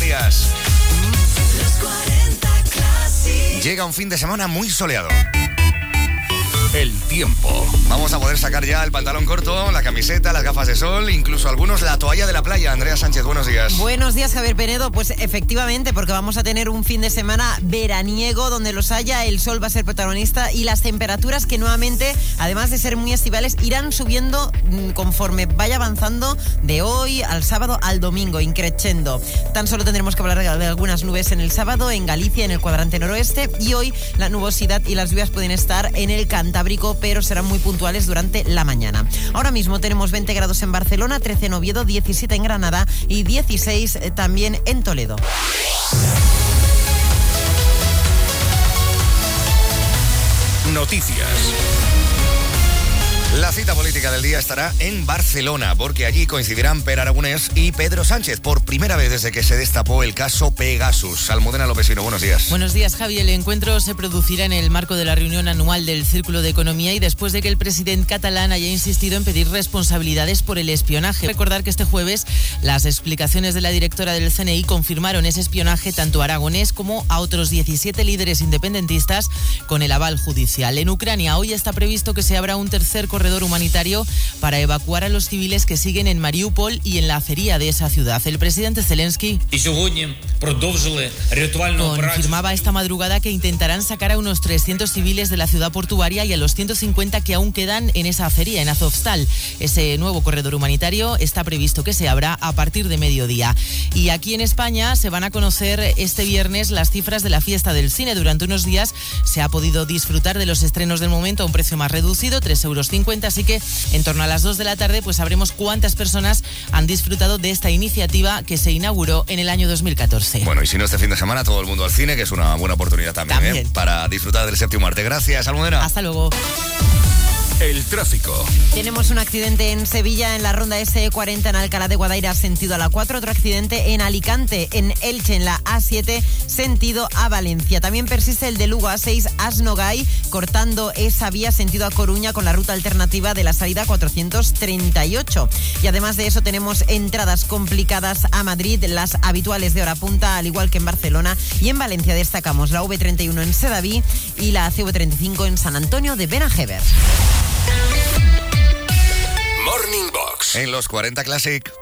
Canarias. Llega un fin de semana muy soleado. El tiempo. Vamos a poder sacar ya el pantalón corto, la camiseta, las gafas de sol, incluso algunos la toalla de la playa. Andrea Sánchez, buenos días. Buenos días, Javier Penedo. Pues efectivamente, porque vamos a tener un fin de semana veraniego donde los haya, el sol va a ser protagonista y las temperaturas que nuevamente, además de ser muy estivales, irán subiendo mm, conforme vaya avanzando de hoy al sábado al domingo, increchendo. Tan solo tendremos que hablar de algunas nubes en el sábado, en Galicia, en el cuadrante noroeste, y hoy la nubosidad y las lluvias pueden estar en el Cantábrico pero serán muy puntuales durante la mañana. Ahora mismo tenemos 20 grados en Barcelona, 13 en Oviedo, 17 en Granada y 16 eh, también en Toledo. Noticias. La cita política del día estará en Barcelona, porque allí coincidirán Per Aragonés y Pedro Sánchez, por primera vez desde que se destapó el caso Pegasus. Almudena Lopesino, buenos días. Buenos días, Javi. El encuentro se producirá en el marco de la reunión anual del Círculo de Economía y después de que el presidente catalán haya insistido en pedir responsabilidades por el espionaje. Recordar que este jueves las explicaciones de la directora del CNI confirmaron ese espionaje tanto a Aragonés como a otros 17 líderes independentistas con el aval judicial. En Ucrania hoy está previsto que se abra un tercer corredor humanitario para evacuar a los civiles que siguen en Mariupol y en la acería de esa ciudad. El presidente Zelensky confirmaba esta madrugada que intentarán sacar a unos 300 civiles de la ciudad portuaria y a los 150 que aún quedan en esa acería, en Azovstal. Ese nuevo corredor humanitario está previsto que se abra a partir de mediodía. Y aquí en España se van a conocer este viernes las cifras de la fiesta del cine. Durante unos días se ha podido disfrutar de los estrenos del momento a un precio más reducido, 3,50 euros así que en torno a las 2 de la tarde pues sabremos cuántas personas han disfrutado de esta iniciativa que se inauguró en el año 2014. Bueno, y si no este fin de semana, todo el mundo al cine, que es una buena oportunidad también, ¿eh? para disfrutar del séptimo arte. Gracias, Almudena. Hasta luego. El tráfico. Tenemos un accidente en Sevilla en la ronda S40 en Alcalá de Guadaira sentido a la 4, otro accidente en Alicante en Elche en la A7 sentido a Valencia. También persiste el de Lugo A6 Asnogay cortando esa vía sentido a Coruña con la ruta alternativa de la salida 438. Y además de eso tenemos entradas complicadas a Madrid, las habituales de hora punta, al igual que en Barcelona y en Valencia destacamos la V31 en Sedaví y la CV35 en San Antonio de Benajever. Morning Box en los 40 Classic.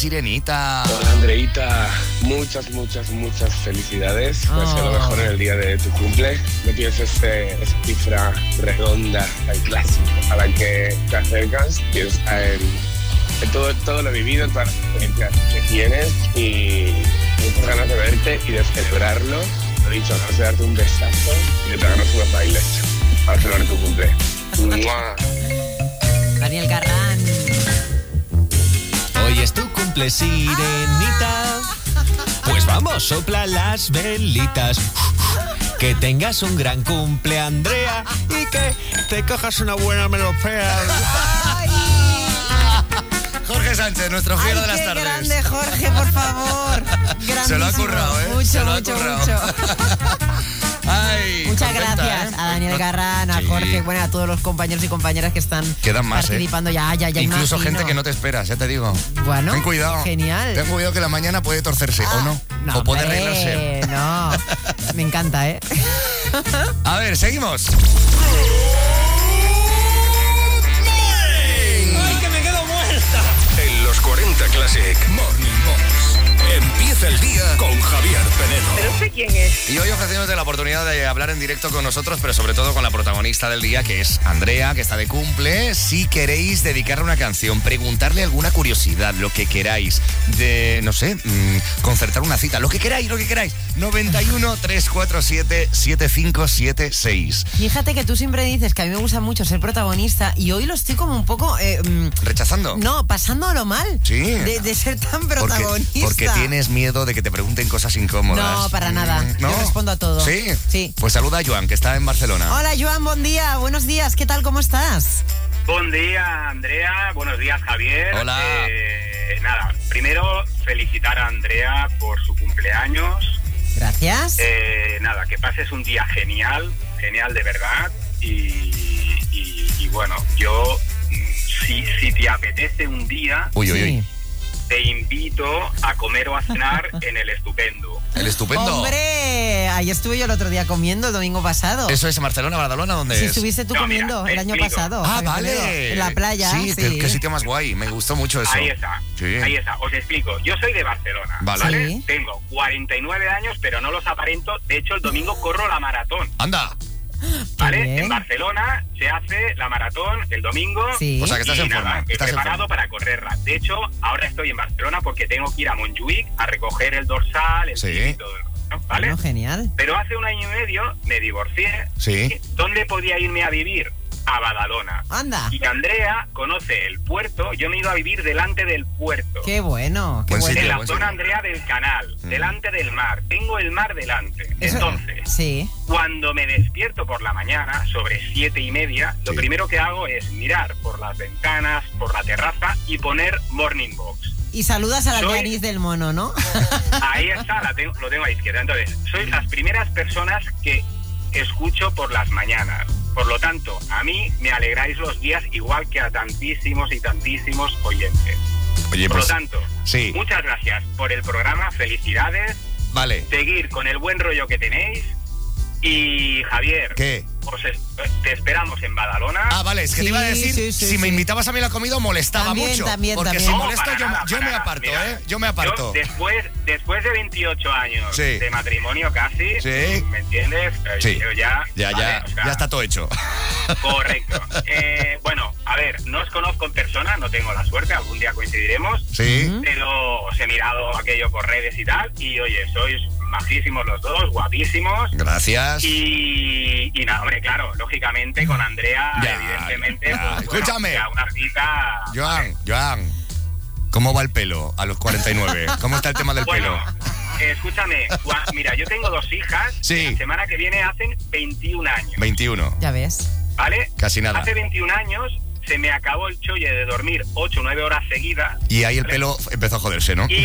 Sirenita. Hola Andreita, muchas, muchas, muchas felicidades. Que sea lo Oh. mejor en el día de tu cumple. No pienses este, esa cifra redonda, el clásico a la que te acercas. Piensa en, en todo, todo lo vivido, en todas las experiencias que tienes y muchas ganas de verte y de celebrarlo. Lo dicho, ganas de darte un besazo y de pegarnos unos bailes para celebrar tu cumple. ¡Mua! Daniel Garrán. Hoy es tu cumple, sirenita. Pues vamos, sopla las velitas. Que tengas un gran cumple, Andrea, y que te cojas una buena melopea. Jorge Sánchez, nuestro fiel Ay, de las qué tardes. grande, Jorge, por favor. Se lo ha currado, ¿eh? Mucho, Se lo ha mucho, currado. mucho. Ay, Muchas contenta, gracias ¿eh? a Daniel Garrán, a Sí. Jorge, bueno, a todos los compañeros y compañeras que están Quedan más, ¿eh? participando. Ya, ya, ya. Incluso imagino. gente que no te esperas, ya te digo. Bueno, Ten cuidado. genial. Ten cuidado que la mañana puede torcerse, Ah, o no. o puede arreglarse. No, me encanta, ¿eh? A ver, seguimos. En los 40 Classic Morning Box. Empieza el día con Javier Penedo. Y hoy ofreciéndote la oportunidad de hablar en directo con nosotros, pero sobre todo con la protagonista del día, que es Andrea, que está de cumple. Si queréis dedicarle una canción, preguntarle alguna curiosidad, lo que queráis, de, no sé, mm, concertar una cita, lo que queráis, lo que queráis. 91 347 7576. Fíjate que tú siempre dices que a mí me gusta mucho ser protagonista y hoy lo estoy como un poco. eh, mm, ¿Rechazando? no, pasándolo mal. Sí. De, de ser tan Porque, protagonista. porque tienes miedo de que te pregunten cosas incómodas. No, para nada. Mm, Yo respondo a todo. ¿Sí? Sí. Pues saluda a Joan, que está en Barcelona. Hola, Joan, buen día. Buenos días. ¿Qué tal? ¿Cómo estás? Buen día, Andrea. Buenos días, Javier. Hola. Eh, nada, primero felicitar a Andrea por su cumpleaños. Gracias. Eh, nada, que pases un día genial, genial de verdad. Y, y- y bueno, yo, mm, si, si te apetece un día, Uy, uy, uy. Te invito a comer o a cenar en el estupendo. El estupendo. Hombre, ahí estuve yo el otro día comiendo el domingo pasado. ¿Eso es en Barcelona, Badalona? ¿Dónde Sí, es? estuviste tú No, comiendo el año explico. pasado. Ah, vale. En la playa. Sí, Sí, Qué, qué sitio más guay. Me gustó mucho eso. Ahí está, Sí. ahí está. Os explico. Yo soy de Barcelona, Vale. ¿vale? Sí. Tengo 49 años, pero no los aparento. De hecho, el domingo corro la maratón. Anda. ¿Vale? bien. En Barcelona se hace la maratón el domingo. Sí. O sea que estás y en nada, forma, estás en preparado forma. para correrla. De hecho, ahora estoy en Barcelona porque tengo que ir a Montjuic a recoger el dorsal, el Sí. y todo. ¿no? ¿Vale? Bueno, genial. Pero hace un año y medio me divorcié. Sí. ¿Dónde podía irme a vivir? A Badalona. Anda. Y Andrea conoce el puerto. Yo me he ido a vivir delante del puerto. Qué bueno. Qué Buen bueno. en la buen zona. Andrea, del canal. Mm. Delante del mar. Tengo el mar delante. Eso- Entonces, Sí. cuando me despierto por la mañana, sobre siete y media, lo primero que hago es mirar por las ventanas, por la terraza y poner Morning Box. Y saludas a la Soy- nariz del mono, ¿no? Ahí está, la tengo- lo tengo a la izquierda. Entonces, sois las primeras personas que escucho por las mañanas. Por lo tanto, a mí me alegráis los días igual que a tantísimos y tantísimos oyentes. Oye, Por pues. lo tanto, Sí. muchas gracias por el programa, felicidades, Vale. seguir con el buen rollo que tenéis y Javier, ¿Qué? os es- te esperamos en Badalona. Ah, vale, es que Sí, te iba a decir, sí, sí, si me invitabas a mí a la comida molestaba También, mucho. también, porque también. si molesto yo, nada, yo para me aparto, Mira, ¿eh? Yo me aparto. yo después, después de 28 años Sí. de matrimonio casi, Sí. ¿me entiendes? Eh, Sí. yo ya, Ya, vale, ya, o sea, ya está todo hecho. Correcto. Eh, bueno, a ver, no os conozco en persona, no tengo la suerte, algún día coincidiremos, Sí. pero os he mirado aquello por redes y tal, y oye, sois majísimos los dos, guapísimos. Gracias. Y, y nada, hombre, claro, lógicamente con Andrea, Ya, evidentemente. ya. pues, Escúchame. una cita. Joan, Joan, ¿cómo va el pelo a los 49? ¿Cómo está el tema del Bueno, pelo? escúchame, Juan, mira, yo tengo dos hijas. Sí. La semana que viene hacen 21 años, 21. Ya ves. ¿vale? Casi nada. Hace 21 años se me acabó el cholle de dormir 8 o 9 horas seguidas Y ahí el pelo empezó a joderse, ¿no? y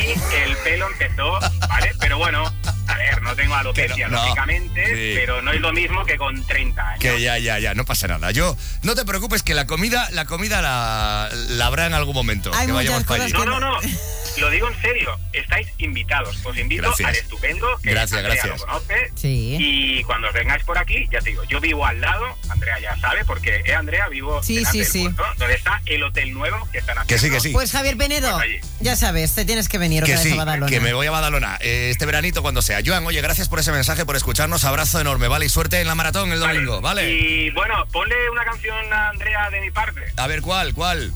el pelo empezó, ¿vale? Pero bueno, a ver, no tengo alopecia, no. lógicamente, Sí. pero no es lo mismo que con 30 años. Que ya, ya, ya, no pasa nada. Yo, no te preocupes que la comida, la comida la, la habrá en algún momento. Hay que muchas vayamos para cosas allí. No, no, no. lo digo en serio, estáis invitados. Os invito Gracias. al estupendo, que Gracias, Andrea gracias. lo conoce. Sí. Y cuando os vengáis por aquí, ya te digo, yo vivo al lado, Andrea ya sabe, porque eh, Andrea vivo Sí, sí, sí. Donde está el hotel nuevo que están haciendo. Que sí, que sí. Pues Javier Penedo, Pues ya sabes, te tienes que venir Que otra vez sí, a Badalona. que me voy a Badalona eh, este veranito cuando sea. Joan, oye, gracias por ese mensaje, por escucharnos. Abrazo enorme, ¿vale? Y suerte en la maratón el domingo, ¿vale? Y bueno, ponle una canción a Andrea de mi parte. A ver, ¿cuál? ¿Cuál?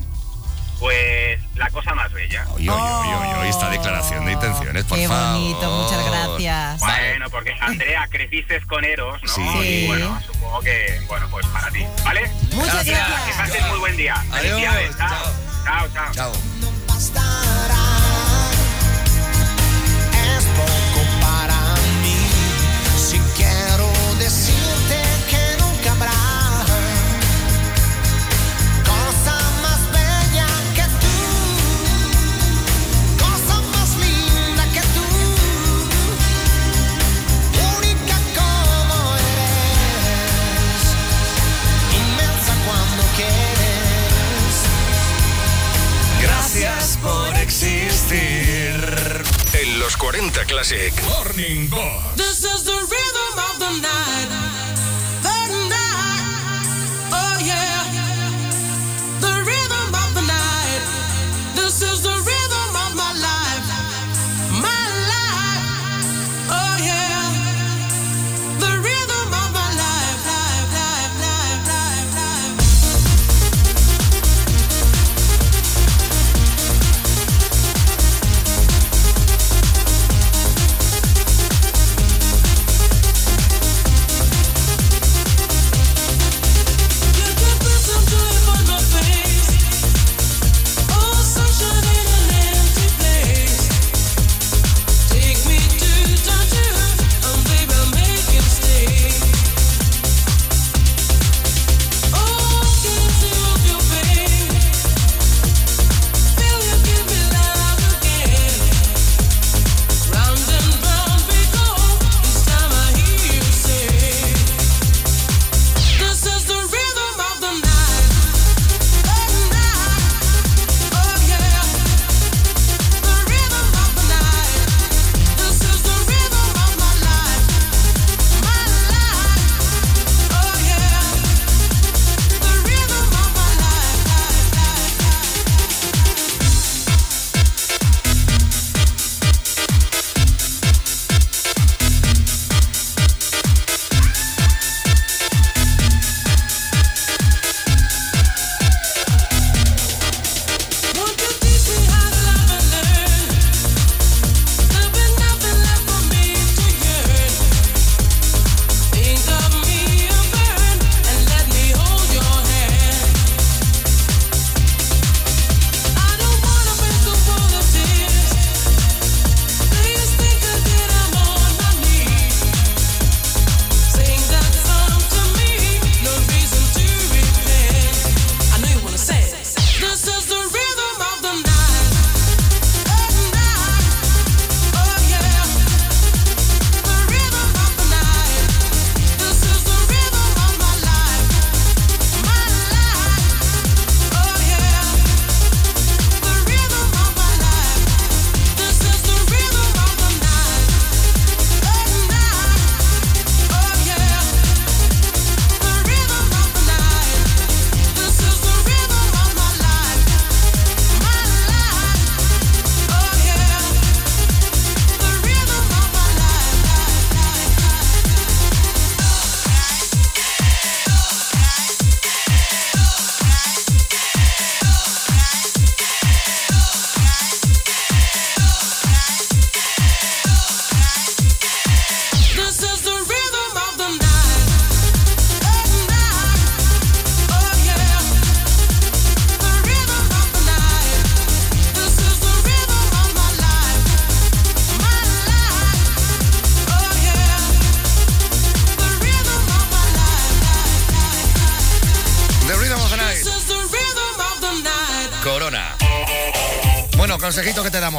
Pues La cosa más bella. Oye, oye, oye, oye, oye, esta declaración de intenciones, por Qué favor. bonito, muchas gracias. Bueno, porque Andrea, creciste con Eros, ¿no? Sí. Y bueno, supongo que, bueno, pues para ti, ¿vale? Muchas Gracias. Que gracias. pases muy buen día. Adiós, Felicidades. chao. Chao, chao. Chao. 40 Classic. Morning Box. This is the rhythm of the night.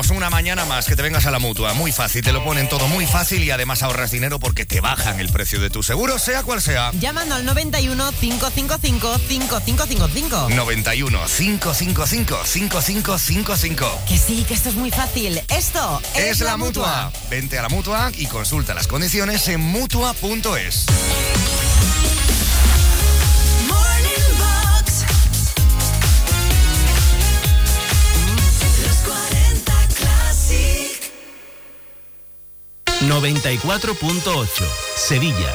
Damos una mañana más, que te vengas a la mutua. Muy fácil, te lo ponen todo muy fácil y además ahorras dinero porque te bajan el precio de tu seguro, sea cual sea. Llamando al 91 555 5555. 91 555 5555. Que sí, que esto es muy fácil. Esto Es la mutua. Vente a la mutua y consulta las condiciones en mutua.es. 94.8 Sevilla.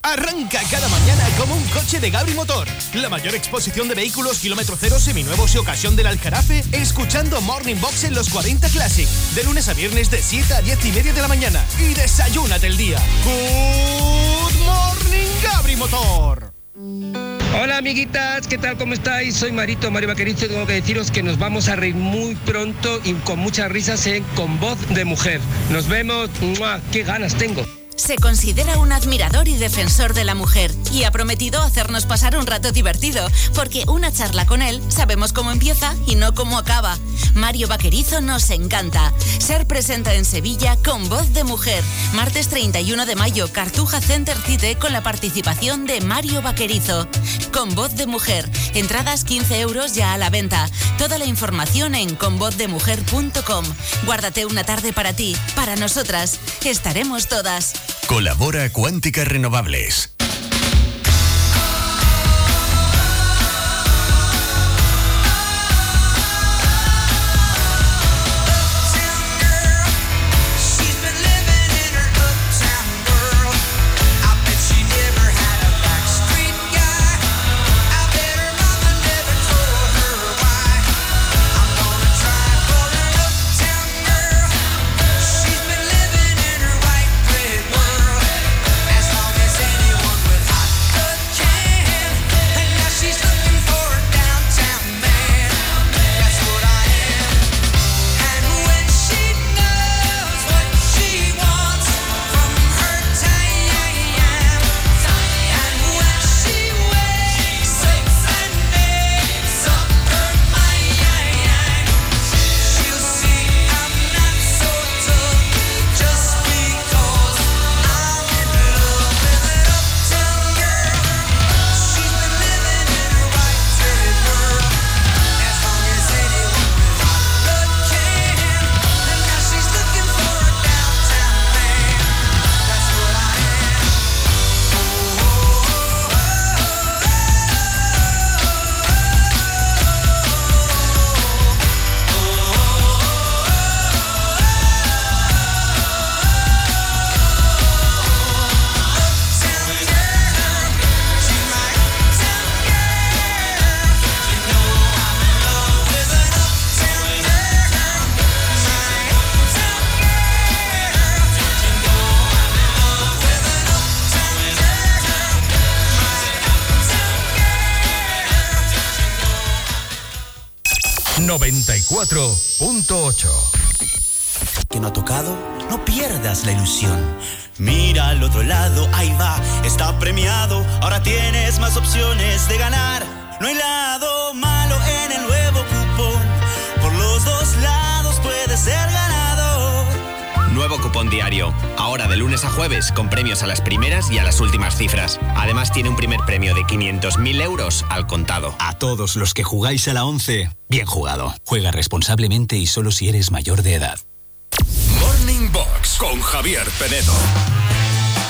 Arranca cada mañana como un coche de Gabri Motor. La mayor exposición de vehículos kilómetro cero, seminuevos y ocasión del Aljarafe, escuchando Morning Box en los 40 Classic. De lunes a viernes de 7 a 10 y media de la mañana. Y desayúnate el día. Good Morning Gabri Motor. Amiguitas, ¿qué tal? ¿Cómo estáis? Soy Marito, Mario Vaquerizo y tengo que deciros que nos vamos a reír muy pronto y con muchas risas en Con Voz de Mujer. Nos vemos, ¡Mua! ¡qué ganas tengo! Se considera un admirador y defensor de la mujer y ha prometido hacernos pasar un rato divertido, porque una charla con él sabemos cómo empieza y no cómo acaba. Mario Vaquerizo nos encanta. Ser presenta en Sevilla con voz de mujer. Martes 31 de mayo, Cartuja Center Cite con la participación de Mario Vaquerizo. Con voz de mujer. Entradas 15 euros ya a la venta. Toda la información en convozdemujer.com. Guárdate una tarde para ti, para nosotras. Estaremos todas. Colabora Cuánticas Renovables. 4. Jueves con premios a las primeras y a las últimas cifras. Además tiene un primer premio de 500.000 euros al contado. A todos los que jugáis a la 11, bien jugado. Juega responsablemente y solo si eres mayor de edad. Morning Box con Javier Penedo.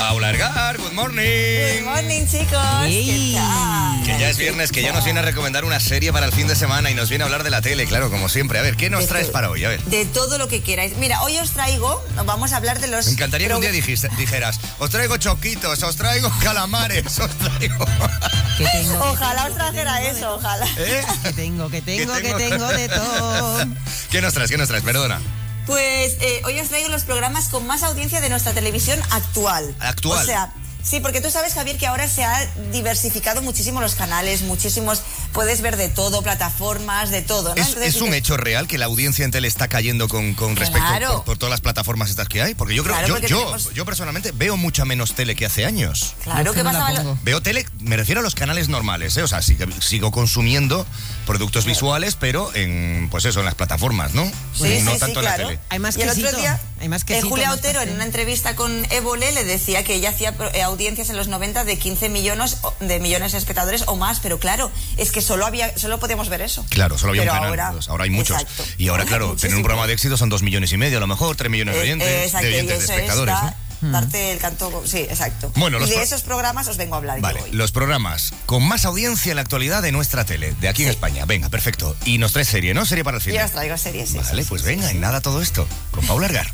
Paula Ergar, good morning. Good morning, chicos. ¿Qué tal? Que ya es viernes, que ya nos viene a recomendar una serie para el fin de semana y nos viene a hablar de la tele, claro, como siempre. A ver, ¿qué nos De traes para hoy? A ver. De todo lo que queráis. Mira, hoy os traigo, vamos a hablar de los... Me encantaría que un día dijiste- dijeras, os traigo choquitos, os traigo calamares, os traigo... Ojalá os trajera eso, ojalá. ¿Eh? Que tengo, que tengo, que tengo? tengo de todo. ¿Qué nos traes? ¿Qué nos traes? Perdona. Pues eh, hoy os traigo los programas con más audiencia de nuestra televisión actual. Actual. O sea, sí, porque tú sabes, Javier, que ahora se ha diversificado muchísimo los canales, muchísimos puedes ver de todo, plataformas, de todo, ¿no? ¿Es, Entonces es un hecho real que la audiencia en tele está cayendo con, con respecto Claro. por, por todas las plataformas estas que hay? Porque yo creo, Claro, yo, porque yo, tenemos- yo personalmente veo mucha menos tele que hace años. Claro, ¿qué pasaba? lo- Veo tele, me refiero a los canales normales, ¿eh? O sea, sí que sigo consumiendo productos visuales, pero en, pues eso, en las plataformas, ¿no? Sí, no sí, tanto sí, en la tele. Hay más y el otro día, hay más eh, quesito, Julia más Otero en una entrevista con Évole le decía que ella hacía eh, audiencias en los 90 de 15 millones o- de millones de espectadores o más, pero claro, es que solo había solo podíamos ver eso. Claro, solo había Pero un canal. ahora- pues, Ahora, hay muchos. Exacto. Y ahora, claro, tener un programa de éxito son dos millones y medio, a lo mejor, tres millones de Eh, oyentes, eh, exacto, de oyentes, espectadores. da- ¿no? Darte el canto, sí, exacto. Bueno, y los de pro- esos programas os vengo a hablar Vale, yo hoy. los programas con más audiencia en la actualidad de nuestra tele, de aquí en España. Venga, perfecto. Y nos trae serie, ¿no? Serie para el Yo cine. os traigo series. sí, Vale, pues venga, en nada todo esto. Con Paula Ergar.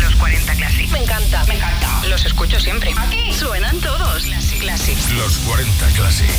Los 40 Classic. Me encanta, me encanta. Los escucho siempre. Aquí suenan todos. Classic, Classic. Los 40 Classic.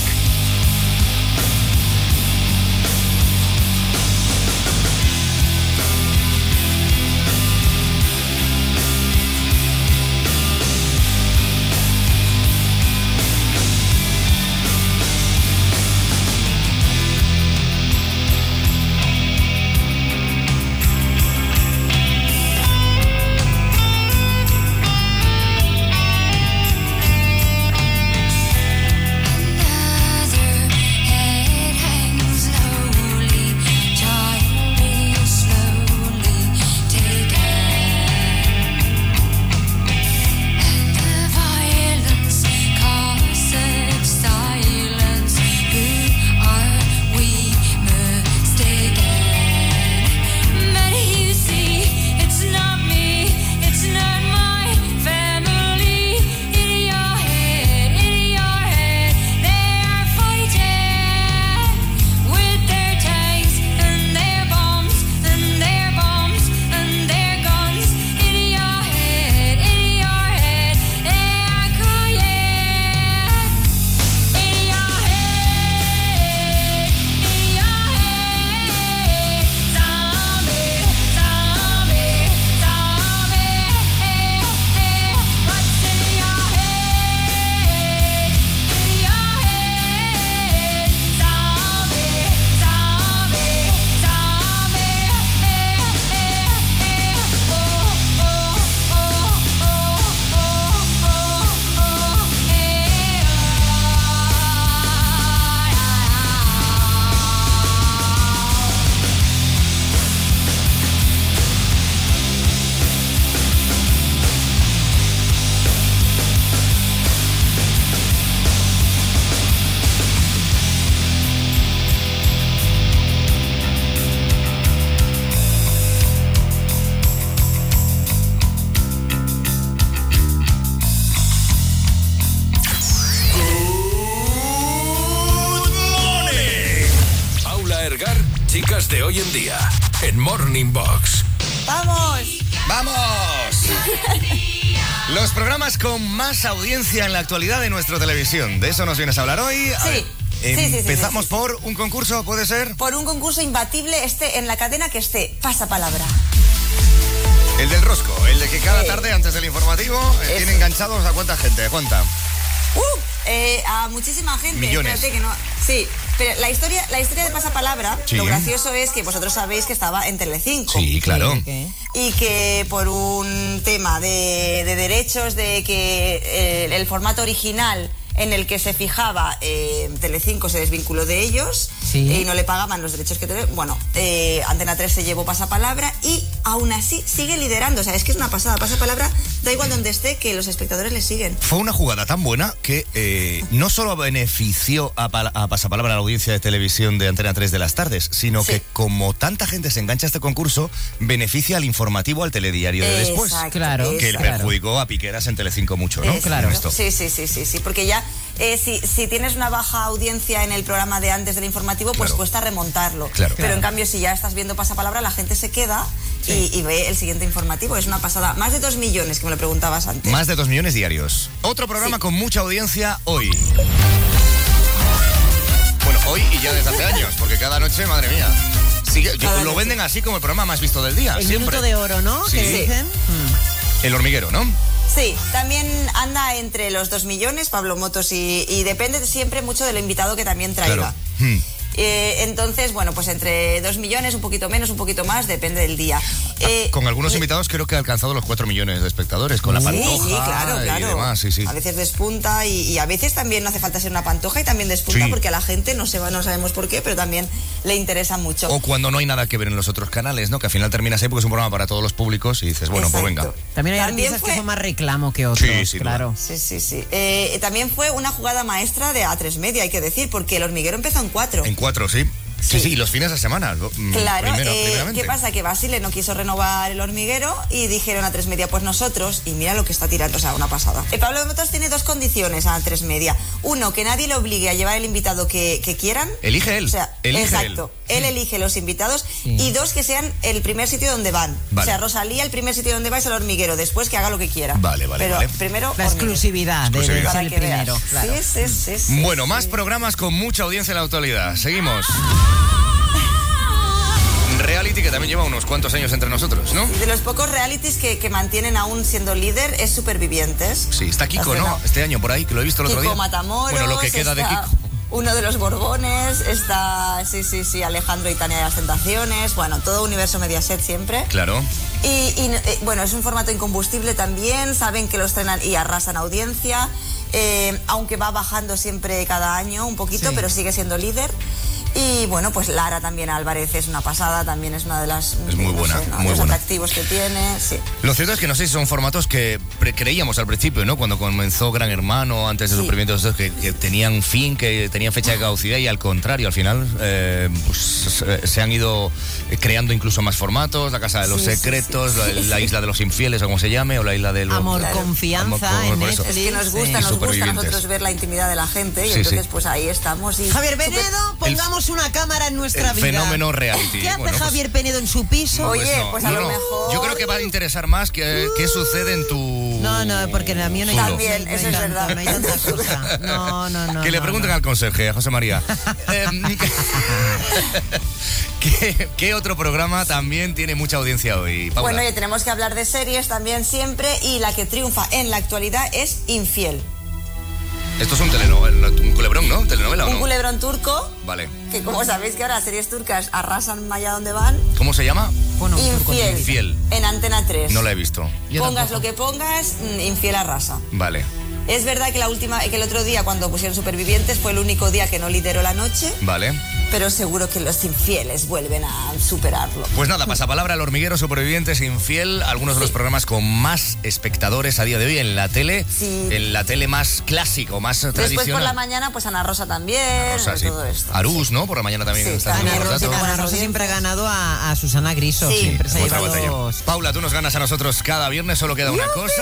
Más audiencia en la actualidad de nuestra televisión. De eso nos vienes a hablar hoy. A Sí. ver, Sí, sí, sí, Empezamos por un concurso, ¿puede ser? Por un concurso imbatible, este en la cadena que esté. Pasa palabra. El del rosco, el de que cada tarde antes del informativo eh, tiene enganchados a cuánta gente, cuánta. ¡Uh! Eh, a muchísima gente. Millones. Espérate que no. Sí, pero la historia, la historia de Pasapalabra, Sí. lo gracioso es que vosotros sabéis que estaba en Telecinco. Sí, claro. Y que por un tema de, de derechos, de que eh, el formato original en el que se fijaba eh, Telecinco se desvinculó de ellos Sí. y no le pagaban los derechos que tenían. Bueno, eh, Antena 3 se llevó pasapalabra y aún así sigue liderando. O sea, es que es una pasada. Pasapalabra, da igual donde esté, que los espectadores le siguen. Fue una jugada tan buena que eh, no solo benefició a, pala- a pasapalabra a la audiencia de televisión de Antena 3 de las tardes, sino que como tanta gente se engancha a este concurso, beneficia al informativo, al telediario de después. Exacto, Claro, Que le exacto. perjudicó a Piqueras en Telecinco mucho, ¿no? Exacto. Esto. Sí, sí, sí, sí, sí, porque ya eh, si, si tienes una baja audiencia en el programa de antes del informativo, pues Claro. cuesta remontarlo. Claro. Pero Claro. en cambio, si ya estás viendo pasapalabra, la gente se queda y, y ve el siguiente informativo. Es una pasada. Más de dos millones, que me lo preguntabas antes. Más de dos millones diarios. Otro programa con mucha audiencia hoy. Bueno, hoy y ya desde hace años, porque cada noche, madre mía. yo- lo venden así como el programa más visto del día. El siempre. minuto de oro, ¿no? Sí. Que dicen. El hormiguero, ¿no? Sí, también anda entre los dos millones, Pablo Motos, y, y depende siempre mucho del invitado que también traiga. Hmm. Eh, entonces, bueno, pues entre 2 millones, un poquito menos, un poquito más, depende del día. Eh, Con algunos invitados creo que ha alcanzado los 4 millones de espectadores, con la Sí, pantoja sí, claro, y claro. demás, sí, sí. A veces despunta y, y a veces también no hace falta ser una pantoja y también despunta Sí. porque a la gente no se va, no sabemos por qué, pero también le interesa mucho. O cuando no hay nada que ver en los otros canales, ¿no? Que al final terminas ahí porque es un programa para todos los públicos y dices, bueno, pues venga. También hay También artistas fue- que son más reclamo que otros, Sí, duda. claro. Sí, sí, sí. Eh, también fue una jugada maestra de A3 Media, hay que decir, porque el hormiguero empezó en 4. En cuatro, sí. Sí, sí, y los fines de semana. mm, Claro, primero, eh. ¿qué pasa? Que Basile no quiso renovar el hormiguero y dijeron a tres media, pues nosotros, y mira lo que está tirando, o sea, una pasada. El Pablo de Motos tiene dos condiciones a tres media. Uno, que nadie le obligue a llevar el invitado que, que quieran. Elige él. O sea, Elige exacto. Él. elige los invitados y dos, que sean el primer sitio donde van. Vale. O sea, Rosalía, el primer sitio donde va es el hormiguero, después que haga lo que quiera. Vale, vale, Pero vale. primero. La exclusividad de, Exclusividad. Para el que primero. claro. Sí, sí, sí, sí. Bueno, más programas con mucha audiencia en la actualidad. Seguimos. Reality que también lleva unos cuantos años entre nosotros, ¿no? De los pocos realities que, que mantienen aún siendo líder es Supervivientes. Sí, está Kiko, ¿no? Este año por ahí, que lo he visto el otro Kiko día. Matamoros. Bueno, lo que queda de Kiko. Uno de los Borbones, está, sí, sí, sí, Alejandro y Tania de las Tentaciones, bueno, todo universo Mediaset siempre. Claro. Y, y, eh, bueno, es un formato incombustible también, saben que lo estrenan y arrasan audiencia, eh, aunque va bajando siempre cada año un poquito, Sí. pero sigue siendo líder. Y bueno, pues Lara también Álvarez es una pasada, también es una de las Es muy no buena, sé, ¿no? muy de los buena. atractivos que tiene, sí. Lo cierto es que no sé si son formatos que pre- creíamos al principio, ¿no? Cuando comenzó Gran Hermano, antes de Sí. Supervivientes, estos, que, que tenían fin, que tenían fecha de caducidad y al contrario, al final eh, pues, se- se han ido creando incluso más formatos, la Casa de los Sí, Secretos, sí, la, sí. la Isla de los Infieles o como se llame, o la Isla de los... Amor, Claro. confianza Amor, en por. Es que nos gusta, nos gusta a nosotros ver la intimidad de la gente y Sí, entonces sí. pues ahí estamos. Y Javier Súper- Penedo, una cámara en nuestra el vida. fenómeno reality. ¿Qué hace Bueno, pues- Javier Penedo en su piso? Oye, no, pues a no, lo mejor- Yo creo que va a interesar más que qué sucede en tu... No, no, porque la mía no hay. También, eso es verdad. No hay tanta cosa. No, no, no. que le pregunten no. al conserje, a José María. Em, ¿qué, qué otro programa también tiene mucha audiencia hoy, Paula? Bueno, oye, tenemos que hablar de series también siempre y la que triunfa en la actualidad es Infiel. Esto es un telenovela, un culebrón, ¿no? ¿Telenovela o Un culebrón turco Vale. que como sabéis que ahora series turcas arrasan allá donde van. ¿Cómo se llama? Bueno, un turco Infiel. Infiel. En Antena 3. No la he visto. Yo pongas tampoco. lo que pongas, mm, Infiel arrasa. Vale, Es verdad que la última, que el otro día cuando pusieron Supervivientes fue el único día que no lideró la noche, vale. Pero seguro que los infieles vuelven a superarlo. Pues nada, pasapalabra al hormiguero, supervivientes, infiel, algunos de los programas con más espectadores a día de hoy en la tele, Sí. en la tele más clásico, más Después tradicional. por la mañana, pues Ana Rosa también, Rosa, y sí. todo esto. Arús, ¿no? Por la mañana también está Ana Rosa. Ana Rosa siempre ha ganado a, a Susana Griso. Sí. Siempre se ha Otra llevado Paula, tú nos ganas a nosotros cada viernes, solo queda una cosa,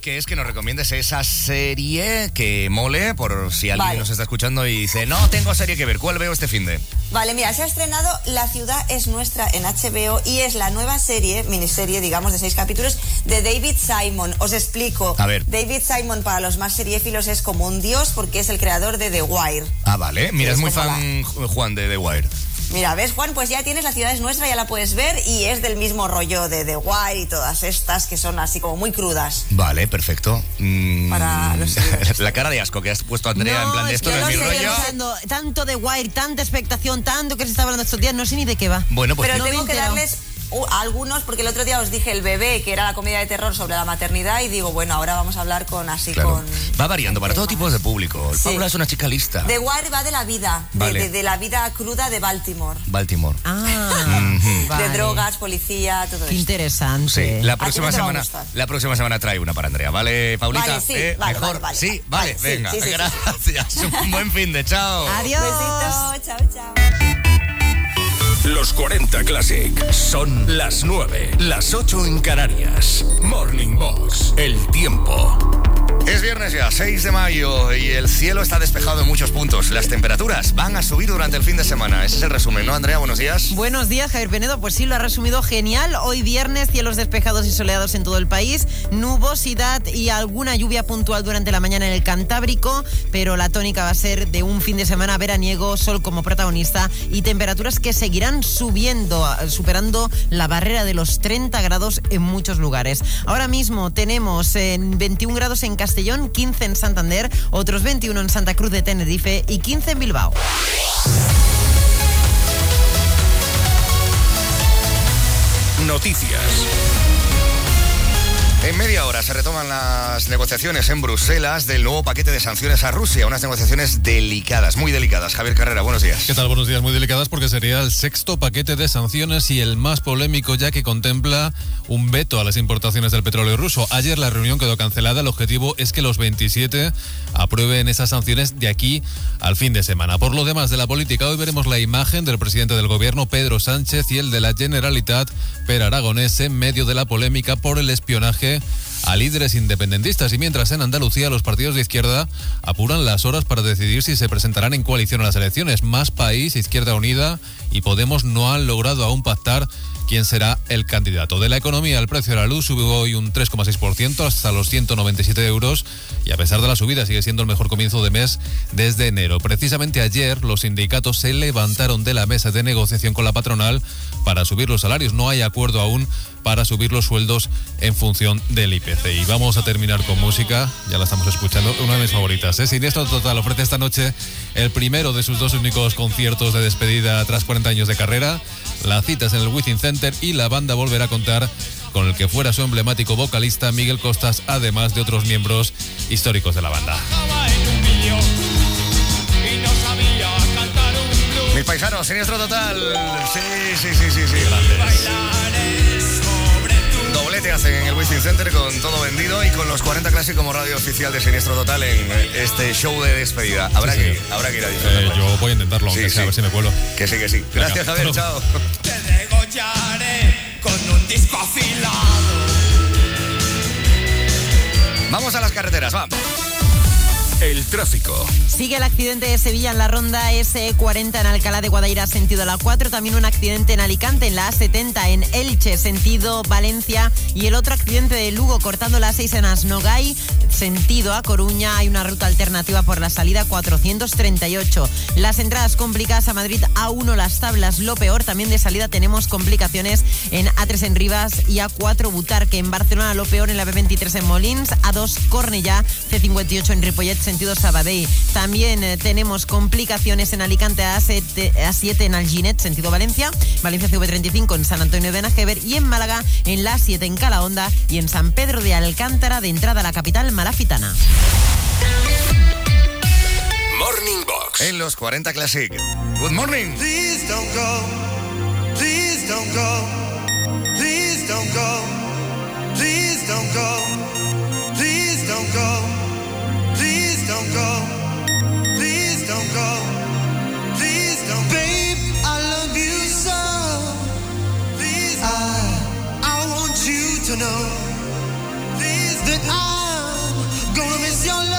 que es que nos recomiendes esa serie que mole, por si alguien Vale. nos está escuchando y dice, no tengo serie que ver, ¿cuál veo este fin de? Vale, mira, se ha estrenado La ciudad es nuestra en HBO y es la nueva serie, miniserie, digamos, de seis capítulos de David Simon. Os explico. A ver. David Simon, para los más seriéfilos, es como un dios porque es el creador de The Wire. Ah, vale, mira, es es muy fan Juan de The Wire. Mira, ¿ves, Juan? Pues ya tienes La ciudad es nuestra, ya la puedes ver y es del mismo rollo de The Wire y todas estas que son así como muy crudas. Vale, perfecto. Mm, Para los la cara de asco que has puesto Andrea en plan de es esto no es mi rollo. pensando, tanto de Wire, tanta expectación, tanto que se está hablando estos días, no sé ni de qué va. Bueno, pues Pero no tengo que darles uh, algunos, porque el otro día os dije El bebé, que era la comedia de terror sobre la maternidad, y digo, bueno, ahora vamos a hablar con así claro. con... Va variando para todo tipo de público. Sí. Paula es una chica lista. The Wire va de la vida, de- Vale. de, de la vida cruda de Baltimore. Baltimore. Ah, vale. De drogas, policía, todo Qué esto. interesante. Sí, la próxima semana, la próxima semana trae una para Andrea, ¿vale, Paulita? Vale, sí, Eh, vale, mejor, vale, vale, sí, vale, venga, sí, sí, sí. gracias. Un buen fin de chao. Adiós. Besitos, chao, chao. Los 40 Classic son las 9, las 8 en Canarias. Morning Box, el tiempo. Es viernes ya, 6 de mayo, y el cielo está despejado en muchos puntos. Las temperaturas van a subir durante el fin de semana. Ese es el resumen, ¿no, Andrea? Buenos días. Buenos días, Javier Penedo. Pues sí, lo ha resumido genial. Hoy viernes, cielos despejados y soleados en todo el país, nubosidad y alguna lluvia puntual durante la mañana en el Cantábrico, pero la tónica va a ser de un fin de semana veraniego, sol como protagonista y temperaturas que seguirán subiendo, superando la barrera de los 30 grados en muchos lugares. Ahora mismo tenemos en 21 grados en Castellón, 15 en Santander, otros 21 en Santa Cruz de Tenerife y 15 en Bilbao. Noticias. En media hora se retoman las negociaciones en Bruselas del nuevo paquete de sanciones a Rusia, unas negociaciones delicadas, muy delicadas. Javier Carrera, buenos días. ¿Qué tal? Buenos días, muy delicadas porque sería el sexto paquete de sanciones y el más polémico ya que contempla un veto a las importaciones del petróleo ruso. Ayer la reunión quedó cancelada, el objetivo es que los 27 aprueben esas sanciones de aquí al fin de semana. Por lo demás de la política, hoy veremos la imagen del presidente del gobierno, Pedro Sánchez, y el de la Generalitat, Per Aragonés, en medio de la polémica por el espionaje a líderes independentistas y mientras en Andalucía los partidos de izquierda apuran las horas para decidir si se presentarán en coalición a las elecciones. Más País, Izquierda Unida y Podemos no han logrado aún pactar quién será el candidato. De la economía, el precio de la luz subió hoy un 3,6% hasta los 197 euros y a pesar de la subida sigue siendo el mejor comienzo de mes desde enero. Precisamente ayer los sindicatos se levantaron de la mesa de negociación con la patronal para subir los salarios. No hay acuerdo aún para subir los sueldos en función del IPC. Y vamos a terminar con música, ya la estamos escuchando, una de mis favoritas. ¿eh? Siniestro Total ofrece esta noche el primero de sus dos únicos conciertos de despedida tras 40 años de carrera. La cita es en el Within Center y la banda volverá a contar con el que fuera su emblemático vocalista Miguel Costas, además de otros miembros históricos de la banda. Mis paisanos, siniestro total. Sí, sí, sí, sí, sí. Grandes. Hacen en el Within Center con todo vendido y con los 40 Classic como radio oficial de Siniestro Total en este show de despedida. Habrá, Sí, que, sí. habrá que ir a disfrutar. Eh, yo voy a intentarlo, aunque sea, a ver si me cuelo. Que sí, que sí. Gracias, Venga, Javier. Chao. Te degollaré con un disco afilado. Vamos a las carreteras, va. El tráfico. Sigue el accidente de Sevilla en la ronda S40 en Alcalá de Guadaira, sentido la 4. También un accidente en Alicante en la A70 en Elche, sentido Valencia. Y el otro accidente de Lugo cortando la 6 en Asnogay, sentido a Coruña. Hay una ruta alternativa por la salida 438. Las entradas complicadas a Madrid A1, las tablas, lo peor. También de salida tenemos complicaciones en A3 en Rivas y A4 Butarque. En Barcelona lo peor en la B23 en Molins, A2 Cornellá, C58 en Ripollet, sentido Sabadell. También eh, tenemos complicaciones en Alicante A7, A7 en Alginet, sentido Valencia, Valencia CV35 en San Antonio de Najever y en Málaga en la A7 en Calahonda y en San Pedro de Alcántara de entrada a la capital malafitana. Morning Box. En los 40 Classic. Good morning. Please don't go. Please don't go. Please don't go. Please don't go. Please don't go. To know. Please that I'm gonna miss your love.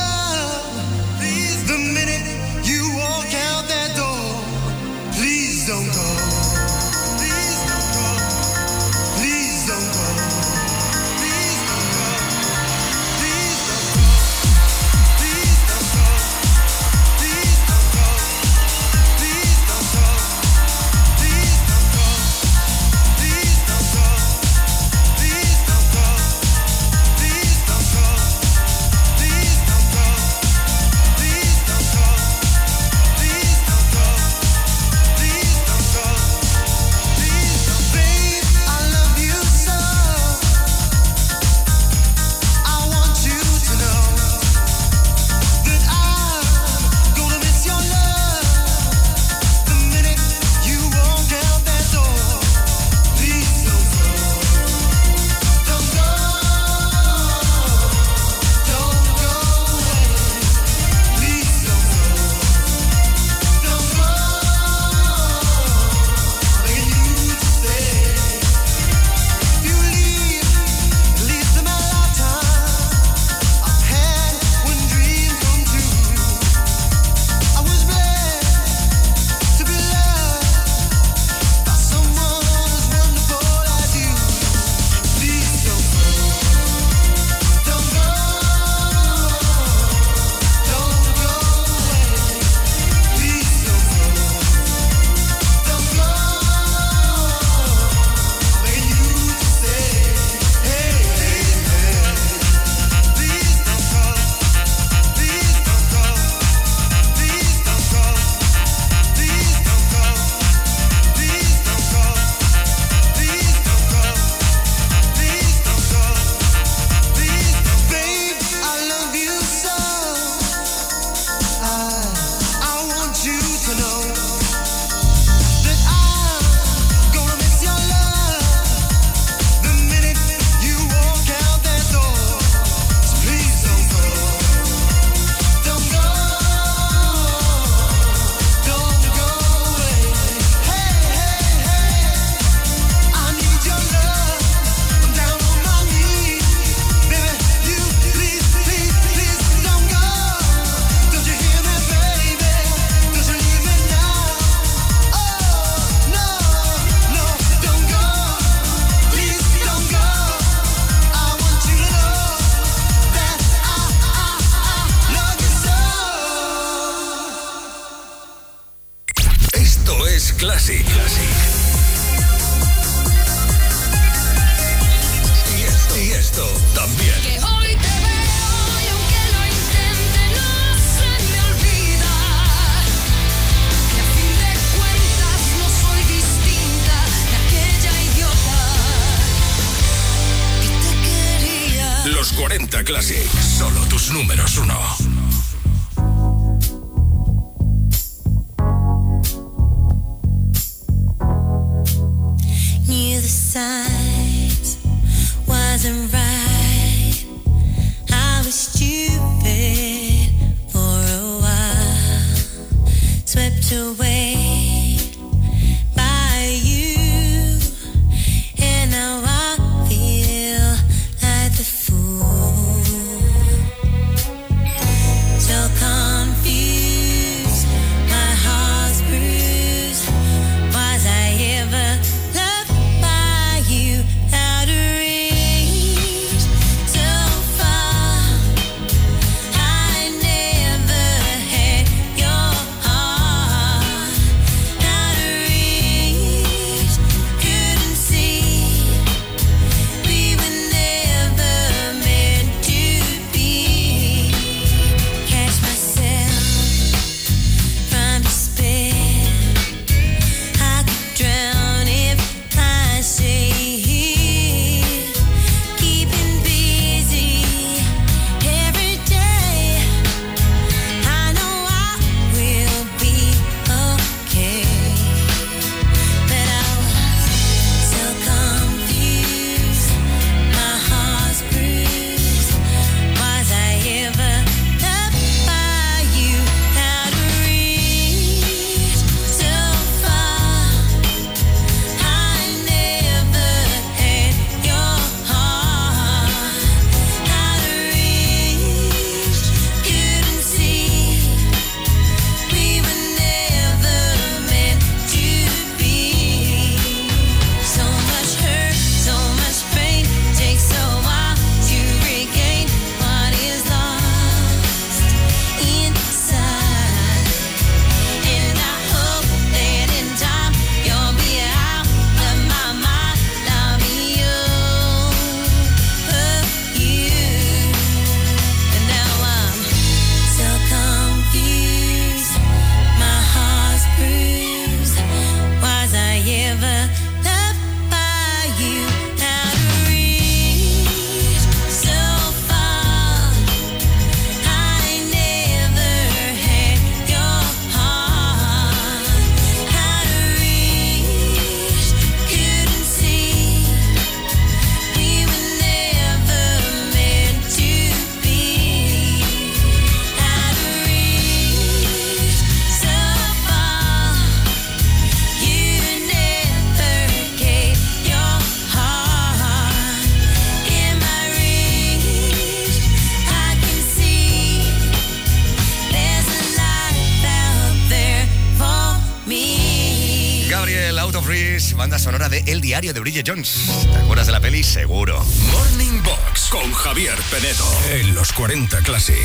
Bridget Jones. ¿Te acuerdas de la peli? Seguro. Morning Box con Javier Penedo. En los 40 Classic.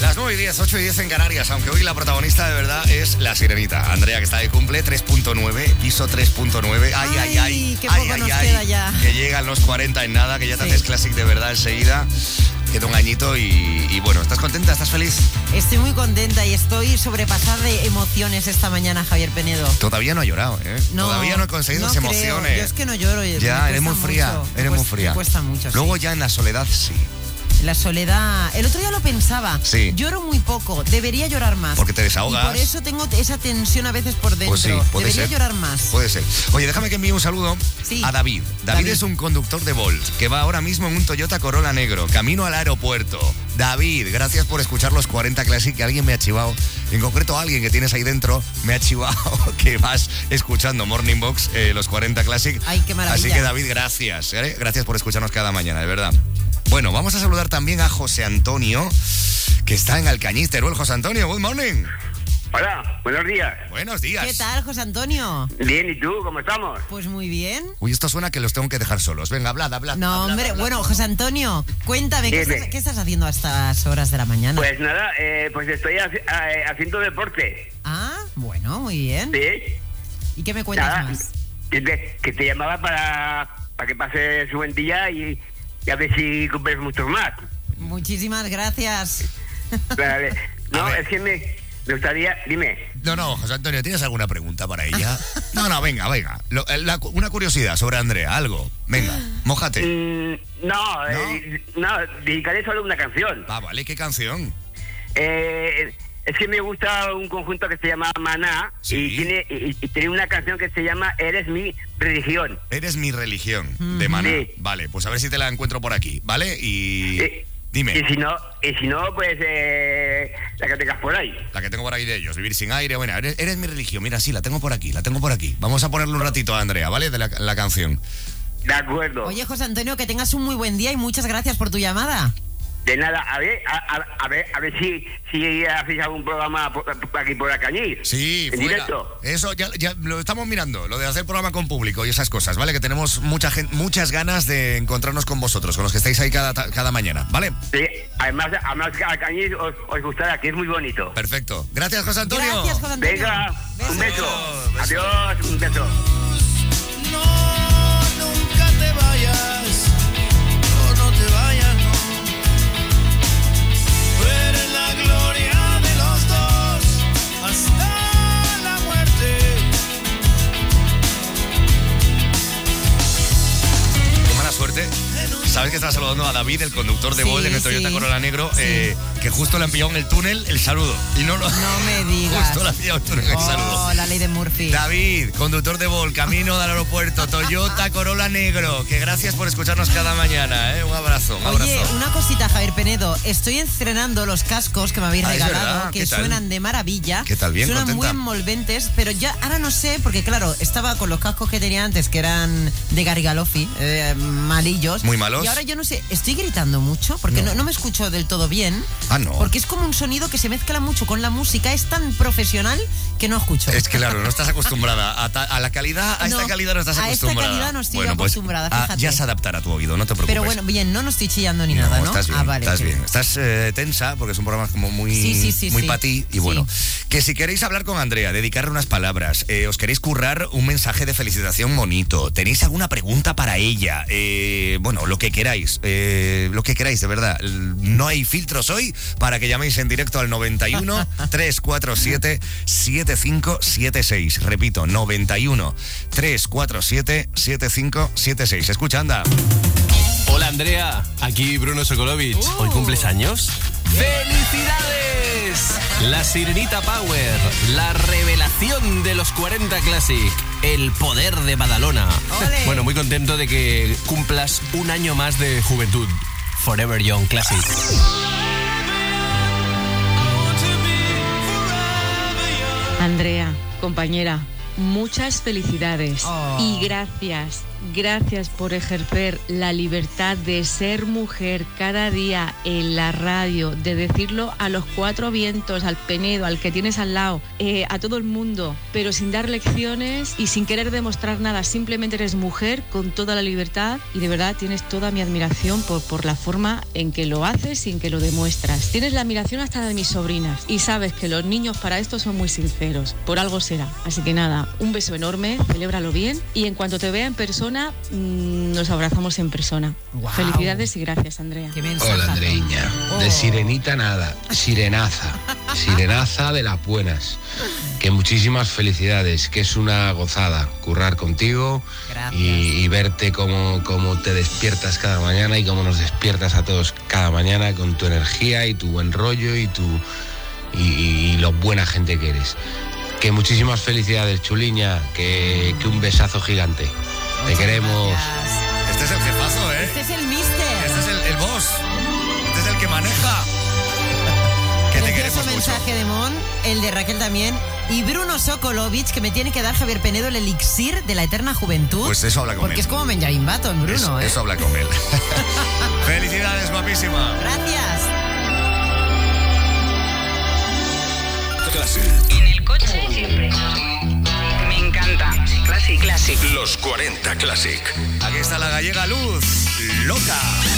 Las 9 y 10, 8 y 10 en Canarias, aunque hoy la protagonista de verdad es la sirenita. Andrea, que está de cumple, 3.9, piso 3.9. Ay, ay, ay. qué ay, poco ay, nos ay. queda ya. Que llegan los 40 en nada, que ya te haces Classic de verdad enseguida. Queda un añito y, y bueno, ¿estás contenta? ¿Estás feliz? Estoy muy contenta y estoy sobrepasada de emociones esta mañana, Javier Penedo. Todavía no ha llorado, ¿eh? No, Todavía no he conseguido no esas creo. emociones. Yo es que no lloro. Ya, eres muy fría, eres muy fría. me cuesta mucho, sí. Luego ya en la soledad sí. La soledad. El otro día lo pensaba. Sí. Lloro muy poco. Debería llorar más. Porque te desahogas. Y por eso tengo esa tensión a veces por dentro. Pues sí, puede Debería ser. llorar más. Puede ser. Oye, déjame que envíe un saludo Sí. a David. David. David. es un conductor de Volt que va ahora mismo en un Toyota Corolla negro, camino al aeropuerto. David, gracias por escuchar los 40 Classic, que alguien me ha chivado. En concreto, alguien que tienes ahí dentro me ha chivado que vas escuchando Morning Box, eh, los 40 Classic. Ay, qué maravilla. Así que David, gracias. ¿eh? Gracias por escucharnos cada mañana, de verdad. Bueno, vamos a saludar también a José Antonio, que está en Alcañiz, Teruel. José Antonio, good morning. Hola, buenos días. Buenos días. ¿Qué tal, José Antonio? Bien, ¿y tú? ¿Cómo estamos? Pues muy bien. Uy, esto suena que los tengo que dejar solos. Venga, hablad, hablad. No, hablad, hombre, hablad. bueno, José Antonio, cuéntame, ¿qué estás, qué estás haciendo a estas horas de la mañana? Pues nada, eh, pues estoy haci- eh, haciendo deporte. Ah, bueno, muy bien. ¿Sí? ¿Y qué me cuentas Nada, más? Que te, que te llamaba para, para que pases un buen día y, y a ver si cumples muchos más. Muchísimas gracias. Vale. No, es que me, me gustaría, dime. No, no, José Antonio, ¿tienes alguna pregunta para ella? No, no, venga, venga. Lo- eh, la- una curiosidad sobre Andrea, algo. Venga, mójate. Mm, no, eh, no, dedicaré solo una canción. Ah, vale, ¿qué canción? Eh, es que me gusta un conjunto que se llama Maná y, tiene, y, y tiene una canción que se llama Eres mi religión. Eres mi religión, de Maná. Sí. Vale, pues a ver si te la encuentro por aquí, ¿vale? Y... Dime. Y si no, y si no pues eh, la que tengas por ahí. La que tengo por ahí de ellos, vivir sin aire. Bueno, eres, eres mi religión. Mira, sí, la tengo por aquí, la tengo por aquí. Vamos a ponerle un ratito a Andrea, ¿vale? De la, la canción. De acuerdo. Oye, José Antonio, que tengas un muy buen día y muchas gracias por tu llamada. De nada, a ver, a, a- a ver, a ver si, si hacéis algún programa por, por aquí por la cañiz. Sí, en fuera. directo. Eso ya, ya lo estamos mirando, lo de hacer programa con público y esas cosas, ¿vale? Que tenemos mucha gen- muchas ganas de encontrarnos con vosotros, con los que estáis ahí cada, cada mañana, ¿vale? Sí, además, además a cañiz os, os gustará, que es muy bonito. Perfecto. Gracias, José Antonio. Gracias, José Antonio. Venga, un beso. Adiós, un beso. Nunca Sabes que estás saludando a David, el conductor de Sí, Volt en el Toyota sí. Corolla Negro, eh, que justo le han pillado en el túnel el saludo. Y no lo. No me digas. Justo le han pillado el túnel el saludo. Oh, la ley de Murphy. David, conductor de Vol, camino del aeropuerto, Toyota Corolla Negro, que gracias por escucharnos cada mañana, ¿eh? Un abrazo, un Oye, abrazo. una cosita, Javier Penedo. Estoy estrenando los cascos que me habéis Ah, regalado, que suenan de maravilla. ¿Qué tal? Bien, Suenan contenta. muy envolventes, pero ya ahora no sé, porque claro, estaba con los cascos que tenía antes, que eran de Garigalofi, eh, malillos. Muy malos. Y ahora yo no sé, estoy gritando mucho, porque no, no me escucho del todo bien. Ah, no. Porque es como un sonido que se mezcla mucho con la música, es tan profesional que no escucho. Es que claro, no estás acostumbrada a, ta- a la calidad, a esta No, calidad no estás a esta acostumbrada. calidad no estoy Bueno, pues, acostumbrada, ah, fíjate. ya se adaptará a tu oído, no te preocupes. Pero bueno, bien, no, no estoy chillando ni nada, ¿no? Estás bien, ah, vale. estás bien. Estás eh, tensa porque es un programa como muy, Sí, sí, muy para ti. Y bueno, que si queréis hablar con Andrea, dedicarle unas palabras, eh, os queréis currar un mensaje de felicitación bonito, tenéis alguna pregunta para ella, eh, bueno, lo que queráis, eh, lo que queráis, de verdad. No hay filtros hoy para que llaméis en directo al 91 347 7576. Repito, 91 347 7576. Escucha, anda. Hola Andrea, aquí Bruno Sokolovic. ¿Hoy cumples años? ¡Felicidades! La Sirenita Power, la revelación de los 40 Classic, el poder de Badalona. Bueno, muy contento de que cumplas un año más de juventud. Forever Young Classic. Andrea, compañera, muchas felicidades y gracias, gracias por ejercer la libertad de ser mujer cada día en la radio, de decirlo a los cuatro vientos, al Penedo, al que tienes al lado, eh, a todo el mundo, pero sin dar lecciones y sin querer demostrar nada, simplemente eres mujer con toda la libertad y de verdad tienes toda mi admiración por, por la forma en que lo haces en que lo demuestras. Tienes la admiración hasta de mis sobrinas y sabes que los niños para esto son muy sinceros, por algo será. Así que nada, un beso enorme, celébralo bien y en cuanto te vea en persona, mm, nos abrazamos en persona. Felicidades y gracias, Andrea. Hola Andreiña, de sirenita nada, sirenaza, sirenaza de las buenas. Que muchísimas felicidades, que es una gozada currar contigo y, y verte cómo, cómo te despiertas cada mañana y cómo nos despiertas a todos cada mañana con tu energía y tu buen rollo y tu y, y- y lo buena gente que eres. Que muchísimas felicidades, Chuliña, que, que un besazo gigante. Te queremos. Este es el jefazo, ¿eh? Este es el mister. Este es el, el boss. Este es el que maneja. Que te Precioso queremos mucho. mensaje de Mon, el de Raquel también. Y Bruno Sokolovic, que me tiene que dar Javier Penedo el elixir de la eterna juventud. Pues eso habla con Porque él. es como Benjamin Button, Bruno, Eso, ¿eh? eso habla con él. Felicidades, guapísima. Gracias. En el coche siempre. Classic. Los 40 Classic. Aquí está la gallega Luz. Loca.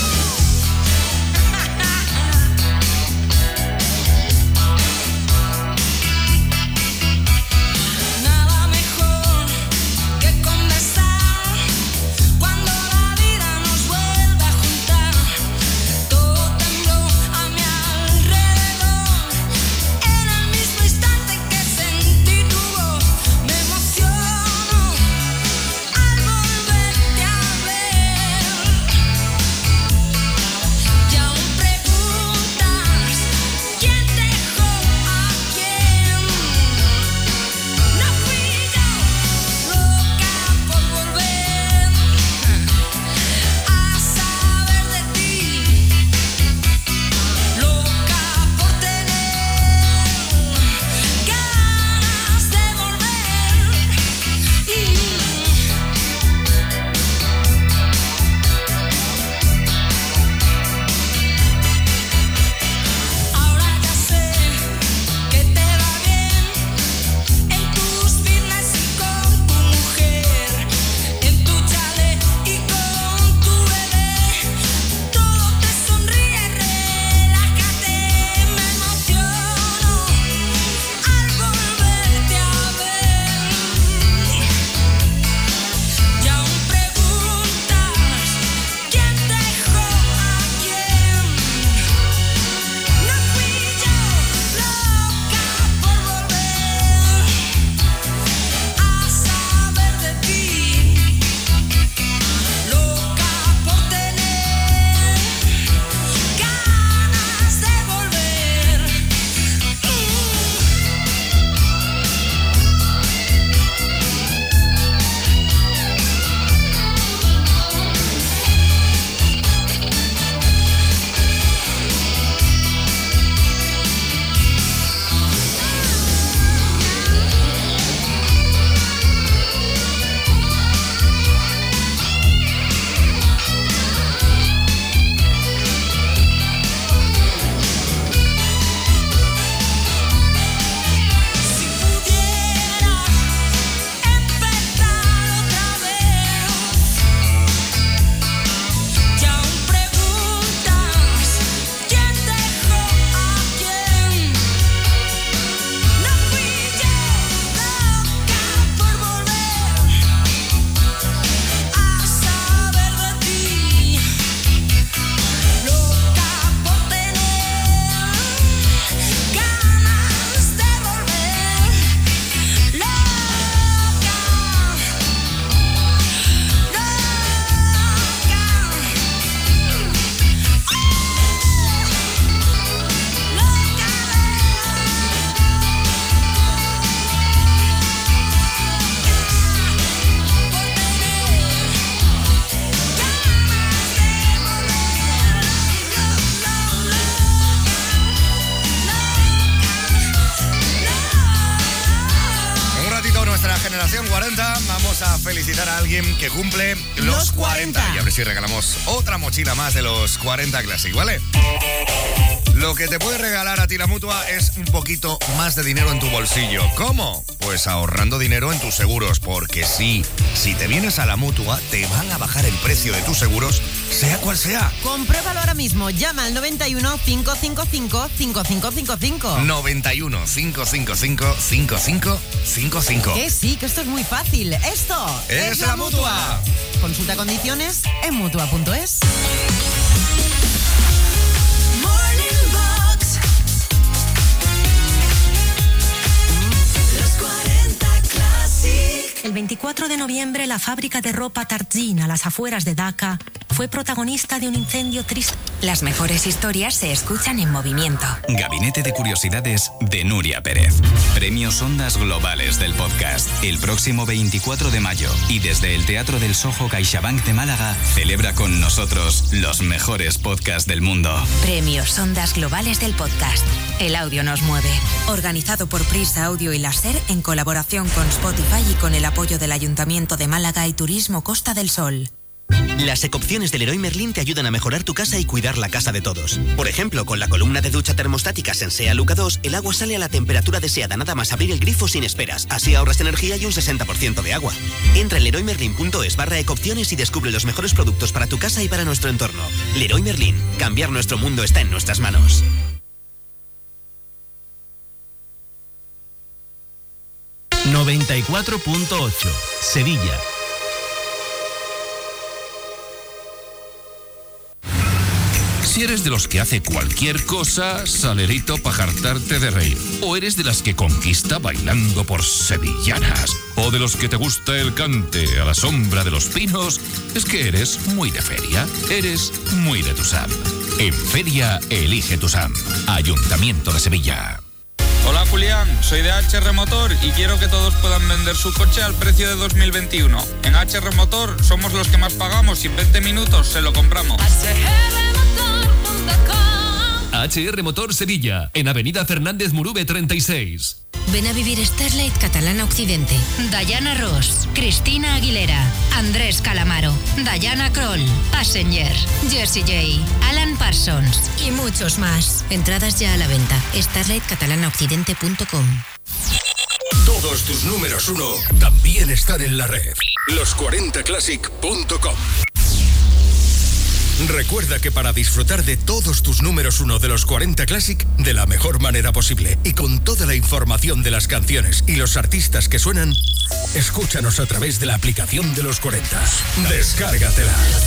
Mochila más de los 40 Classic, ¿vale? Lo que te puede regalar a ti la mutua es un poquito más de dinero en tu bolsillo. ¿Cómo? Pues ahorrando dinero en tus seguros, porque sí, si te vienes a la mutua, te van a bajar el precio de tus seguros, sea cual sea. Compruébalo ahora mismo. Llama al 91 555 5555. 91 555 5555. Que sí, que esto es muy fácil. Esto es, la mutua. Consulta condiciones en mutua.es. Morning Box. Los 40 Classic. El 24 de noviembre, la fábrica de ropa Tarzin a las afueras de Dhaka fue protagonista de un incendio triste. Las mejores historias se escuchan en movimiento. Gabinete de Curiosidades de Nuria Pérez. Premios Ondas Globales del Podcast. El próximo 24 de mayo. Y desde el Teatro del Soho CaixaBank de Málaga, celebra con nosotros los mejores podcasts del mundo. Premios Ondas Globales del Podcast. El audio nos mueve. Organizado por Prisa Audio y Láser en colaboración con Spotify y con el apoyo del Ayuntamiento de Málaga y Turismo Costa del Sol. Las ecopciones del Leroy Merlin te ayudan a mejorar tu casa y cuidar la casa de todos. Por ejemplo, con la columna de ducha termostática Sensea Luca 2, el agua sale a la temperatura deseada nada más abrir el grifo sin esperas. Así ahorras energía y un 60% de agua. Entra en leroymerlin.es barra ecopciones y descubre los mejores productos para tu casa y para nuestro entorno. Leroy Merlin. Cambiar nuestro mundo está en nuestras manos. ...94.8... Sevilla. Si eres de los que hace cualquier cosa, salerito para jartarte de reír. O eres de las que conquista bailando por sevillanas. O de los que te gusta el cante a la sombra de los pinos. Es que eres muy de feria. Eres muy de tu Sam. En feria, elige tu Sam. Ayuntamiento de Sevilla. Hola Julián, soy de HR Motor y quiero que todos puedan vender su coche al precio de 2021. En HR Motor somos los que más pagamos y en 20 minutos se lo compramos. HR Motor Sevilla, en Avenida Fernández Murube 36. Ven a vivir Starlight Catalana Occidente. Dayana Ross, Cristina Aguilera, Andrés Calamaro, Dayana Kroll, Passenger, Jessie J, Alan Parsons y muchos más. Entradas ya a la venta. StarlightCatalanaOccidente.com Todos tus números uno también están en la red. Los40classic.com. Recuerda que para disfrutar de todos tus números uno de los 40 Classic de la mejor manera posible y con toda la información de las canciones y los artistas que suenan, escúchanos a través de la aplicación de los 40. Descárgatela. Los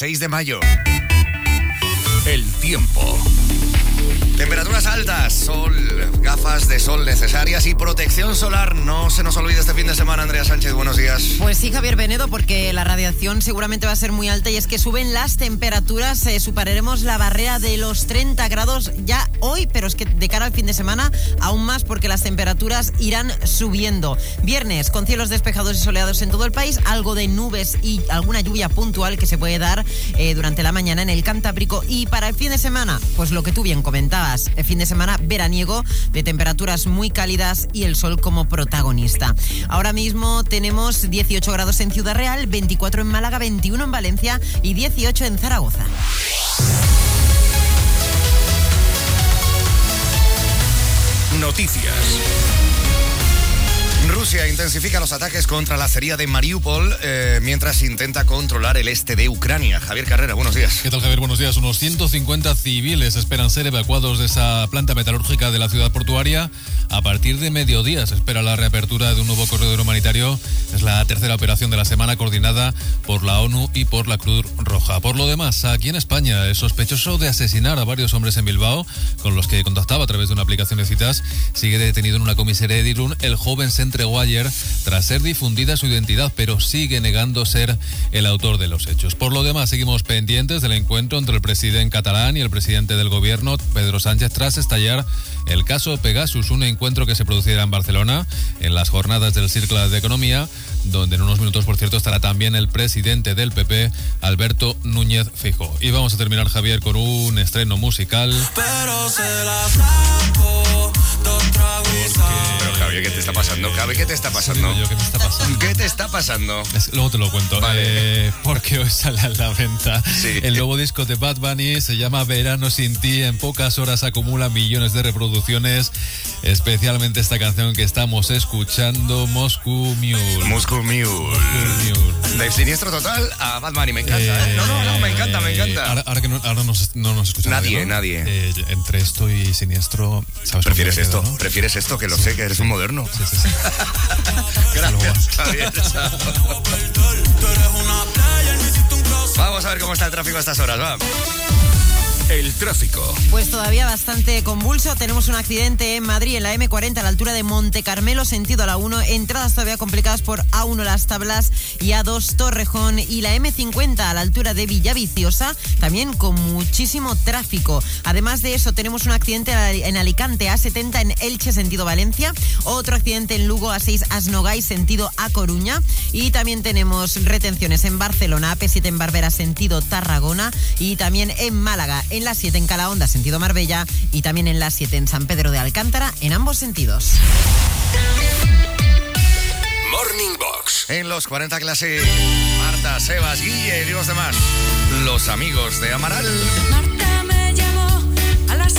6 de mayo. Seguramente va a ser muy alta y es que suben las temperaturas. eh, superaremos la barrera de los 30 grados ya hoy, pero es que de cara al fin de semana aún más porque las temperaturas irán subiendo. Viernes con cielos despejados y soleados en todo el país, algo de nubes y alguna lluvia puntual que se puede dar eh, durante la mañana en el Cantábrico. Y para el fin de semana, pues lo que tú bien comentabas, el fin de semana veraniego de temperaturas muy cálidas y el sol como protagonista. Ahora mismo tenemos 18 grados en Ciudad Real, 24 en Málaga, 21 en Valencia y 18 en Zaragoza. Intensifica los ataques contra la acería de Mariupol eh, mientras intenta controlar el este de Ucrania. Javier Carrera, buenos días. ¿Qué tal, Javier? Buenos días. Unos 150 civiles esperan ser evacuados de esa planta metalúrgica de la ciudad portuaria. A partir de mediodía se espera la reapertura de un nuevo corredor humanitario. Es la tercera operación de la semana coordinada por la ONU y por la Cruz Roja. Por lo demás, aquí en España, el sospechoso de asesinar a varios hombres en Bilbao, con los que contactaba a través de una aplicación de citas, sigue detenido en una comisaría de Irún. El joven se entregó tras ser difundida su identidad, pero sigue negando ser el autor de los hechos. Por lo demás, seguimos pendientes del encuentro entre el presidente catalán y el presidente del gobierno, Pedro Sánchez, tras estallar el caso Pegasus, un encuentro que se producirá en Barcelona en las jornadas del Círculo de Economía, donde en unos minutos, por cierto, estará también el presidente del PP, Alberto Núñez Fijo. Y vamos a terminar, Javier, con un estreno musical. Pero se la saco, Pero Javier, ¿qué te está pasando? Javier, ¿qué te está pasando? ¿Qué te está pasando? ¿Qué te está pasando? Es- luego te lo cuento. Vale. Eh, porque hoy sale a la venta el nuevo disco de Bad Bunny. Se llama Verano sin ti. En pocas horas acumula millones de reproducciones. Especialmente esta canción que estamos escuchando, Moscow Mule. Moscow Mule. De siniestro total a Bad Bunny, me encanta. ¿eh? No, no, no, me encanta, me encanta. Ahora, ahora que no, ahora nos- no nos escucha Nadie, ¿no? nadie. Eh, entre esto y siniestro, ¿sabes? ¿Prefieres me esto? quedo, no? ¿Prefieres esto? Que lo sé, que eres un moderno. Gracias, Javier. Vamos a ver cómo está el tráfico a estas horas, va. El tráfico. Pues todavía bastante convulso. Tenemos un accidente en Madrid, en la M40, a la altura de Monte Carmelo, sentido a la 1. Entradas todavía complicadas por A1 Las Tablas y A2 Torrejón. Y la M50 a la altura de Villaviciosa, también con muchísimo tráfico. Además de eso, tenemos un accidente en Alicante, A70 en Elche, sentido Valencia. Otro accidente en Lugo, A6 Asnogay, sentido A Coruña. Y también tenemos retenciones en Barcelona, AP7 en Barbera, sentido Tarragona. Y también en Málaga, en la 7 en Calahonda, sentido Marbella. Y también en la 7 en San Pedro de Alcántara, en ambos sentidos. Morning Box. En los 40 clase, Marta, Sebas, Guille y los demás. Los amigos de Amaral. Marta me llamó a las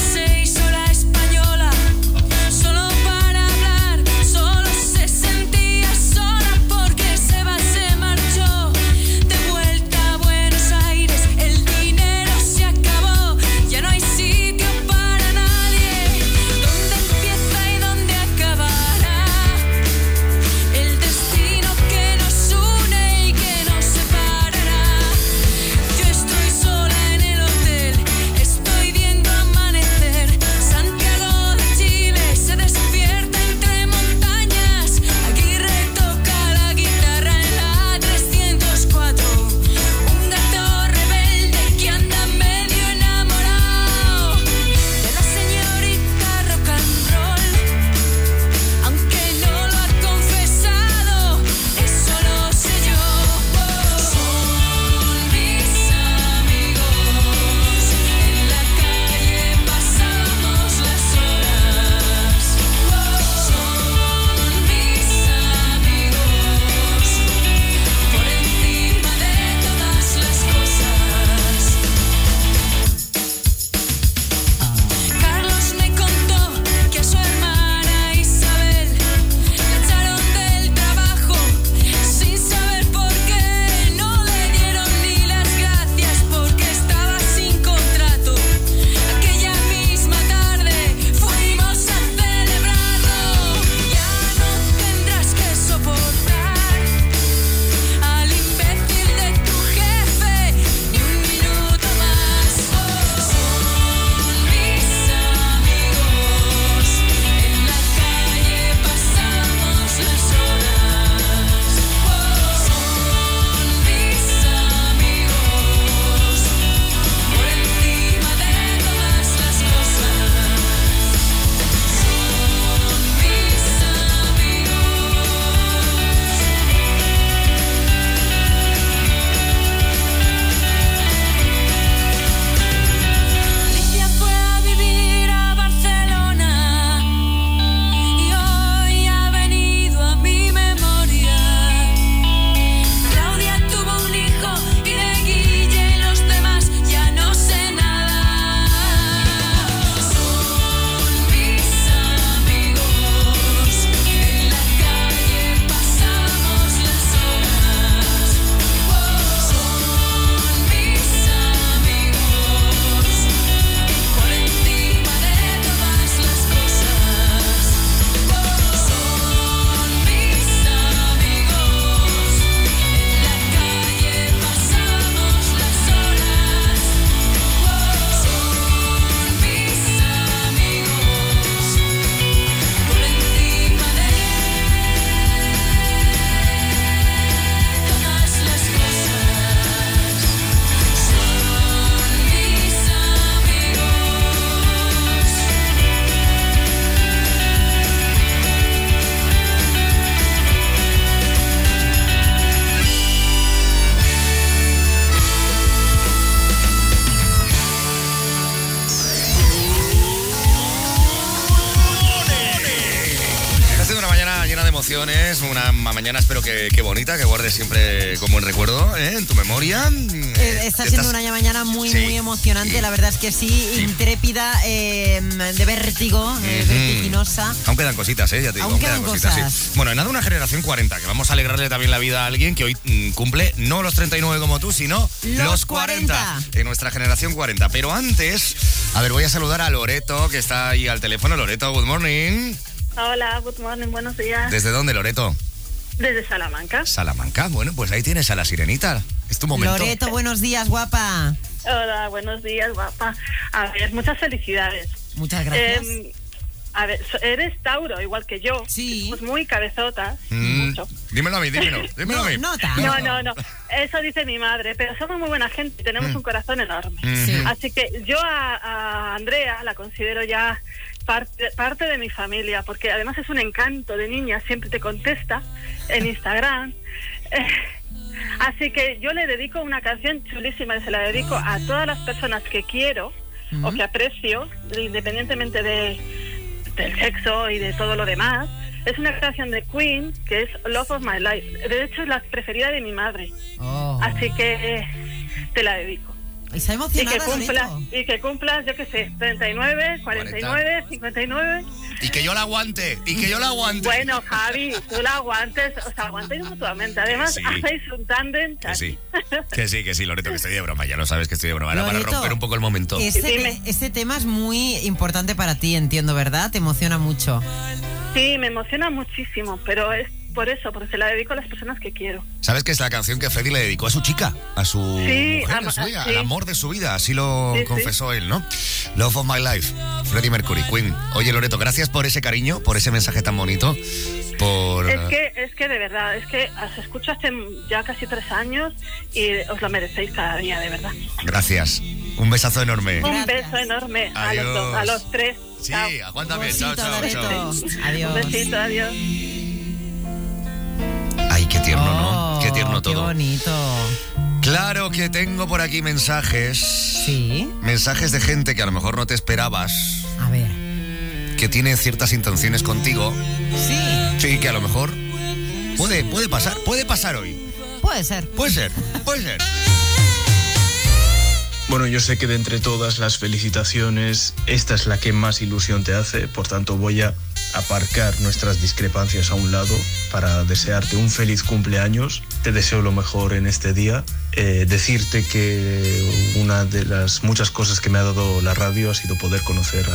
siempre con buen recuerdo ¿eh? en tu memoria. Eh, Está siendo una mañana muy, Sí. muy emocionante, la verdad es que sí, intrépida, eh, de vértigo, eh, vertiginosa. Aún quedan cositas, ¿eh? Ya te digo, Aún quedan cositas. sí. Bueno, en nada una generación 40, que vamos a alegrarle también la vida a alguien que hoy mm, cumple no los 39 como tú, sino Los los, 40, en nuestra generación 40. Pero antes, a ver, voy a saludar a Loreto, que está ahí al teléfono. Loreto, good morning. Hola, good morning, buenos días. ¿Desde dónde, Loreto? Desde Salamanca. Salamanca. Bueno, pues ahí tienes a la sirenita. Es tu momento. Loreto, buenos días, guapa. Hola, buenos días, guapa. A ver, muchas felicidades. Muchas gracias. Em, a ver, eres Tauro, igual que yo. Sí. Somos muy cabezotas. Mm, Dímelo a mí, dímelo. Dímelo a mí. No, no, no. Eso dice mi madre, pero somos muy buena gente y tenemos Mm. un corazón enorme. Sí. Así que yo a, a Andrea la considero ya parte, parte de mi familia, porque además es un encanto de niña, siempre te contesta en Instagram. Eh, así que yo le dedico una canción chulísima y se la dedico a todas las personas que quiero o que aprecio, independientemente de, del sexo y de todo lo demás. Es una canción de Queen que es Love of My Life. De hecho, es la preferida de mi madre. Oh. Así que eh, te la dedico. Está Y que, cumplas, Loreto. y que cumplas, yo qué sé, 39, 49, 59. Y que yo la aguante, y que yo la aguante. Bueno, Javi, tú la aguantes, o sea, aguantéis mutuamente. Además, Sí. hacéis un tándem. Que sí, que sí, que sí, Loreto, que estoy de broma. Ya lo sabes que estoy de broma. Era para Loreto, romper un poco el momento. Este, te- este tema es muy importante para ti, entiendo, ¿verdad? Te emociona mucho. Sí, me emociona muchísimo, pero es por eso, porque se la dedico a las personas que quiero. ¿Sabes que es la canción que Freddy le dedicó a su chica? A su Sí, mujer, ama- a su vida, sí. al amor de su vida. Así lo Sí, sí. confesó él, ¿no? Love of my life. Freddie Mercury, Queen. Oye, Loreto, gracias por ese cariño, por ese mensaje tan bonito. Por. Es que, es que de verdad, es que os escucho hace ya casi tres años y os lo merecéis cada día, de verdad. Gracias. Un besazo enorme. Un beso enorme a los, dos, a los tres. Sí, aguántame. Chao, chao, chao. Un besito, adiós. Ay, qué tierno, ¿no? Qué tierno Oh, Qué todo. bonito. Claro que tengo por aquí mensajes. Sí. Mensajes de gente que a lo mejor no te esperabas. A ver. Que tiene ciertas intenciones contigo. Sí. Sí, que a lo mejor puede, puede pasar, puede pasar hoy. Puede ser. Puede ser, puede ser. Bueno, yo sé que de entre todas las felicitaciones, esta es la que más ilusión te hace, por tanto voy a aparcar nuestras discrepancias a un lado para desearte un feliz cumpleaños. Te deseo lo mejor en este día. Eh, decirte que una de las muchas cosas que me ha dado la radio ha sido poder conocer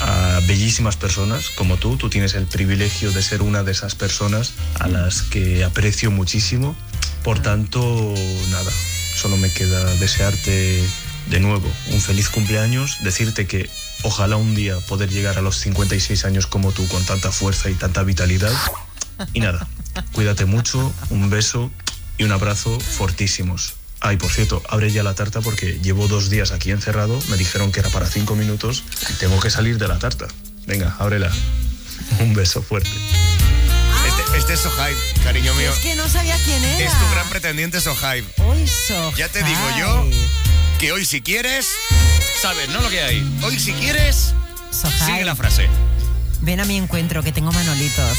a, a bellísimas personas como tú. Tú tienes el privilegio de ser una de esas personas a las que aprecio muchísimo. Por tanto, nada, solo me queda desearte de nuevo un feliz cumpleaños, decirte que ojalá un día poder llegar a los 56 años como tú con tanta fuerza y tanta vitalidad. Y nada, cuídate mucho, un beso y un abrazo fortísimos. Ay, por cierto, abre ya la tarta porque llevo dos días aquí encerrado, me dijeron que era para cinco minutos y tengo que salir de la tarta. Venga, ábrela. Un beso fuerte. Este, este es Sohaib, cariño mío. Es que no sabía quién era. Es tu gran pretendiente Sohaib. Hoy Sohaib. Ya te digo yo que hoy si quieres, sabes, ¿no? Lo que hay. Hoy si quieres, Sohaib. sigue la frase. Ven a mi encuentro, que tengo manolitos.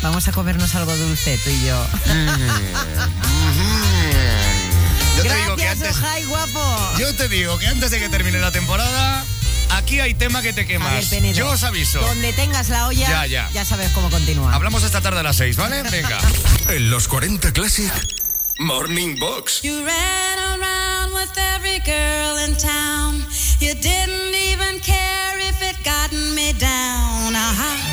Vamos a comernos algo dulce, tú y yo. Yo te digo que Gracias, antes, guapo. yo te digo que antes de que termine la temporada, aquí hay tema que te quemas. Yo os aviso. Donde tengas la olla, Ya, ya. sabes cómo continúa. Hablamos esta tarde a las 6, ¿vale? Venga. En los 40 Classic, Morning Box. You ran around with every girl in town. You didn't even care if it gotten me down. Uh-huh,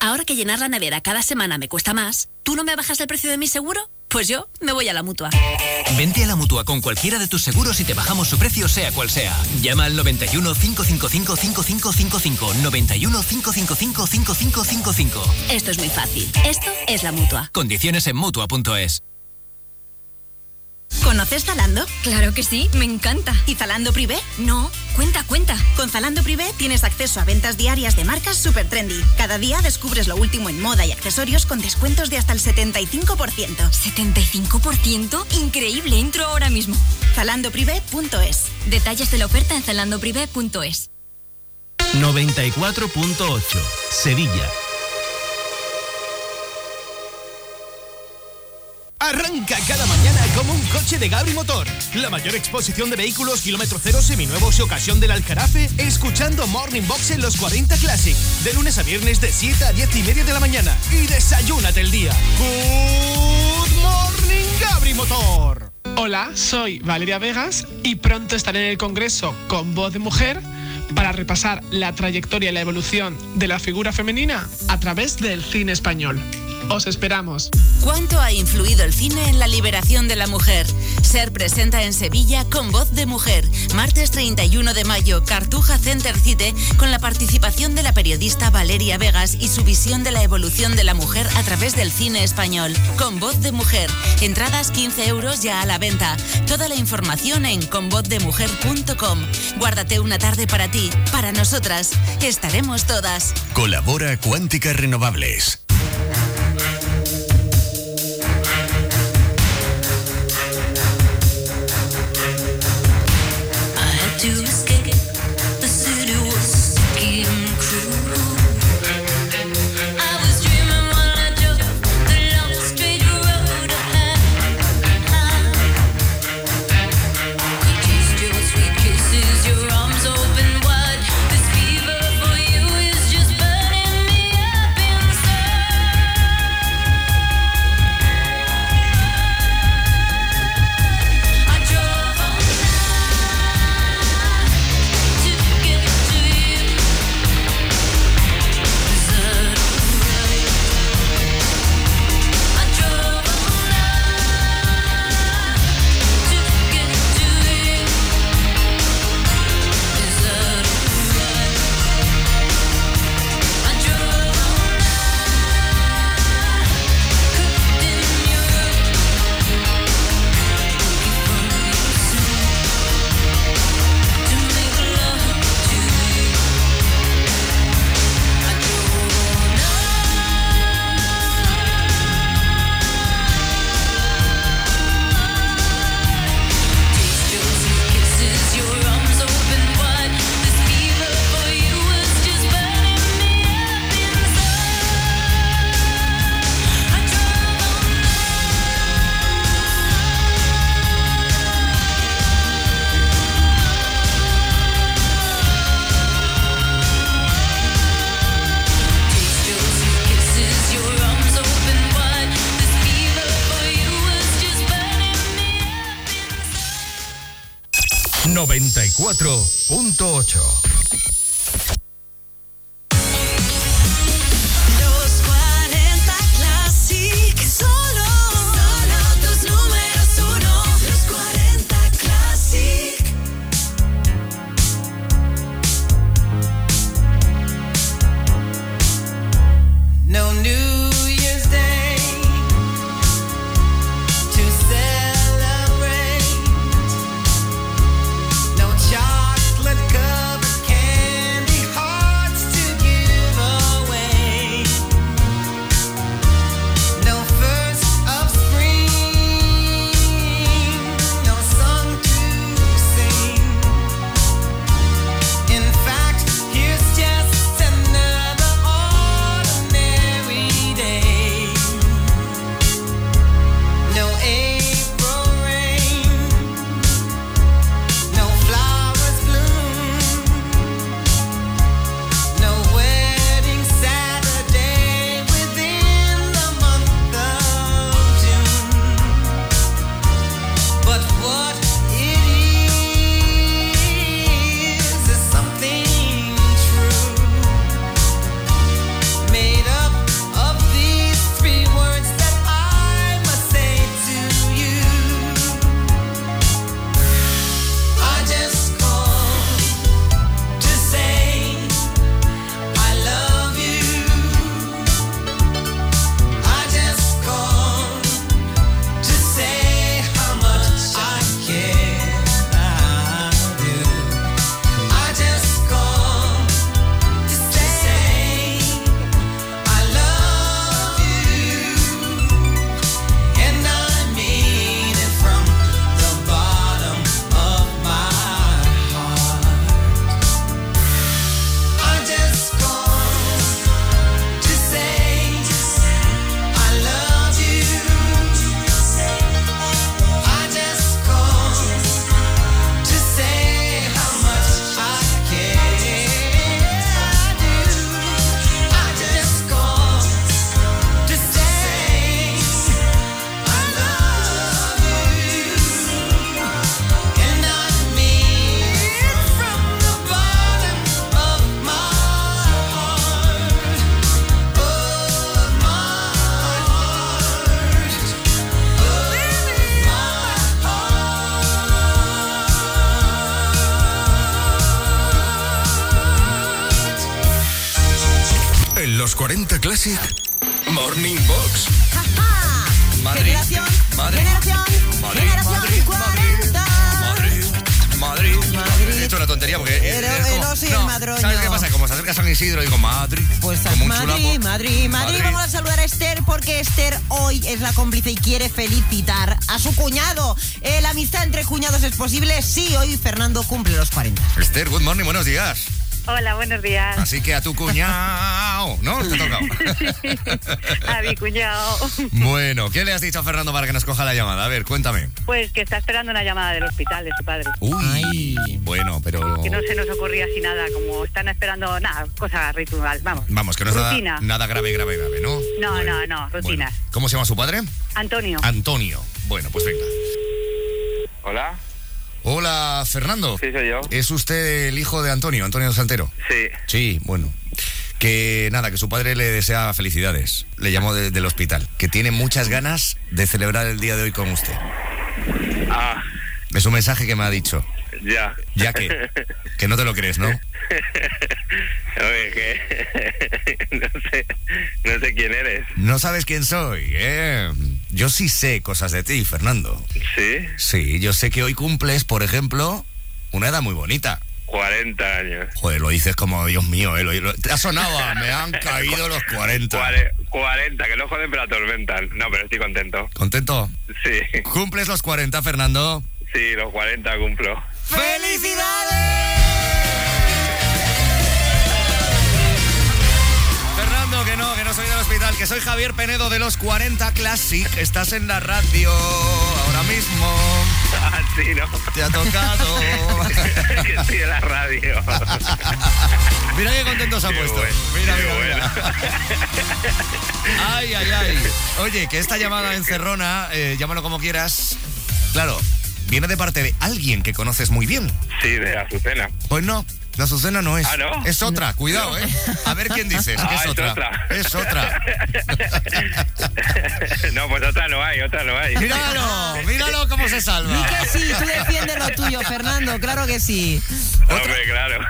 Ahora que llenar la nevera cada semana me cuesta más, ¿tú no me bajas el precio de mi seguro? Pues yo me voy a la mutua. Vente a la mutua con cualquiera de tus seguros y te bajamos su precio, sea cual sea. Llama al 91 555 5555. 91 555 5555. Esto es muy fácil. Esto es la mutua. Condiciones en mutua.es. ¿Conoces Zalando? Claro que sí, me encanta. ¿Y Zalando Privé? No, cuenta, cuenta. Con Zalando Privé tienes acceso a ventas diarias de marcas super trendy. Cada día descubres lo último en moda y accesorios con descuentos de hasta el 75%. ¿75%? Increíble, entro ahora mismo. Zalandoprivé.es. Detalles de la oferta en zalandoprivé.es. 94.8 Sevilla. Arranca cada mañana como un coche de Gabri Motor. La mayor exposición de vehículos kilómetro cero seminuevos y ocasión del Aljarafe, escuchando Morning Box en los 40 Classic. De lunes a viernes de 7 a 10 y media de la mañana. Y desayúnate el día. Good Morning Gabri Motor. Hola, soy Valeria Vegas y pronto estaré en el Congreso con voz de mujer para repasar la trayectoria y la evolución de la figura femenina a través del cine español. Os esperamos. ¿Cuánto ha influido el cine en la liberación de la mujer? Ser presenta en Sevilla con voz de mujer. Martes 31 de mayo, Cartuja Center Cite, con la participación de la periodista Valeria Vegas y su visión de la evolución de la mujer a través del cine español. Con voz de mujer. Entradas 15 euros ya a la venta. Toda la información en convozdemujer.com. Guárdate una tarde para ti, para nosotras. Estaremos todas. Colabora Cuántica Renovables. 40 Classic? Morning Box. Madrid. Generación, Madrid. generación, Madrid, generación Madrid, 40. Madrid. Madrid. He hecho una tontería porque. es- Pero es como- no el no, madroño. ¿Sabes qué pasa? Como se acerca San Isidro, digo Madrid. Pues como un Madrid, chulapo. Madrid, Madrid, Vamos a saludar a Esther porque Esther hoy es la cómplice y quiere felicitar a su cuñado. Eh, ¿La amistad entre cuñados es posible? Sí, hoy Fernando cumple los 40. Esther, good morning, buenos días. Hola, buenos días. Así que a tu cuñado, ¿no? Te ha tocado. A mi cuñado. Bueno, ¿qué le has dicho a Fernando para que nos coja la llamada? A ver, cuéntame. Pues que está esperando una llamada del hospital de su padre. Uy, bueno, pero... Que no se nos ocurría así nada, como están esperando nada, cosa ritual, vamos. Vamos, que no es nada, Rutina. nada grave, grave, grave, ¿no? No, no, no, rutinas. ¿Cómo se llama su padre? Antonio. Antonio. Bueno, pues venga. Hola. Hola, Fernando. Sí, soy yo. ¿Es usted el hijo de Antonio, Antonio Santero? Sí. Sí, bueno. Que nada, que su padre le desea felicidades. Le llamó de- del hospital. Que tiene muchas ganas de celebrar el día de hoy con usted. Ah, Es un mensaje que me ha dicho. ya. Ya que, que no te lo crees, ¿no? Oye, que no sé, no sé quién eres. No sabes quién soy, ¿eh? Yo sí sé cosas de ti, Fernando. ¿Sí? Sí, yo sé que hoy cumples, por ejemplo, una edad muy bonita. 40 años. Joder, lo dices como, Dios mío, ¿eh? Lo- lo- te ha sonado, me han caído los 40. Cuare- 40, que no joden pero atormentan. No, pero estoy contento. ¿Contento? Sí, ¿Cumples los 40, Fernando? sí, los 40 cumplo. Fernando, hospital, que soy Javier Penedo de los 40 Classic. Estás en la radio ahora mismo. Ah, sí, ¿no? Te ha tocado. que estoy en la radio. Mira qué contento se ha Qué puesto. bueno, mira, mira, mira. Ay, ay, ay. Oye, que esta llamada encerrona, eh, llámalo como quieras. Claro, viene de parte de alguien que conoces muy bien. Sí, de Azucena. Pues no, la Azucena no es. Ah, ¿no? Es otra, cuidado, ¿eh? A ver quién dices. Ah, es es otra. otra. Es otra. no, pues otra no hay, otra no hay. Míralo, míralo cómo se salva. que sí, tú defiendes lo tuyo, Fernando, claro que sí. Hombre, claro.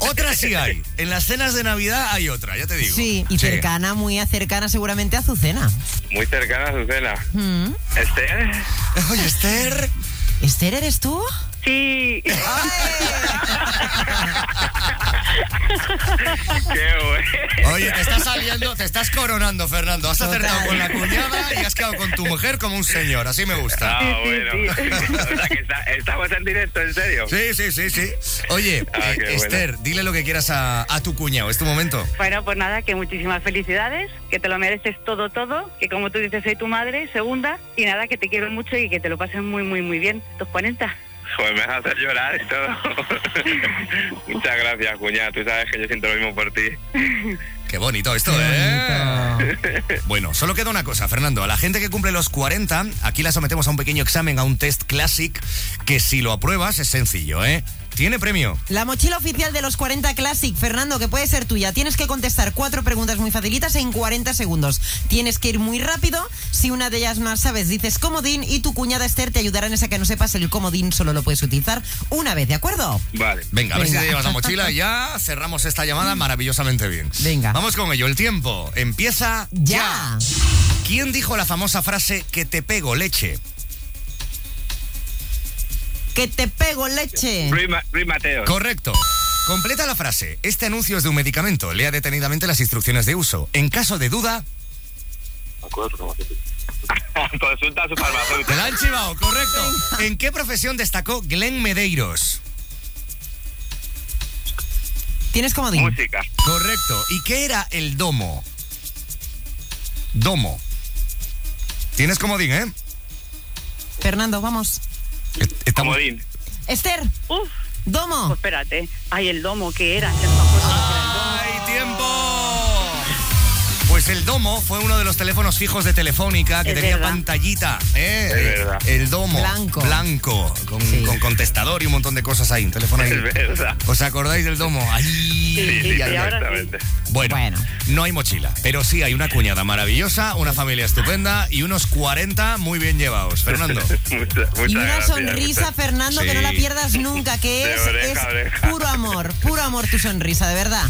Otra sí hay. En las cenas de Navidad hay otra, ya te digo. Sí, y cercana, muy cercana seguramente a Azucena. Muy cercana a Azucena. Mm. ¿Esther? Oye, Esther. ¿Esther eres tú? Sí. Qué bueno. Oye, te estás saliendo, te estás coronando, Fernando. Has acertado con la cuñada y has quedado con tu mujer como un señor. Así me gusta. Ah, bueno. o sea, que está- estamos en directo, ¿en serio? Sí, sí, sí, sí. Oye, Ah, eh, qué bueno. Esther, dile lo que quieras a, a tu cuñado. Es tu momento. Bueno, pues nada, que muchísimas felicidades, que te lo mereces todo, todo, que como tú dices, soy tu madre, segunda, y nada, que te quiero mucho y que te lo pases muy, muy, muy bien, tus 40. Pues me vas a hacer llorar y todo. Muchas gracias, cuñada. Tú sabes que yo siento lo mismo por ti. Qué bonito esto, ¿eh? Bueno, solo queda una cosa, Fernando. A la gente que cumple los 40, aquí la sometemos a un pequeño examen, a un test classic, que si lo apruebas es sencillo, ¿eh? Tiene premio. La mochila oficial de los 40 Classic, Fernando, que puede ser tuya. Tienes que contestar cuatro preguntas muy facilitas en 40 segundos. Tienes que ir muy rápido. Si una de ellas no la sabes, dices comodín y tu cuñada Esther te ayudará en esa que no sepas. El comodín solo lo puedes utilizar una vez, ¿de acuerdo? Vale. Venga, a ver Venga. si te llevas la mochila y ya cerramos esta llamada maravillosamente bien. Venga. Vamos con ello. El tiempo empieza Ya. ¿Quién dijo la famosa frase que te pego leche? Que te pego leche. Mateo. Correcto. Completa la frase. Este anuncio es de un medicamento. Lea detenidamente las instrucciones de uso. En caso de duda, Consulta a su farmacéutico. te la han chivado. Correcto. ¿En qué profesión destacó Glenn Medeiros? Tienes comodín. Música. Correcto. ¿Y qué era el domo? Domo. Tienes comodín, ¿eh? Fernando, vamos. Estamos... Comodín. Esther. Uf, Domo. pues espérate. Ay, el domo, que era el. ¡Ay, tiempo! Pues el domo fue uno de los teléfonos fijos de Telefónica que Es tenía verdad. pantallita. ¿eh? Es verdad. El domo. Blanco. Blanco. Con, Sí. con contestador y un montón de cosas ahí. Un teléfono ahí. Es verdad. ¿Os acordáis del domo? Ay, Sí, sí, ahora. Bueno, Bueno. no hay mochila, pero sí hay una cuñada maravillosa, una familia estupenda y unos 40 muy bien llevados. Fernando. Muchas, muchas Y una gracias, sonrisa, muchas- Fernando, que no la pierdas nunca, que De es, oreja es a oreja. puro amor, puro amor tu sonrisa, de verdad.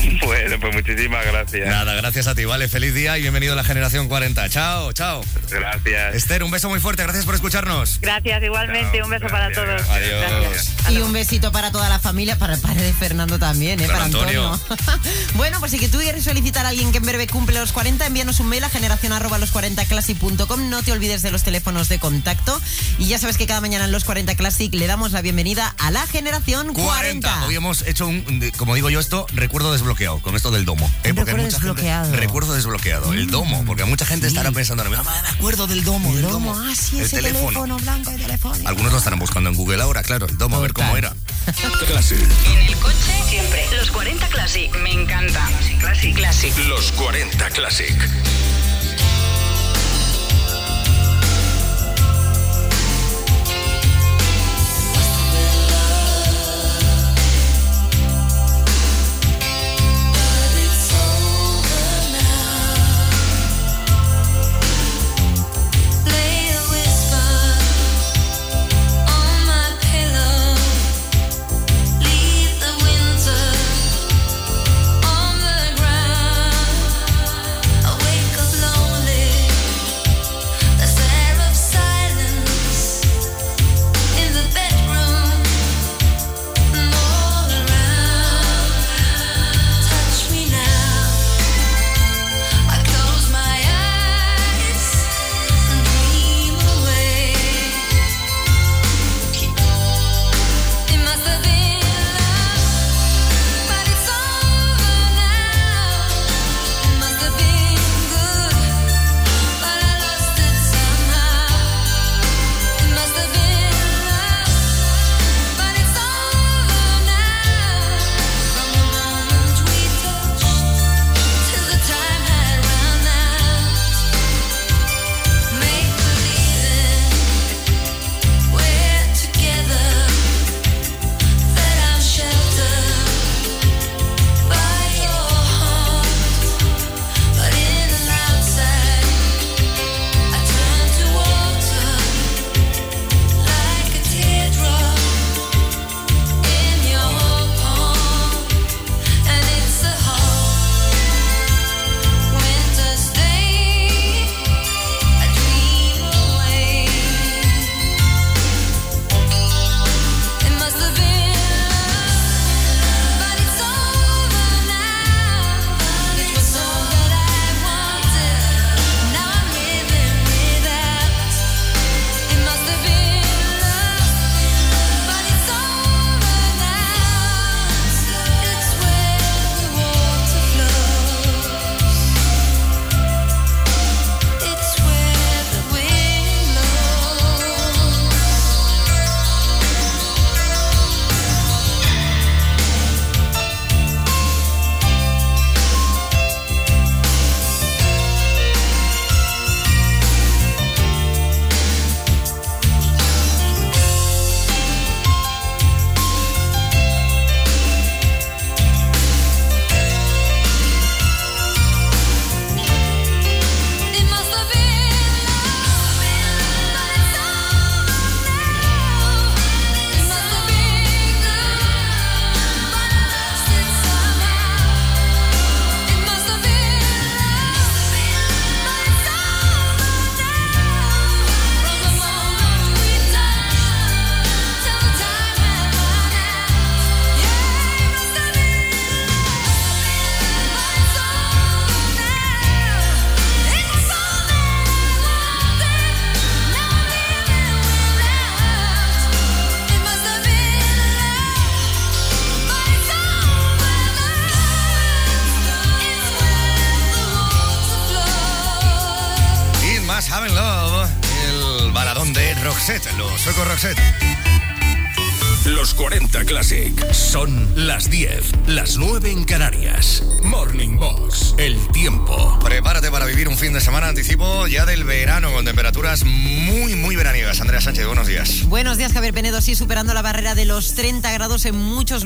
Bueno, pues muchísimas gracias. Nada, gracias a ti, vale. Feliz día y bienvenido a la generación 40. Chao, chao. Gracias. Esther, un beso muy fuerte. Gracias por escucharnos. Gracias, igualmente. un beso para todos. Adiós. Y un besito para toda la familia, para el padre de Fernando también, ¿eh? Para para Antonio. bueno, pues si que tú quieres solicitar a alguien que en breve cumple los 40, envíanos un mail a generación arroba los 40 classic.com. No te olvides de los teléfonos de contacto. Y ya sabes que cada mañana en los 40 Classic le damos la bienvenida a la generación 40. Hoy hemos hecho un, como digo yo esto, recuerdo desbloqueado, con esto del domo. ¿eh? Porque recuerdo mucha gente- desbloqueado. recuerdo desbloqueado, el domo, porque mucha gente estará pensando ahora mismo, "Ah, me acuerdo del domo, del domo. Ah, sí, el ese teléfono. teléfono blanco de teléfono. Algunos lo estarán buscando en Google ahora, claro, el domo, a ver cómo era. Classic. En el coche, siempre. Los 40 Classic. Me encanta. Classic. Classic. Los 40 Classic.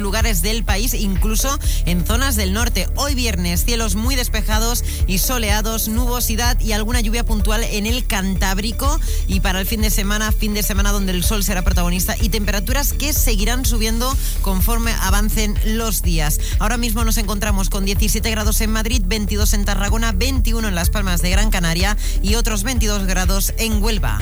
Lugares del país, incluso en zonas del norte. Hoy viernes, cielos muy despejados y soleados, nubosidad y alguna lluvia puntual en el Cantábrico. Y para el fin de semana, fin de semana donde el sol será protagonista y temperaturas que se seguirán subiendo conforme avancen los días. Ahora mismo nos encontramos con 17 grados en Madrid, 22 en Tarragona, 21 en Las Palmas de Gran Canaria y otros 22 grados en Huelva.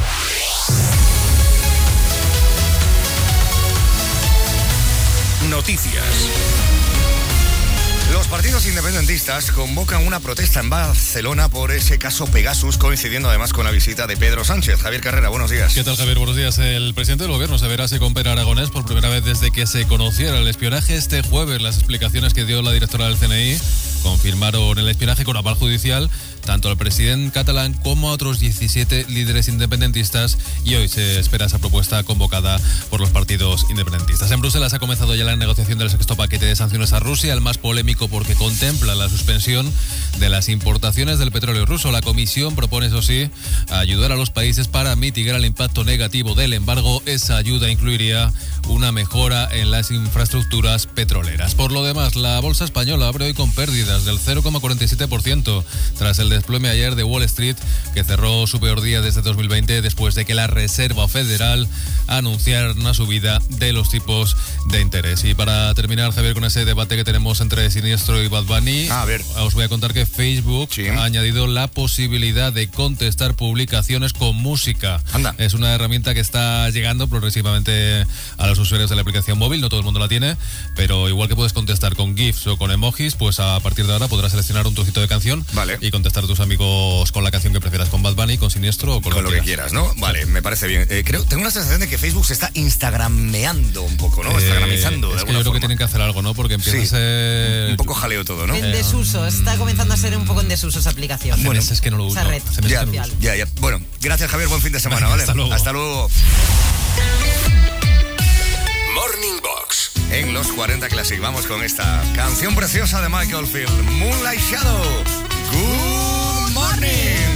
Independentistas convocan una protesta en Barcelona por ese caso Pegasus, coincidiendo además con la visita de Pedro Sánchez. Javier Carrera, buenos días. ¿Qué tal, Javier? Buenos días. El presidente del gobierno se verá así con Pedro Aragonés por primera vez desde que se conociera el espionaje este jueves. Las explicaciones que dio la directora del CNI confirmaron el espionaje con aval judicial tanto al presidente catalán como a otros 17 líderes independentistas y hoy se espera esa propuesta convocada por los partidos independentistas. En Bruselas ha comenzado ya la negociación del sexto paquete de sanciones a Rusia, el más polémico porque contempla la suspensión de las importaciones del petróleo ruso. La Comisión propone, eso sí, ayudar a los países para mitigar el impacto negativo del embargo. Esa ayuda incluiría una mejora en las infraestructuras petroleras. Por lo demás, la bolsa española abre hoy con pérdidas del 0,47% tras el desplome ayer de Wall Street, que cerró su peor día desde 2020 después de que la Reserva Federal anunciara una subida de los tipos de interés. Y para terminar, Javier, con ese debate que tenemos entre Siniestro y Bad Bunny, a ver. os voy a contar que Facebook ha añadido la posibilidad de contestar publicaciones con música. Anda. Es una herramienta que está llegando progresivamente a los usuarios de la aplicación móvil, no todo el mundo la tiene, pero igual que puedes contestar con GIFs o con emojis, pues a partir de ahora podrás seleccionar un trocito de canción Vale. y contestar a tus amigos con la canción que prefieras, con Bad Bunny, con Siniestro o con, Con lo que quieras, ¿no? Vale, me parece bien. Eh, creo, tengo la sensación de que Facebook se está instagrameando un poco, ¿no? Eh, Instagramizando de es que yo creo que tienen que hacer algo, ¿no? Porque empieza Sí. a ser... Un poco jaleo todo, ¿no? En desuso, está comenzando a ser un poco en desuso esa aplicación. Hace meses que no lo Esa uso. red social. uso. Ya, ya. Bueno, gracias Javier, buen fin de semana, ¿vale? Hasta luego. Hasta luego. Morning Box. En los 40 Classic vamos con esta canción preciosa de Michael Field, Moonlight Shadow. Good morning.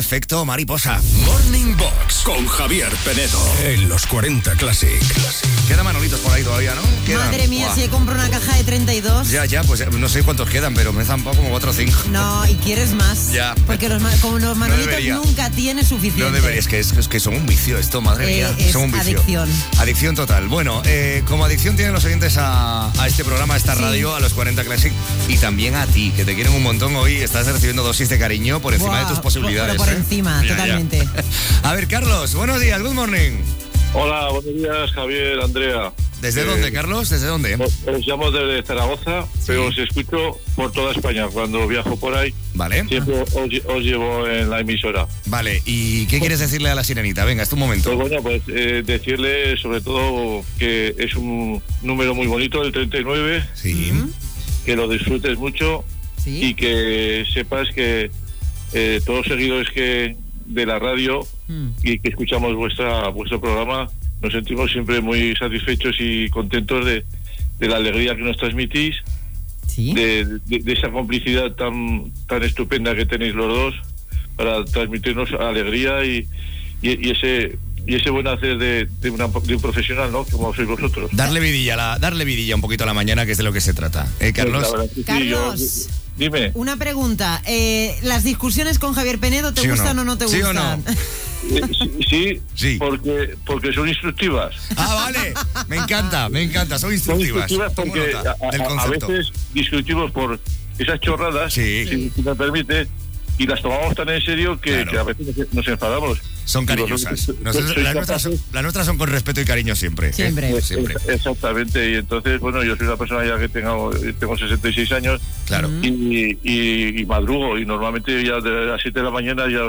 Efecto mariposa. Morning Box con Javier Penedo en los 40 Classic. Quedan manolitos por ahí todavía, ¿no? Quedan. Madre mía, Buah. si compro una caja de 32. Ya, ya, pues no sé cuántos quedan, pero me he zampado como 4 o 5. No, y quieres más. Ya. Porque los, ma- como los manolitos nunca tienes suficiente. No debería, es que, es, es que son un vicio esto, madre Eh, mía. es son un vicio. adicción. Adicción total. Bueno, eh, como adicción tienen los oyentes a, a este programa, a esta Sí. radio, a los 40 Classic y también a ti, que te quieren un montón hoy. Estás recibiendo dosis de cariño por encima de tus posibilidades. pero por ¿eh? encima, Ya, ya. totalmente. A ver, Carlos, buenos días, good morning. Hola, buenos días, Javier, Andrea. ¿Desde Eh, dónde, Carlos? ¿Desde dónde? Os, llamo desde Zaragoza, pero os escucho por toda España. Cuando viajo por ahí, Vale. siempre os, lle- os llevo en la emisora. Vale, ¿y qué quieres decirle a la sirenita? Venga, es tu momento. Pues bueno, pues eh, decirle sobre todo que es un número muy bonito, el 39. Sí. Que lo disfrutes mucho y que sepas que eh, todos los seguidores que de la radio y que escuchamos vuestra vuestro programa nos sentimos siempre muy satisfechos y contentos de, de la alegría que nos transmitís de, de- de esa complicidad tan tan estupenda que tenéis los dos para transmitirnos alegría y, y, y ese y ese buen hacer de, de, una- de un profesional no como sois vosotros Darle vidilla, la, darle vidilla un poquito a la mañana, que es de lo que se trata. ¿Eh, Carlos? Verdad que sí, yo- Dime. Una pregunta. eh, ¿Las discusiones con Javier Penedo te ¿Sí o gustan no? o no te ¿Sí o gustan? Eh, sí, sí, Porque, porque son instructivas. Ah, vale. Me encanta, me encanta. Son instructivas. Son instructivas porque a, veces discutimos por esas chorradas, si, si me permite, y las tomamos tan en serio que, que a veces nos enfadamos. Son cariñosas. Nosotros- las, nuestras son, capaces- las nuestras son con respeto y cariño siempre. ¿eh? Siempre. Siempre. Ex- Exactamente, y entonces, bueno, yo soy una persona ya que tengo, tengo 66 años Claro. y, y, y madrugo, y normalmente ya de las 7 de la mañana ya,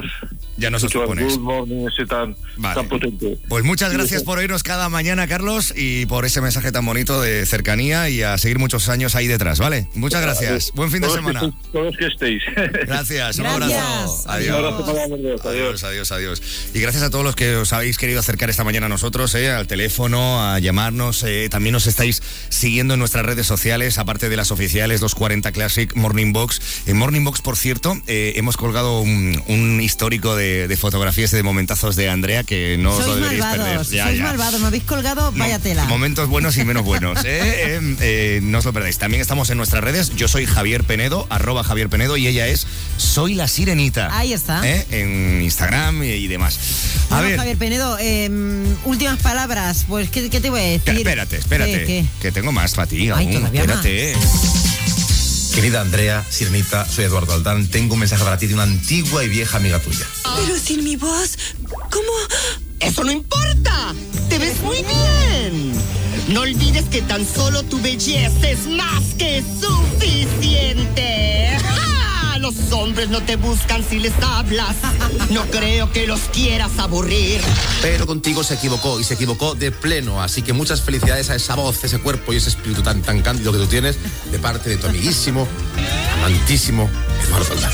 Ya nos pones. Good Morning ese tan, tan potente. Pues muchas gracias por oírnos cada mañana, Carlos, y por ese mensaje tan bonito de cercanía y a seguir muchos años ahí detrás, ¿vale? Muchas gracias. Buen fin de semana. Todos que estéis. Gracias, un Gracias. abrazo. Un Adiós. Adiós, adiós, adiós. Y gracias a todos los que os habéis querido acercar esta mañana a nosotros, eh, al teléfono, a llamarnos. eh, también nos estáis siguiendo en nuestras redes sociales, aparte de las oficiales, 240 Classic, Morning Box. En Morning Box, por cierto, eh, hemos colgado un, un histórico de, de fotografías y de momentazos de Andrea que no os lo sois deberéis malvados, perder. Ya, sois ya. malvados. Me habéis colgado, vaya tela. Momentos buenos y menos buenos. no os lo perdáis. También estamos en nuestras redes. Yo soy Javier Penedo, arroba Javier Penedo, y ella es Soy la Sirenita. Ahí está. En Instagram y, y demás. A Bueno, ver, Javier Penedo, eh, últimas palabras. Pues, ¿qué, qué te voy a decir? espérate, espérate. ¿Qué, qué? Que tengo más para ti. Ay, aún. todavía más. espérate. Querida Andrea, Sirenita, soy Eduardo Aldán. Tengo un mensaje para ti de una antigua y vieja amiga tuya. Pero sin mi voz, ¿cómo? Eso no importa. Te ves muy bien. No olvides que tan solo tu belleza es más que suficiente. ¡Ja! Los hombres no te buscan si les hablas. No creo que los quieras aburrir. Pero contigo se equivocó y se equivocó de pleno. Así que muchas felicidades a esa voz, ese cuerpo y ese espíritu tan, tan cándido que tú tienes de parte de tu amiguísimo, amantísimo Eduardo Aldán.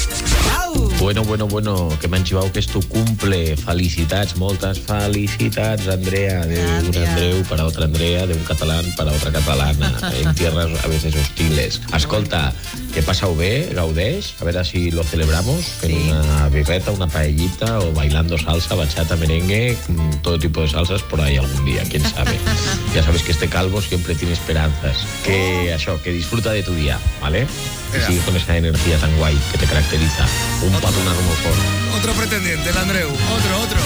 Bueno, bueno, bueno, que m'han xivat que és tu cumple. Felicitats, moltes felicitats, Andrea, de un Andreu para otra Andrea, de un catalán para otra catalana, en tierras a veces hostiles. Escolta, que passa-ho bé, gaudeix, a veure si lo celebramos, fent una birreta, una paellita o bailando salsa, bachata, merengue, mm, todo tipo de salsas por ahí algún día, quién sabe. Ya sabes que este calvo siempre tiene esperanzas. Que això, que disfruta de tu día, ¿vale? Que sigue con esa energía tan guay que te caracteriza. Un patonazo muy fuerte. Otro pretendiente, el Andreu. Otro, otro.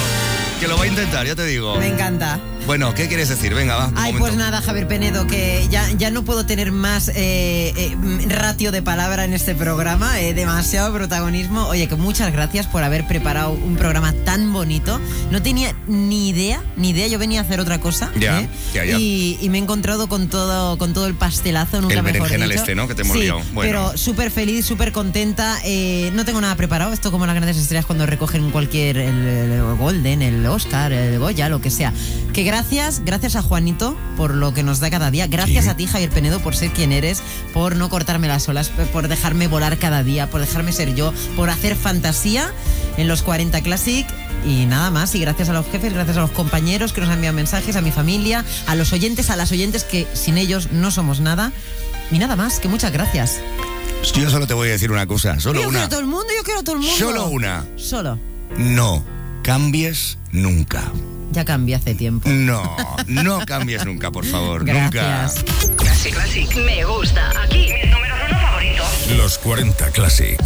Que lo va a intentar, ya te digo. Me encanta. Bueno, ¿qué quieres decir? Venga, va. Ay, pues nada, Javier Penedo, que ya, ya no puedo tener más eh, eh, ratio de palabra en este programa, eh, demasiado protagonismo. Oye, que muchas gracias por haber preparado un programa tan bonito. No tenía ni idea, ni idea, yo venía a hacer otra cosa. Ya, ¿eh? ya, ya. Y, y me he encontrado con todo, con todo el pastelazo, nunca El mejor dicho. este, ¿no? Que te sí. Bueno. pero súper feliz, súper contenta. eh, no tengo nada preparado, esto como las grandes estrellas cuando recogen cualquier, el, el Golden, el Oscar, el Goya, lo que sea. Que gracias, gracias a Juanito por lo que nos da cada día. Gracias a ti, Javier Penedo, por ser quien eres, por no cortarme las olas, por dejarme volar cada día, por dejarme ser yo, por hacer fantasía en los 40 Classic. Y nada más, y gracias a los jefes, gracias a los compañeros que nos han enviado mensajes, a mi familia, a los oyentes, a las oyentes que sin ellos no somos nada. Y nada más, que muchas gracias. Yo solo te voy a decir una cosa, solo yo una. quiero a todo el mundo, yo quiero a todo el mundo. Solo una. Solo. No cambies nunca. Ya cambié hace tiempo. No, no cambies nunca, por favor. Gracias. Nunca. Classic, Classic. Me gusta. Aquí, mis números uno favoritos. Los 40 Classic.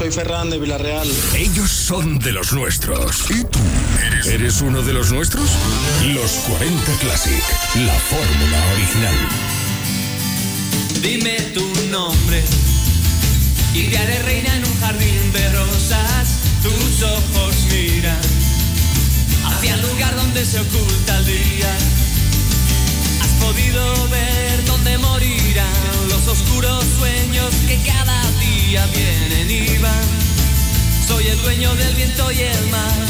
Soy Ferran de Villarreal. Ellos son de los nuestros. ¿Y tú? ¿Eres uno de los nuestros? Los 40 Classic, la fórmula original. Dime tu nombre y te haré reina en un jardín de rosas. Tus ojos miran hacia el lugar donde se oculta el día. Has podido ver dónde morirán los oscuros sueños que cada vienen y van. Soy el dueño del viento y el mar.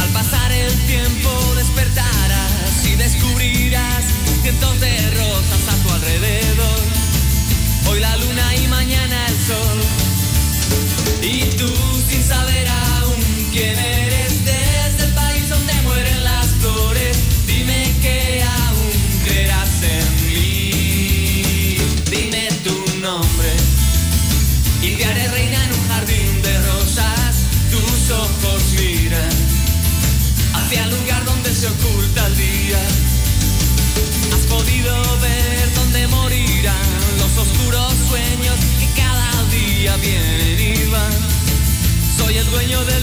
Al pasar el tiempo despertarás y descubrirás cientos de rosas a tu alrededor. Hoy la luna y mañana el sol. Y tú sin saber aún quién eres desde dueño del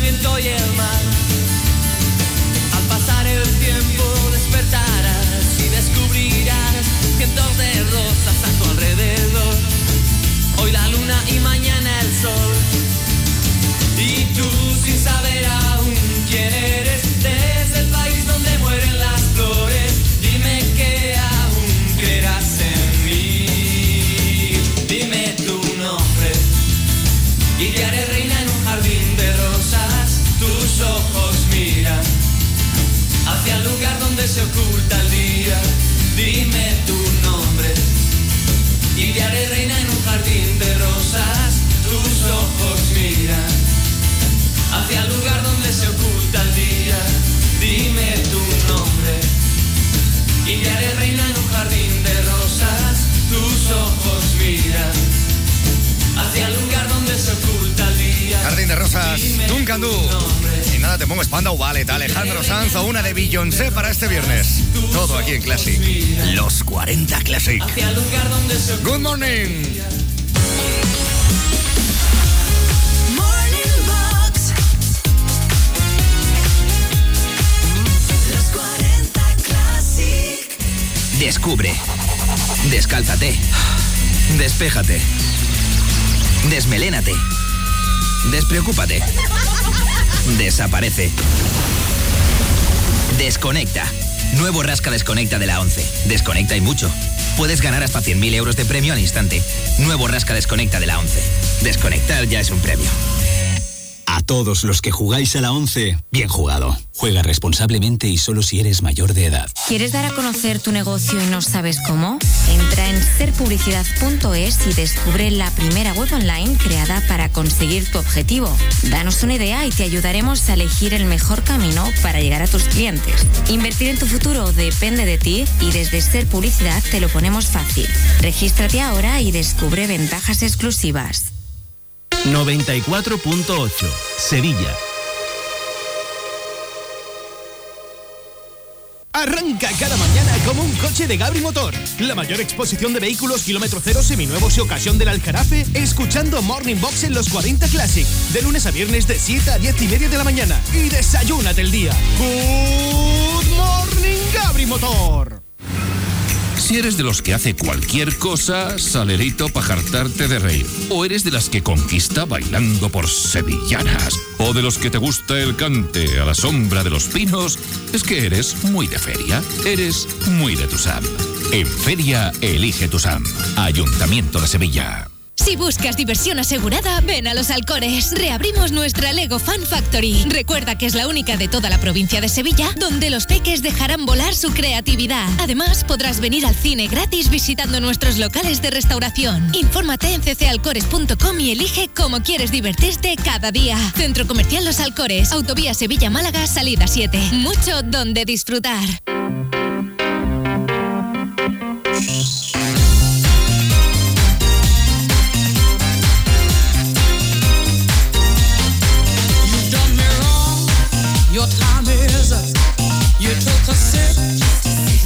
Y nada, te pongo Spandau Ballet, Alejandro Sanz o una de Beyoncé para este viernes. Todo aquí en Classic. Los 40 Classic. Hacia el lugar donde se Good morning. Morning Box. Los 40 Classic. Descubre. Descálzate. Despéjate. Desmelénate. Despreocúpate. Desaparece. Desconecta. Nuevo Rasca Desconecta de la 11. Desconecta y mucho. Puedes ganar hasta 100.000 euros de premio al instante. Nuevo Rasca Desconecta de la 11. Desconectar ya es un premio. Todos los que jugáis a la 11, bien jugado. Juega responsablemente y solo si eres mayor de edad. ¿Quieres dar a conocer tu negocio y no sabes cómo? Entra en serpublicidad.es y descubre la primera web online creada para conseguir tu objetivo. Danos una idea y te ayudaremos a elegir el mejor camino para llegar a tus clientes. Invertir en tu futuro depende de ti y desde Ser Publicidad te lo ponemos fácil. Regístrate ahora y descubre ventajas exclusivas. 94.8 Sevilla. Arranca cada mañana como un coche de Gabri Motor. La mayor exposición de vehículos kilómetro cero seminuevos y ocasión del Alcarafe, escuchando Morning Box en los 40 Classic. De lunes a viernes de 7 a 10 y media de la mañana. Y desayúnate el día. Good morning, Gabri Motor. Si eres de los que hace cualquier cosa, salerito para de reír. O eres de las que conquista bailando por sevillanas. O de los que te gusta el cante a la sombra de los pinos. Es que eres muy de feria. Eres muy de Tusam. En feria, elige Tusam. Ayuntamiento de Sevilla. Si buscas diversión asegurada, ven a Los Alcores. Reabrimos nuestra Lego Fan Factory. Recuerda que es la única de toda la provincia de Sevilla donde los peques dejarán volar su creatividad. Además, podrás venir al cine gratis visitando nuestros locales de restauración. Infórmate en ccalcores.com y elige cómo quieres divertirte cada día. Centro Comercial Los Alcores, Autovía Sevilla-Málaga, salida 7. Mucho donde disfrutar.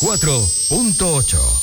94.8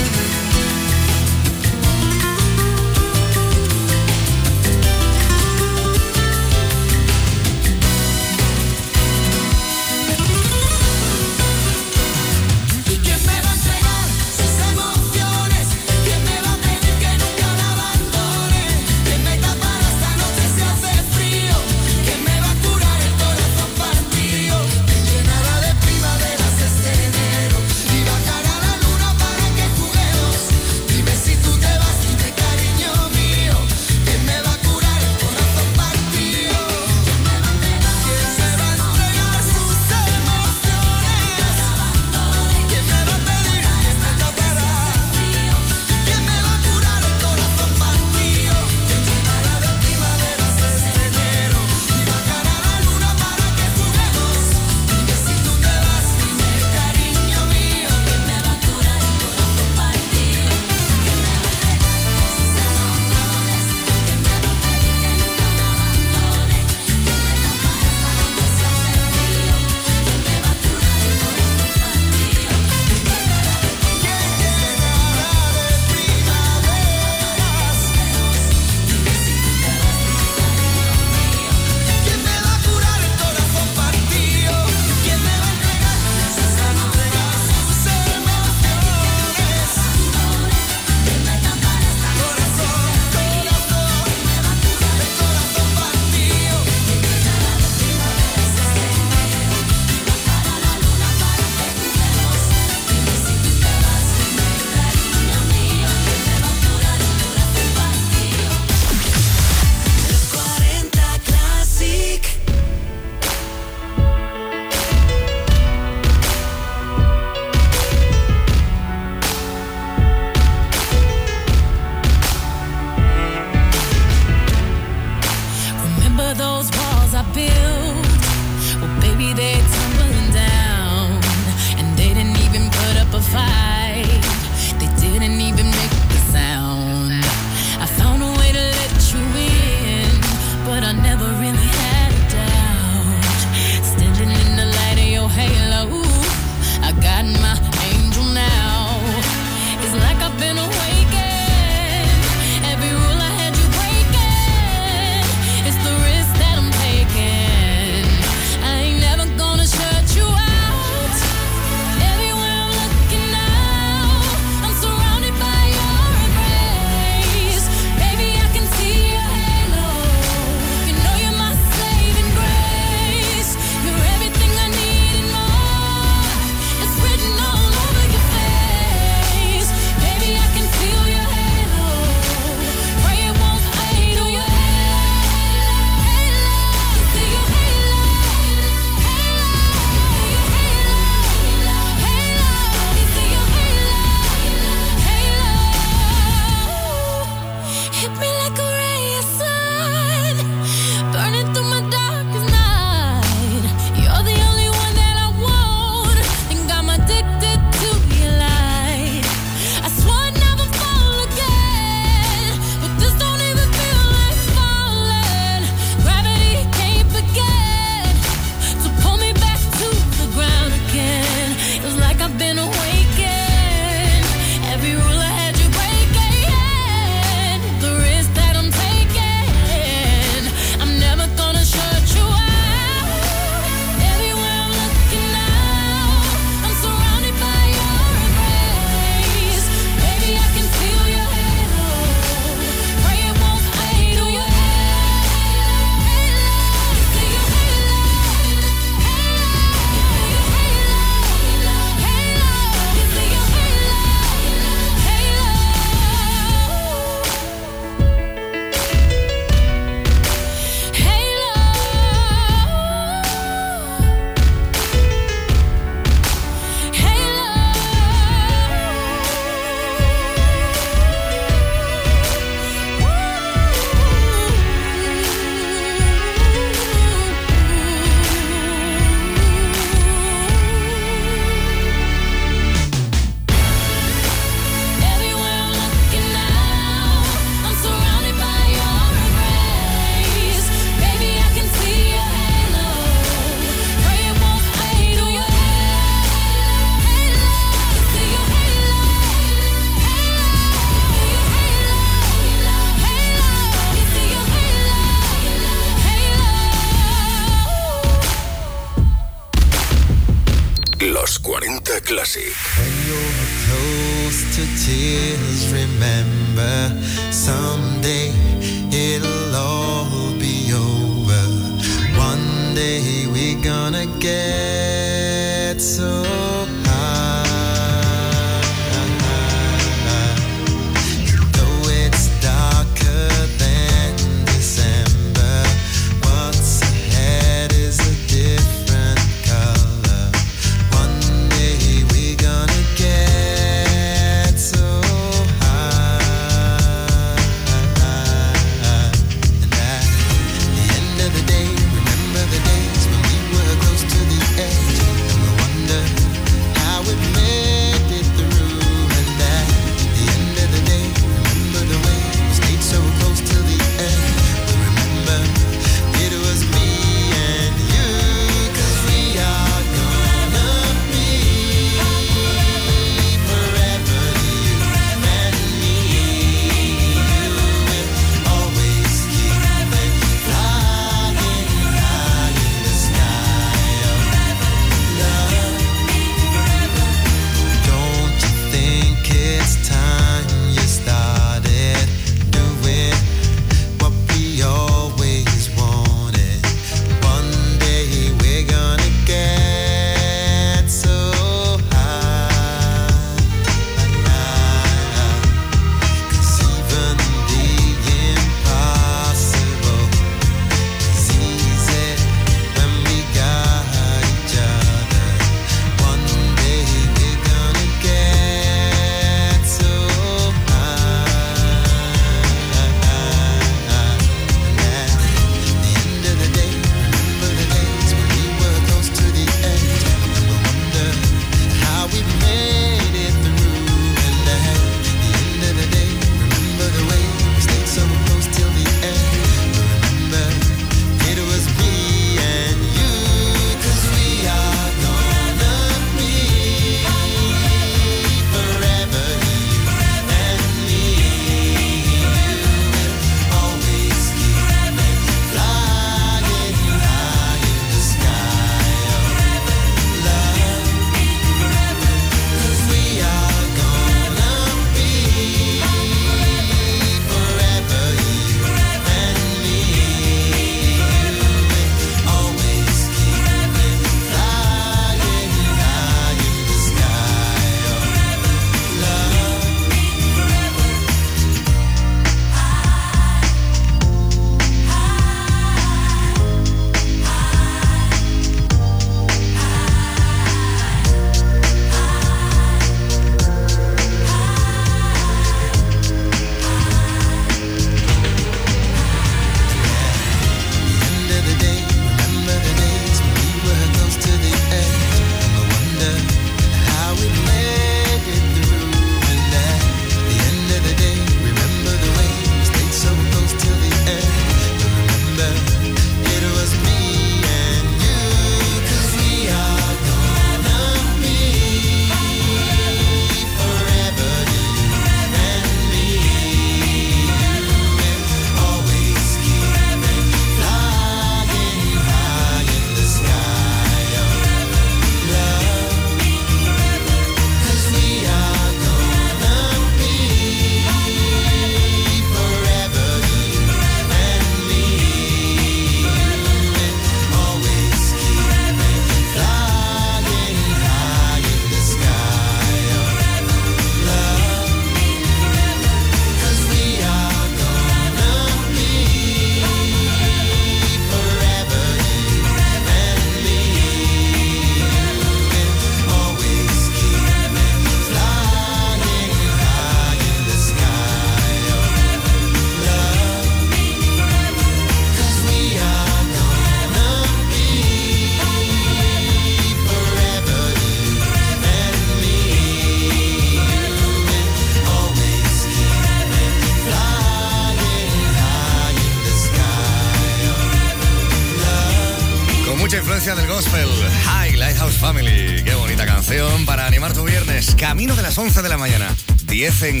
10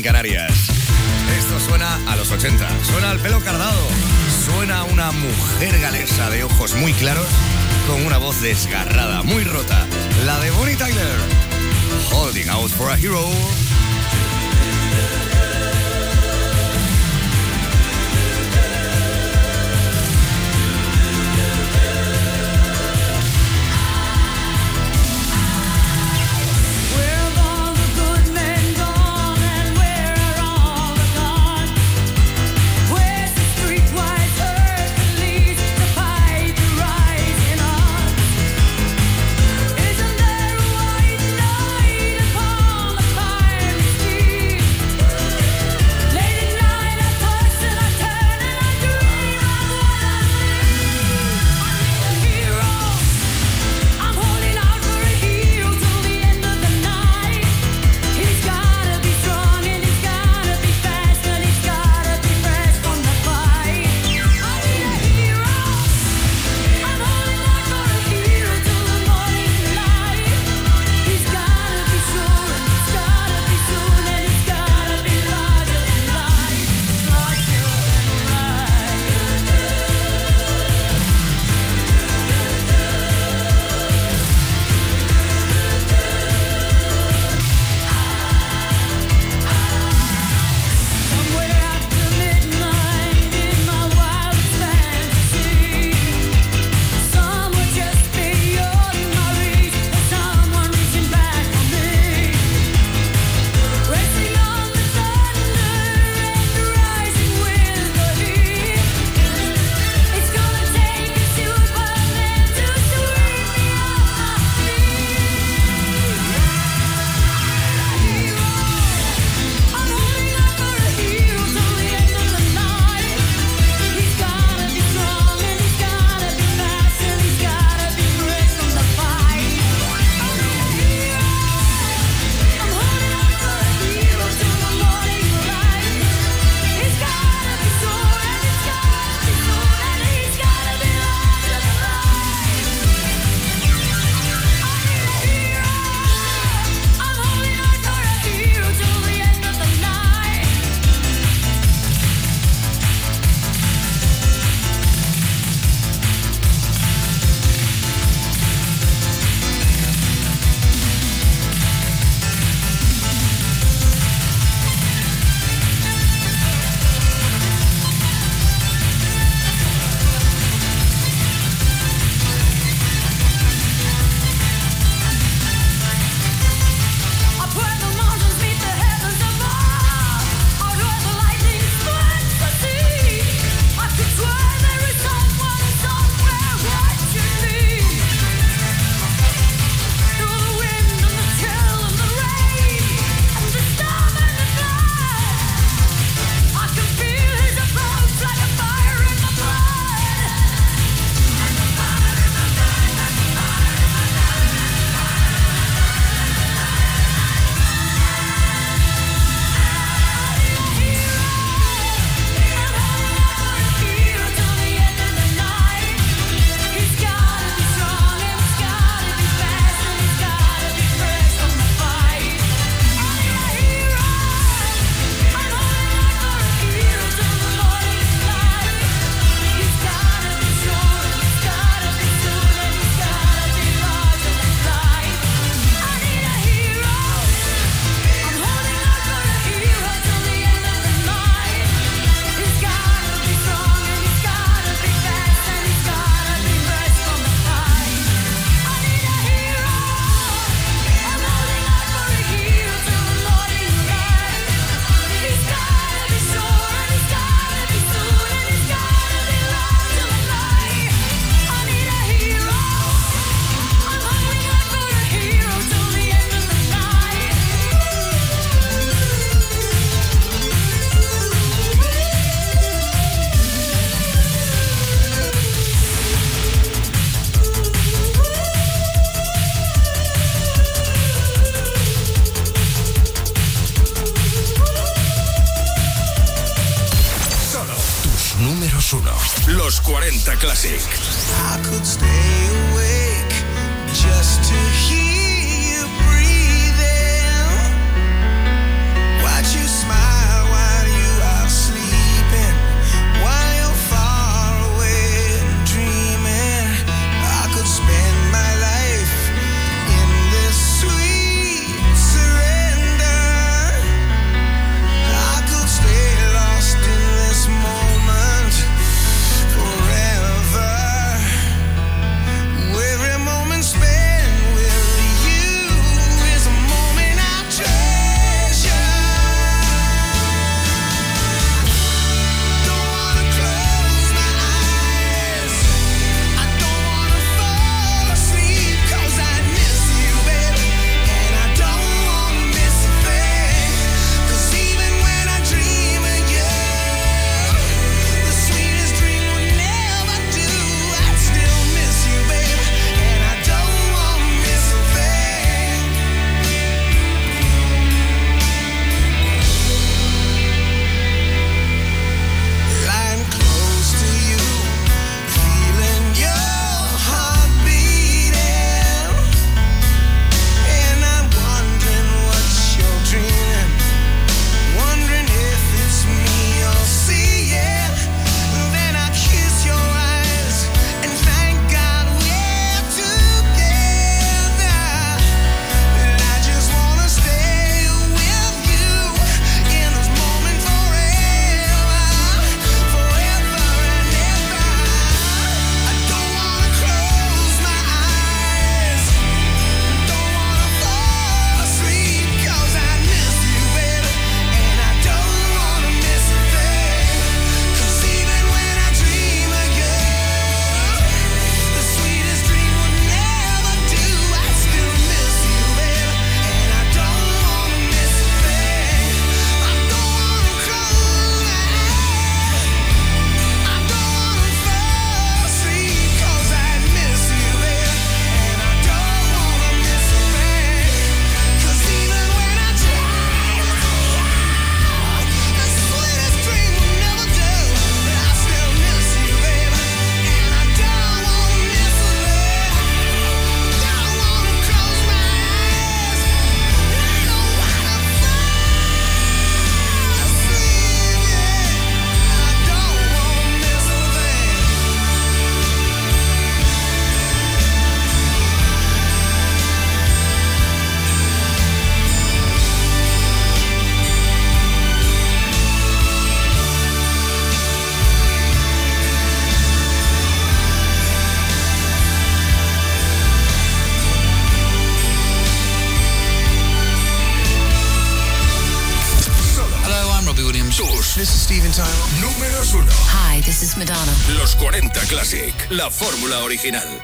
la fórmula original.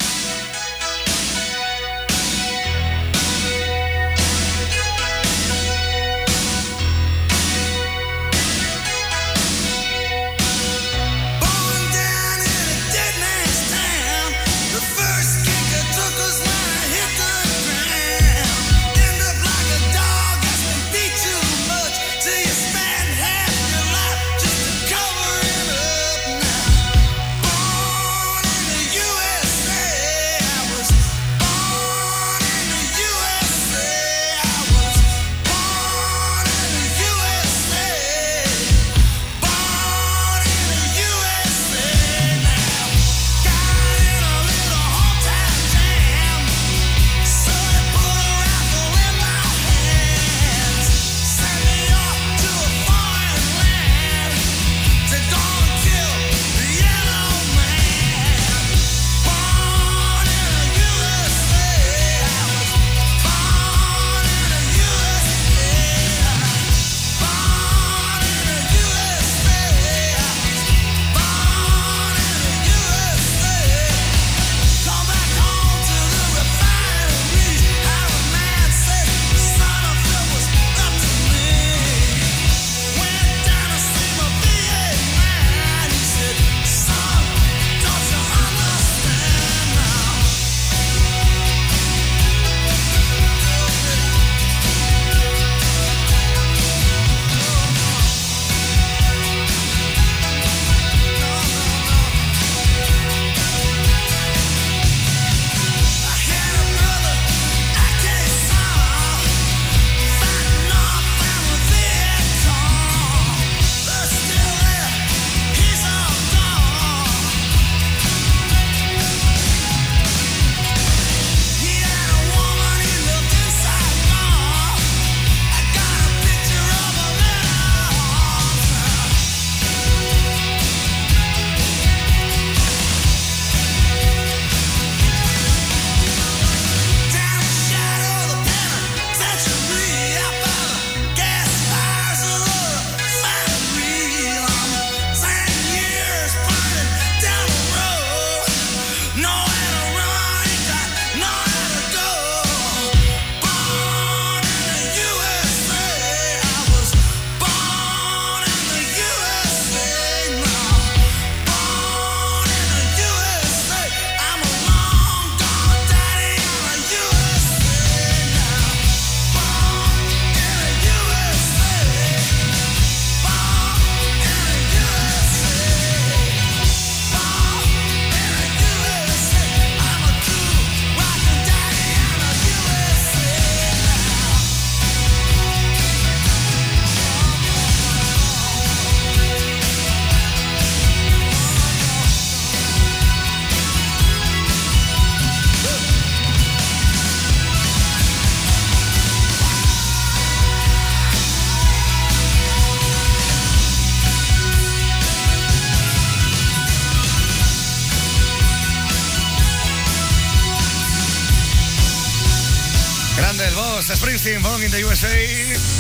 Bong in the USA.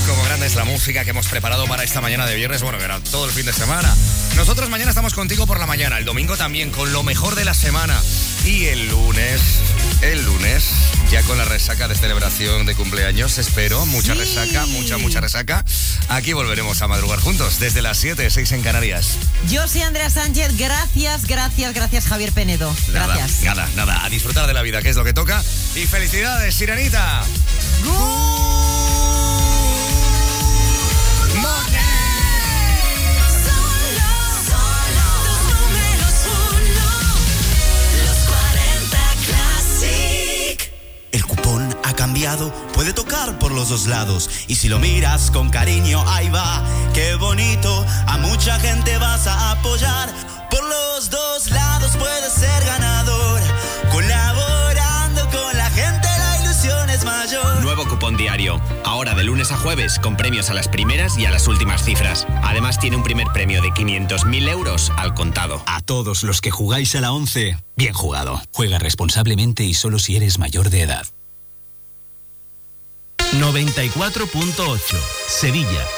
Como grande es la música que hemos preparado para esta mañana de viernes, bueno, que era todo el fin de semana. Nosotros mañana estamos contigo por la mañana, el domingo también, con lo mejor de la semana. Y el lunes, el lunes, ya con la resaca de celebración de cumpleaños, espero, mucha resaca, mucha, mucha resaca. Aquí volveremos a madrugar juntos, desde las 7, 6 en Canarias. Yo soy Andrea Sánchez, gracias, gracias, gracias Javier Penedo. Gracias. nada, nada, a disfrutar de la vida, que es lo que toca. Y felicidades, Sirenita. El puede tocar por los dos lados. Y si lo miras con cariño, ahí va, qué bonito. A mucha gente vas a apoyar. Por los dos lados puedes ser ganador. Colaborando con la gente, la ilusión es mayor. Nuevo cupón diario. Ahora de lunes a jueves con premios a las primeras y a las últimas cifras. Además tiene un primer premio de 500.000 euros al contado. A todos los que jugáis a la 11, bien jugado. Juega responsablemente y solo si eres mayor de edad. 94.8 Sevilla.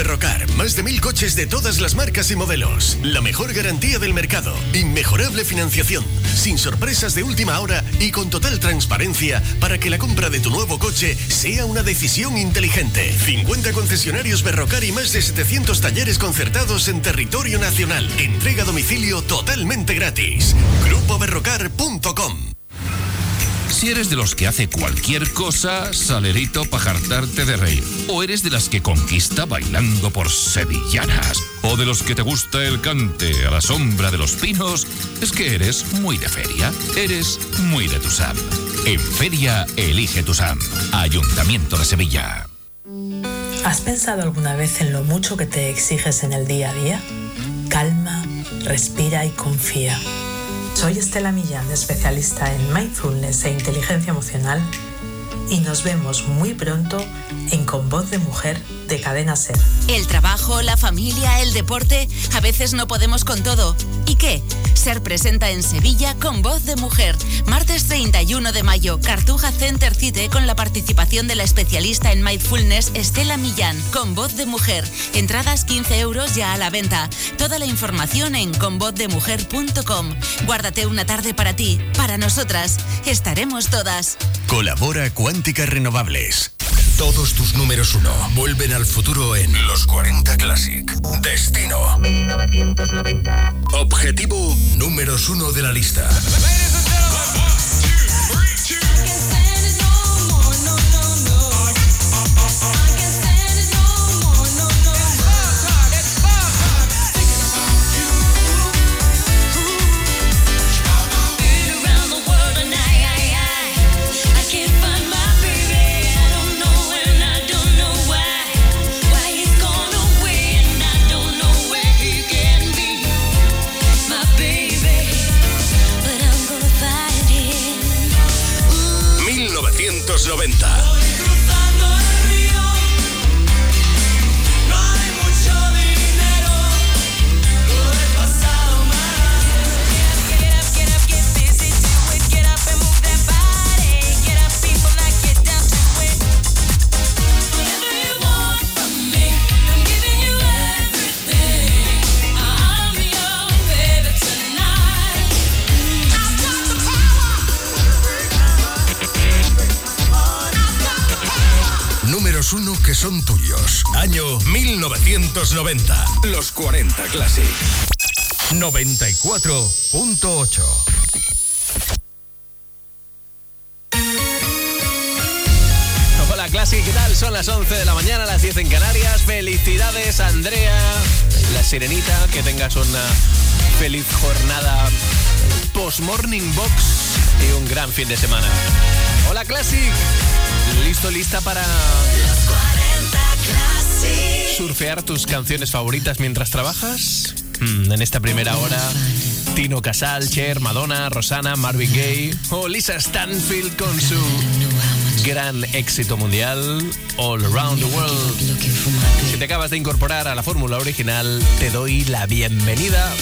Berrocar. Más de mil coches de todas las marcas y modelos. La mejor garantía del mercado. Inmejorable financiación. Sin sorpresas de última hora y con total transparencia para que la compra de tu nuevo coche sea una decisión inteligente. 50 concesionarios Berrocar y más de 700 talleres concertados en territorio nacional. Entrega a domicilio totalmente gratis. GrupoBerrocar.com Si eres de los que hace cualquier cosa, salerito para jartarte de reír. O eres de las que conquista bailando por sevillanas. O de los que te gusta el cante a la sombra de los pinos. Es que eres muy de feria. Eres muy de Tusam. En feria, elige Tusam. Ayuntamiento de Sevilla. ¿Has pensado alguna vez en lo mucho que te exiges en el día a día? Calma, respira y confía. Soy Estela Millán, especialista en mindfulness e inteligencia emocional y nos vemos muy pronto en Con Voz de Mujer de Cadena Ser. El trabajo, la familia, el deporte, a veces no podemos con todo. ¿Y qué? Ser presenta en Sevilla con voz de mujer. Martes 31 de mayo, Cartuja Center Cite con la participación de la especialista en mindfulness Estela Millán, con voz de mujer. Entradas 15 euros ya a la venta. Toda la información en convozdemujer.com. Guárdate una tarde para ti, para nosotras. Estaremos todas. Colabora Cuántica Renovables. Todos tus números uno vuelven al futuro en los 40 Classic. Destino. Objetivo números uno de la lista. 1990. Son tuyos. Año 1990. Los 40 Classic. 94.8. Hola Classic, ¿qué tal? Son las 11 de la mañana, las 10 en Canarias. Felicidades Andrea, la sirenita, que tengas una feliz jornada post-morning box y un gran fin de semana. Hola Classic, ¿listo, lista para surfear tus canciones favoritas mientras trabajas? Mm, en esta primera hora, Tino Casal, Cher, Madonna, Rosana, Marvin Gaye o Lisa Stanfield con su gran éxito mundial, All Around the World. Si te acabas de incorporar a la fórmula original, te doy la bienvenida.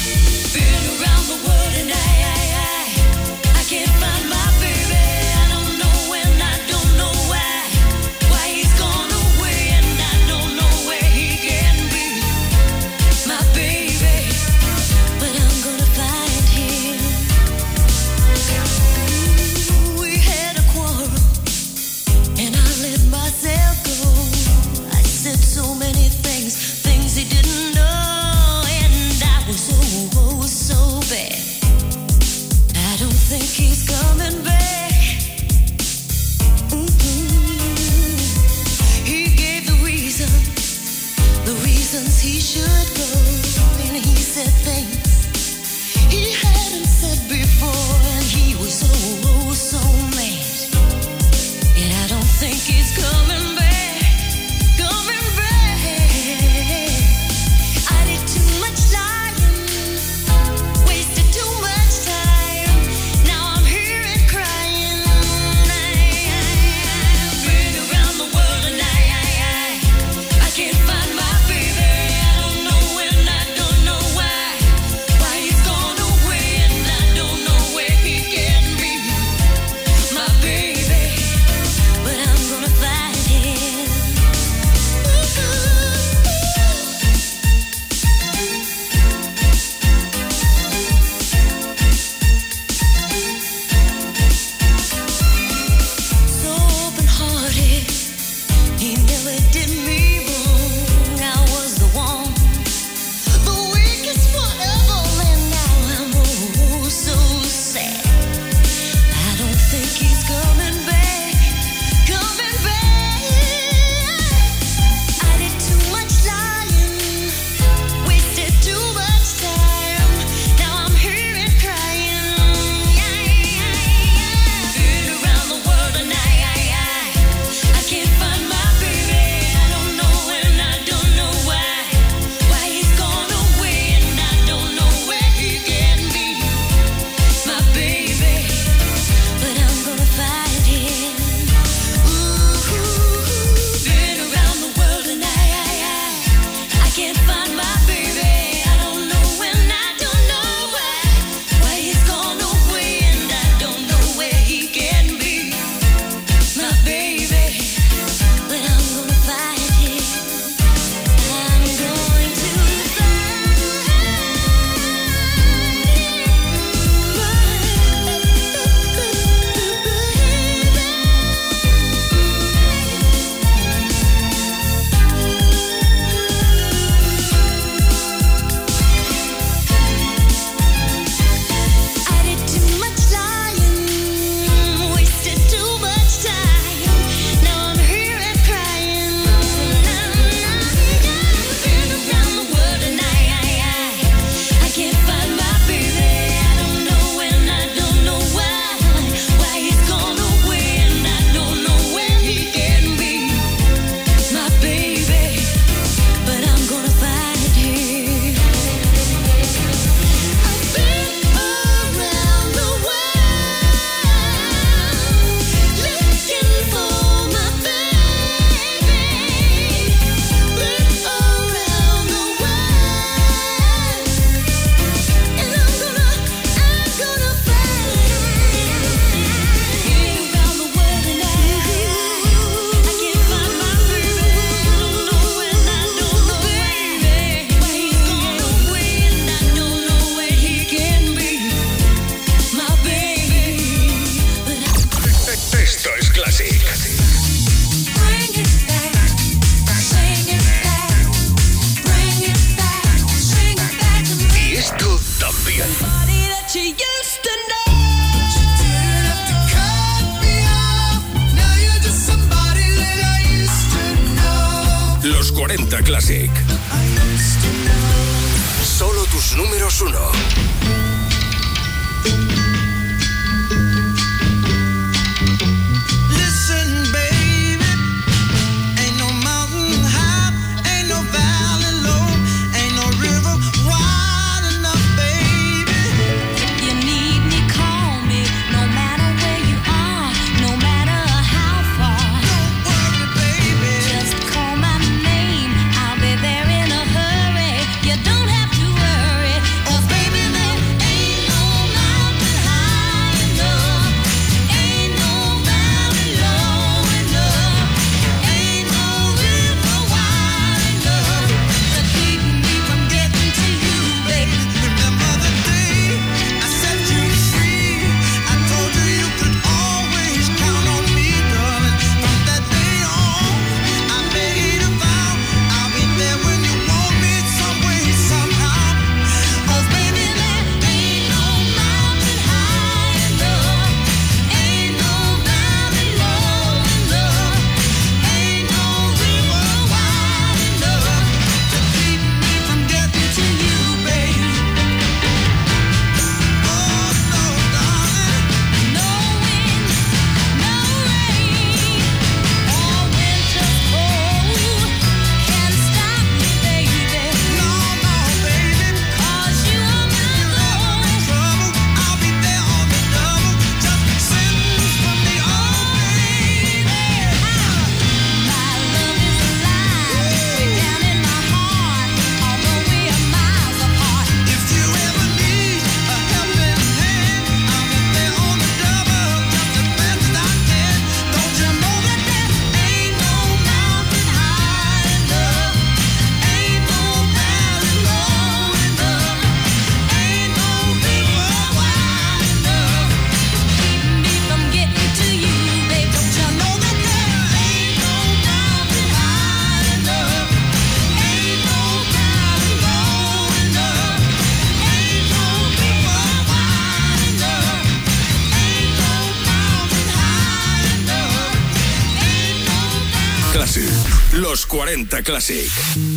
Los 40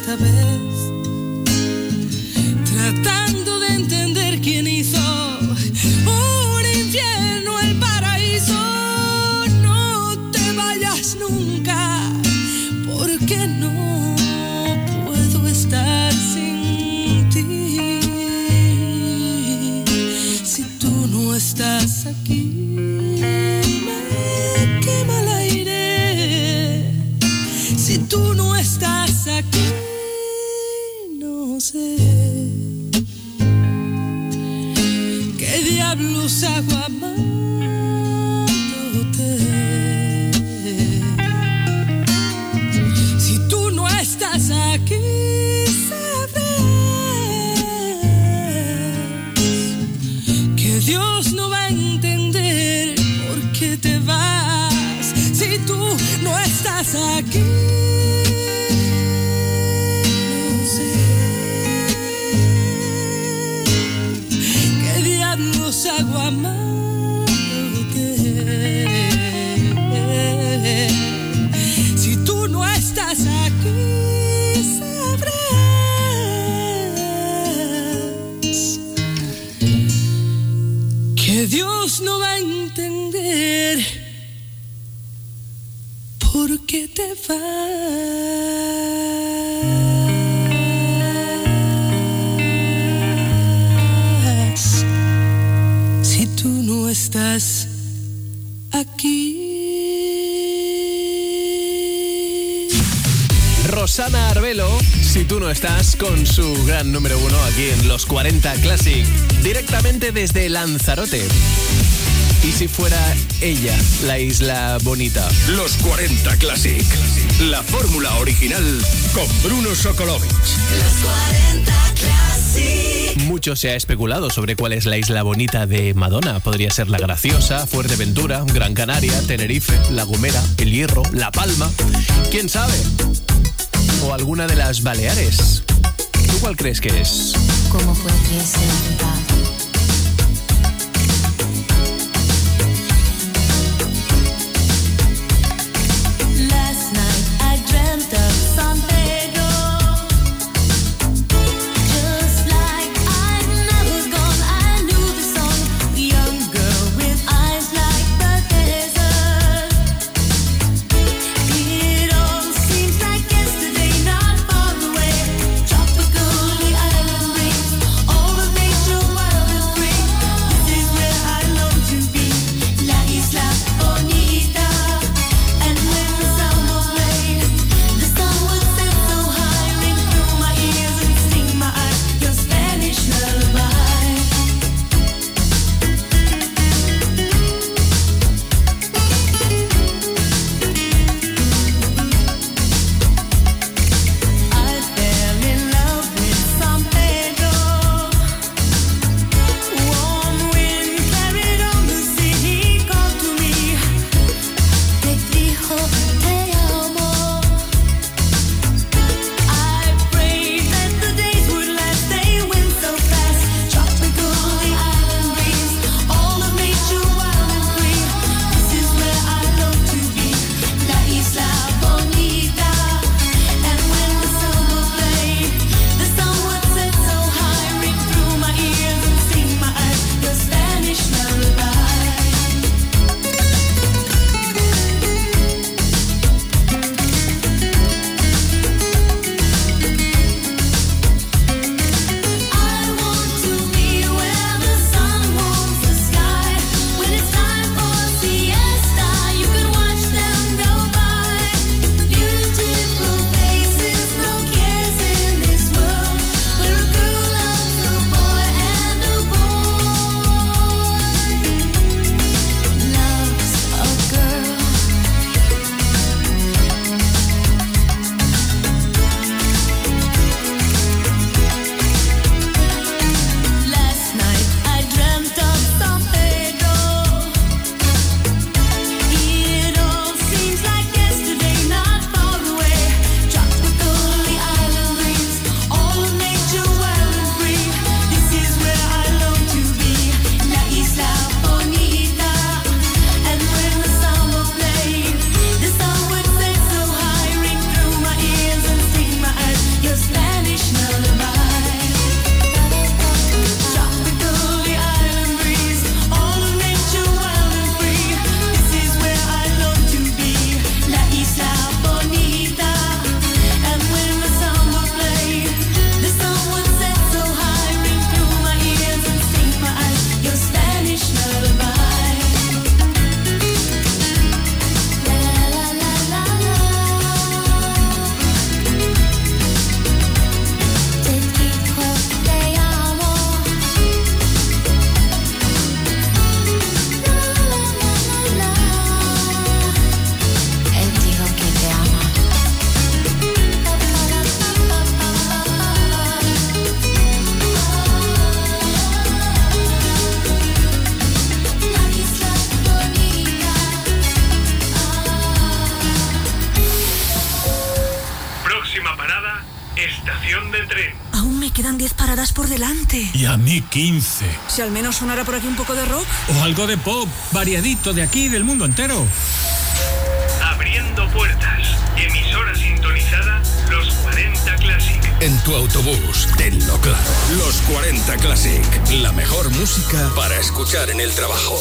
esta vez, tratando de entender quién hizo un infierno el paraíso. No te vayas nunca, porque no puedo estar sin ti. Si tú no estás aquí, agua si tú no estás, con su gran número uno aquí en los 40 Classic, directamente desde Lanzarote. ¿Y si fuera ella, la isla bonita? Los 40 Classic. La fórmula original con Bruno Sokolovic. Mucho se ha especulado sobre cuál es la isla bonita de Madonna. Podría ser La Graciosa, Fuerteventura, Gran Canaria, Tenerife, La Gomera, El Hierro, La Palma. ¿Quién sabe? O alguna de las Baleares. ¿Tú cuál crees que es? ¿Cómo fue que 15. Si al menos sonara por aquí un poco de rock. O algo de pop, variadito de aquí y del mundo entero. Abriendo puertas. Emisora sintonizada, los 40 Classic. En tu autobús, tenlo claro. Los 40 Classic. La mejor música para escuchar en el trabajo.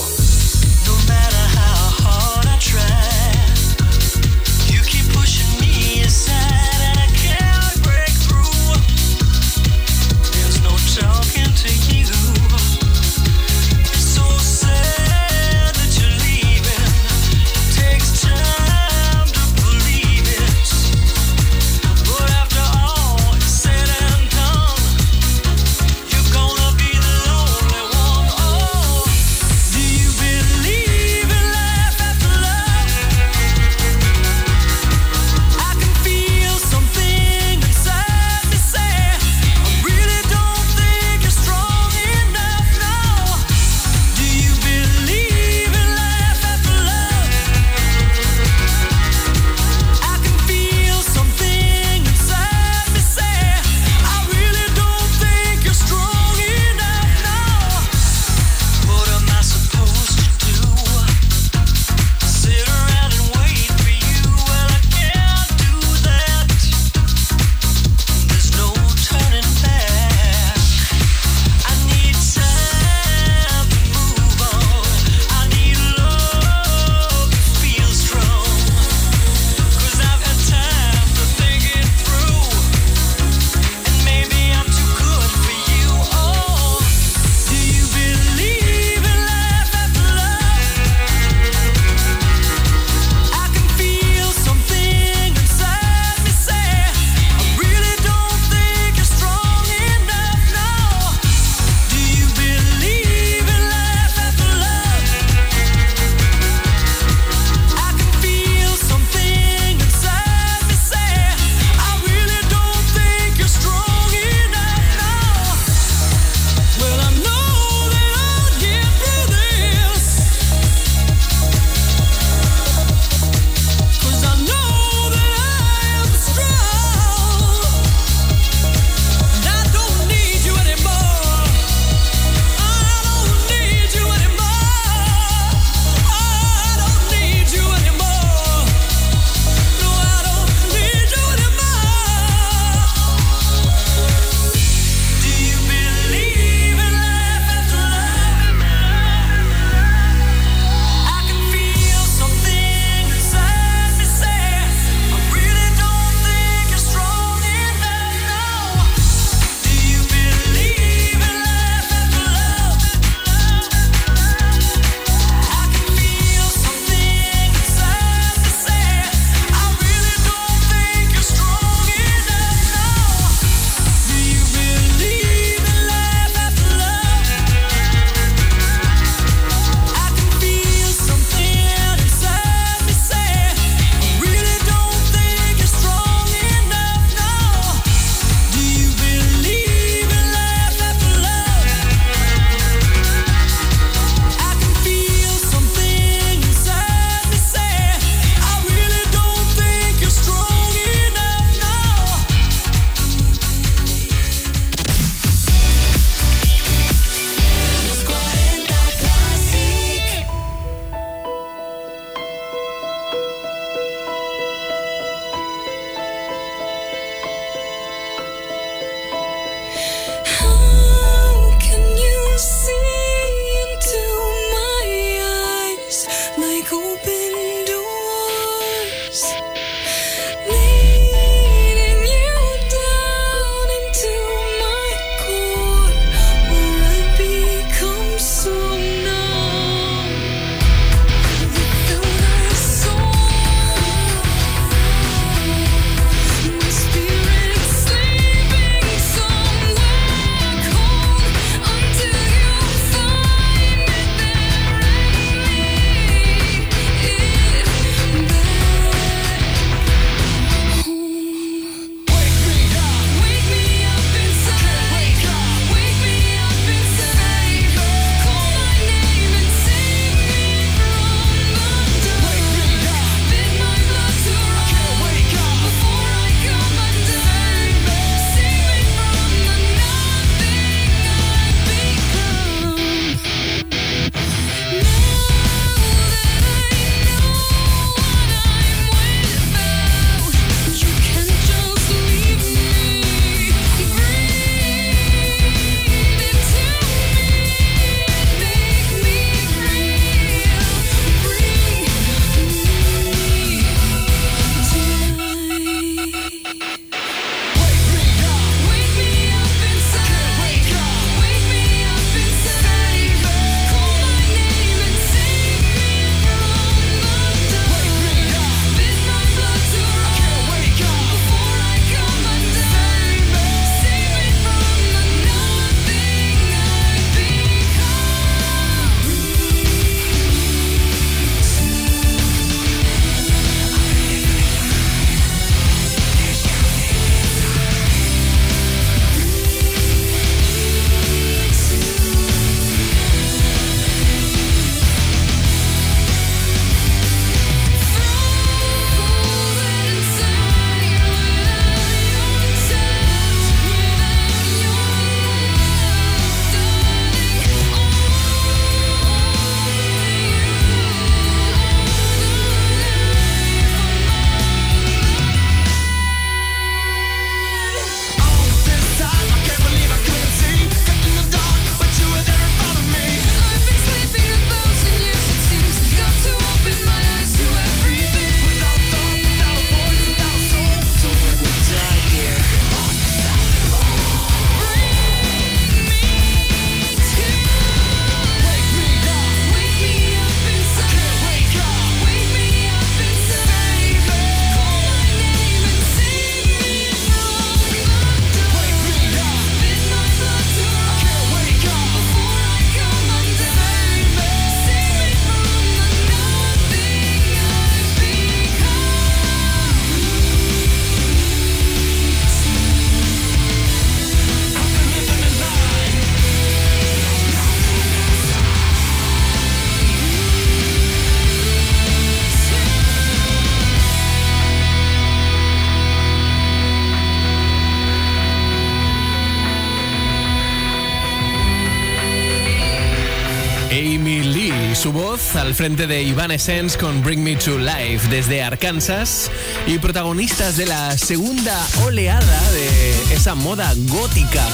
frente de Ivan Essence con Bring Me to Life desde Arkansas y protagonistas de la segunda oleada de esa moda gótica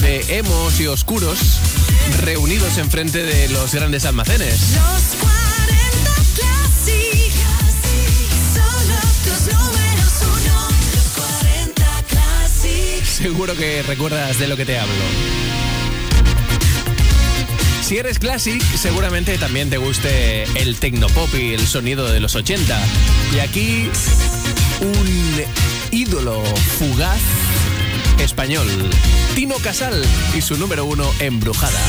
de emos y oscuros reunidos enfrente de los grandes almacenes. Seguro que recuerdas de lo que te hablo. Si eres classic, seguramente también te guste el tecnopop y el sonido de los 80. Y aquí un ídolo fugaz español, Tino Casal y su número uno embrujada.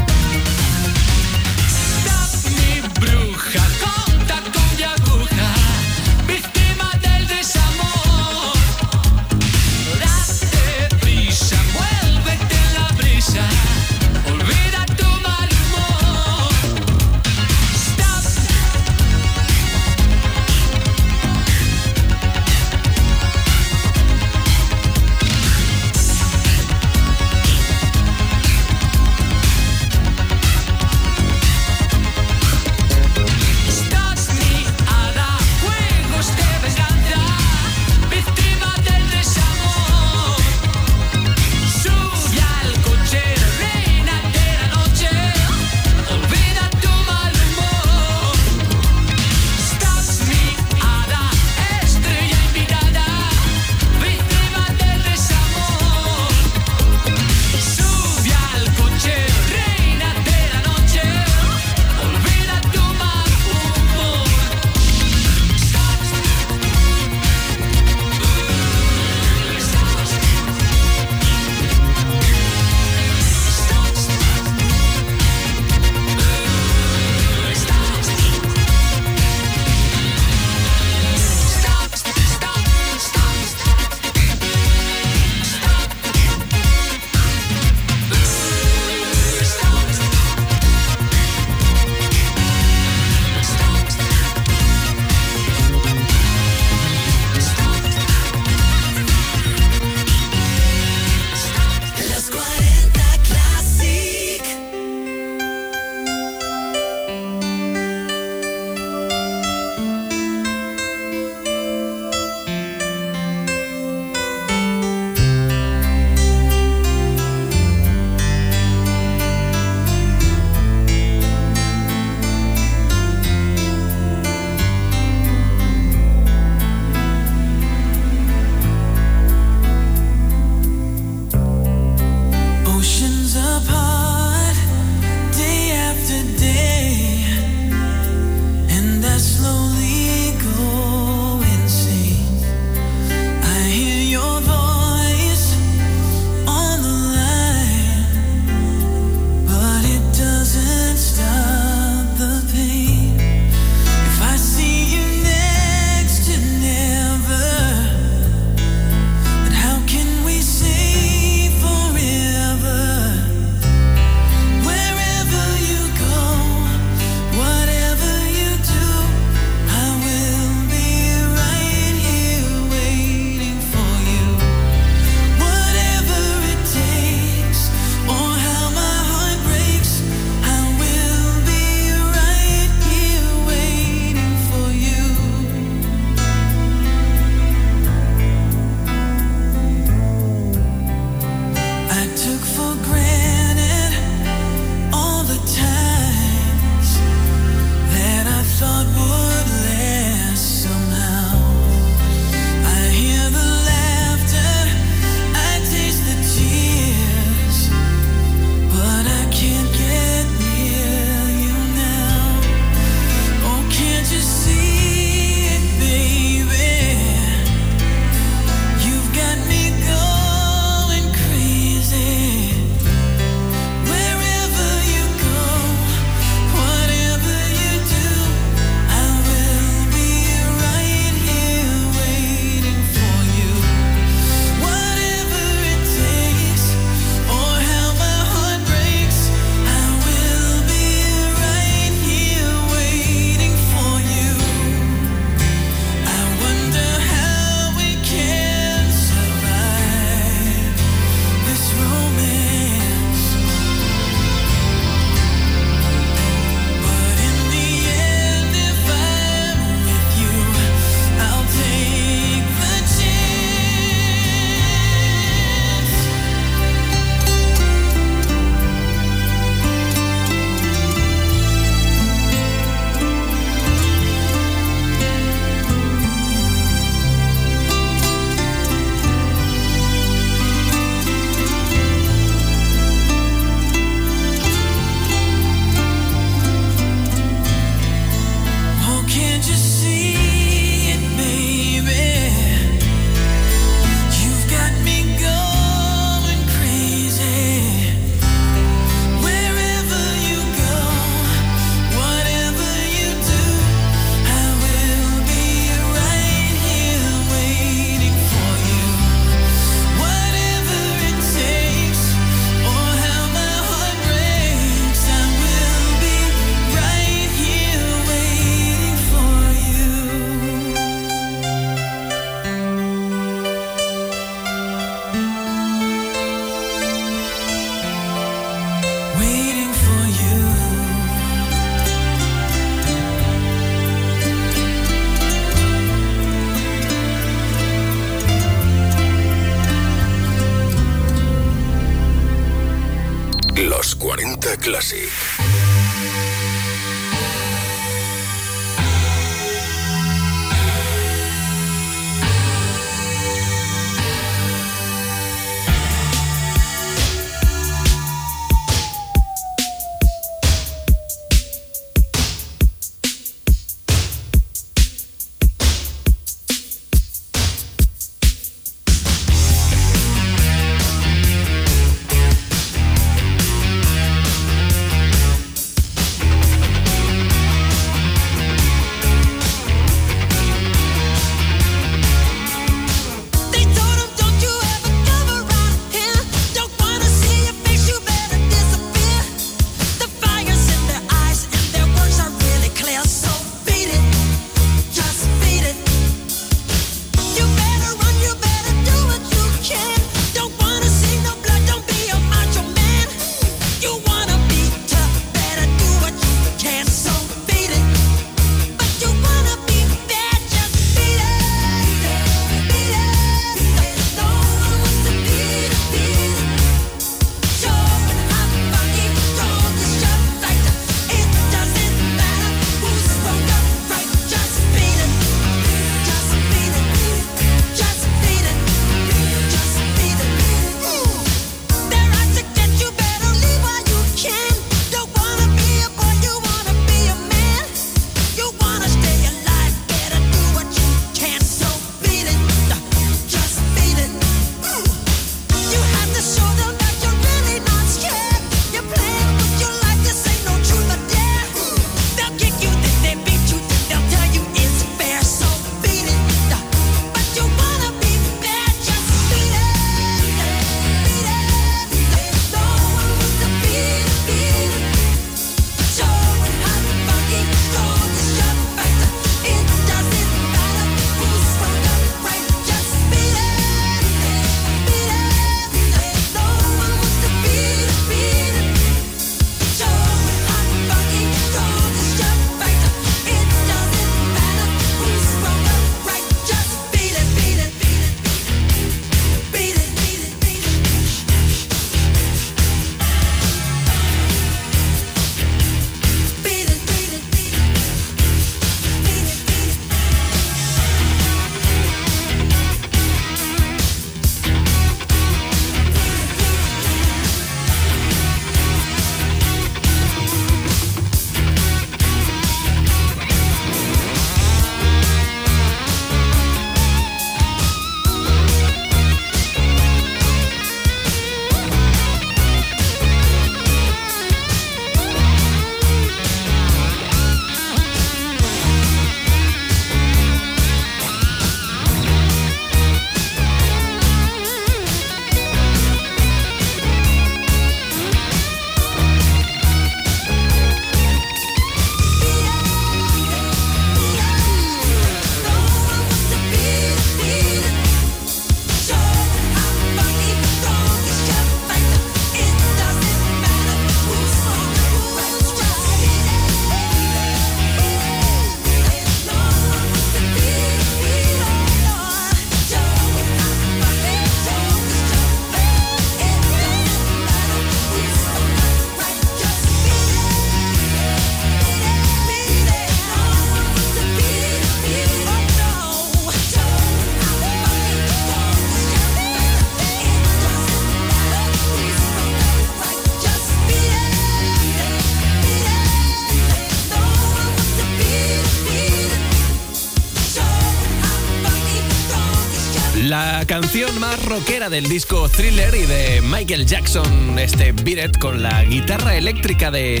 canción más rockera del disco Thriller y de Michael Jackson, este Beat con la guitarra eléctrica de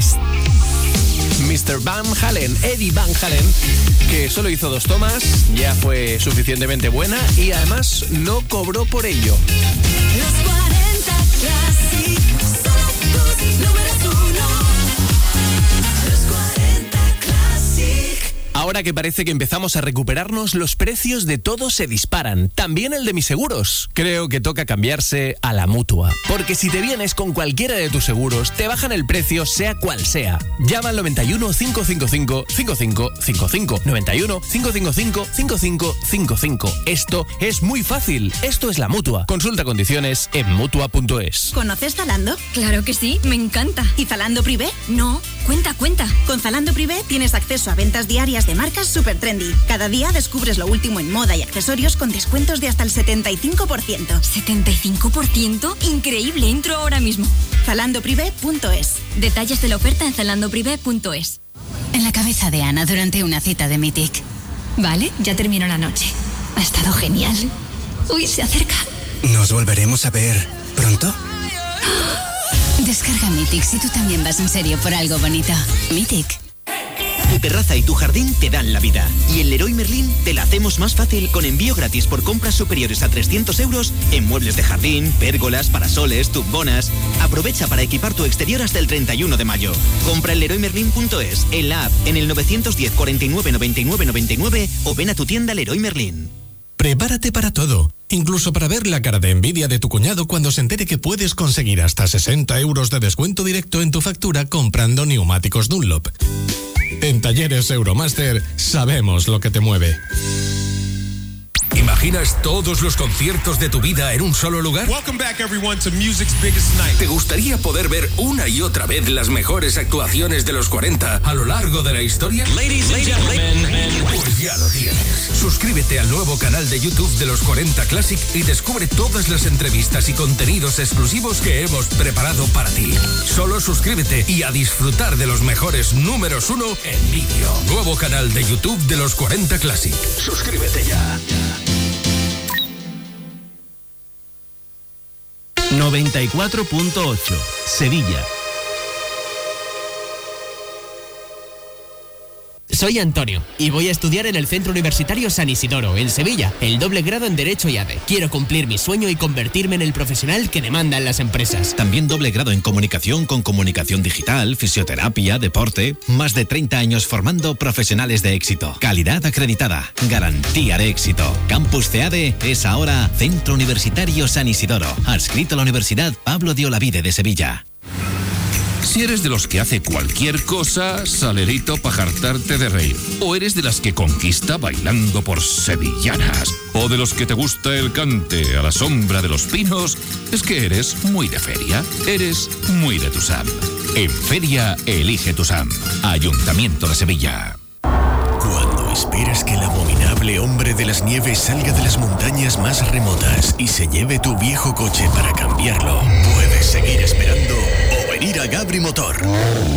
Mr. Van Halen, Eddie Van Halen, que solo hizo dos tomas, ya fue suficientemente buena y además no cobró por ello. Ahora que parece que empezamos a recuperarnos, los precios de todo se disparan, también el de mis seguros. Creo que toca cambiarse a la mutua. Porque si te vienes con cualquiera de tus seguros, te bajan el precio sea cual sea. Llama al 91 555 5555. 91 555 5555. Esto es muy fácil. Esto es la mutua. Consulta condiciones en mutua.es. ¿Conoces Zalando? Claro que sí, me encanta. ¿Y Zalando Privé? No cuenta, cuenta. Con Zalando Privé tienes acceso a ventas diarias de marcas super trendy. Cada día descubres lo último en moda y accesorios con descuentos de hasta el 75%. ¿75%? Increíble, entro ahora mismo. Zalandoprivé.es. Detalles de la oferta en zalandoprivé.es. En la cabeza de Ana durante una cita de Mythic. Vale, ya terminó la noche. Ha estado genial. Uy, se acerca. ¿Nos volveremos a ver pronto? Descarga Mythic si tú también vas en serio por algo bonito. Mythic. Tu terraza y tu jardín te dan la vida. Y en Leroy Merlin te la hacemos más fácil con envío gratis por compras superiores a 300 euros en muebles de jardín, pérgolas, parasoles, tumbonas. Aprovecha para equipar tu exterior hasta el 31 de mayo. Compra en leroymerlin.es, en la app, en el 910 49 99 99 o ven a tu tienda Leroy Merlin. Prepárate para todo, incluso para ver la cara de envidia de tu cuñado cuando se entere que puedes conseguir hasta 60 euros de descuento directo en tu factura comprando neumáticos Dunlop. En Talleres Euromaster sabemos lo que te mueve. ¿Imaginas todos los conciertos de tu vida en un solo lugar? Welcome back everyone to Music's Biggest Night. ¿Te gustaría poder ver una y otra vez las mejores actuaciones de los 40 a lo largo de la historia? Ladies and gentlemen. Pues ya lo tienes. Suscríbete al nuevo canal de YouTube de los 40 Classic y descubre todas las entrevistas y contenidos exclusivos que hemos preparado para ti. Solo suscríbete y a disfrutar de los mejores números uno en vídeo. Nuevo canal de YouTube de los 40 Classic. Suscríbete ya. 94.8 Sevilla. Soy Antonio y voy a estudiar en el Centro Universitario San Isidoro, en Sevilla, el doble grado en Derecho y ADE. Quiero cumplir mi sueño y convertirme en el profesional que demandan las empresas. También doble grado en comunicación con comunicación digital, fisioterapia, deporte. Más de 30 años formando profesionales de éxito. Calidad acreditada. Garantía de éxito. Campus CADE es ahora Centro Universitario San Isidoro. Adscrito a la Universidad Pablo de Olavide de Sevilla. Si eres de los que hace cualquier cosa, salerito para jartarte de reír. O eres de las que conquista bailando por sevillanas. O de los que te gusta el cante a la sombra de los pinos. Es que eres muy de feria. Eres muy de Tusam. En feria, elige Tusam. Ayuntamiento de Sevilla. Cuando esperas que el abominable hombre de las nieves salga de las montañas más remotas y se lleve tu viejo coche para cambiarlo, puedes seguir esperando venir a Gabri Motor.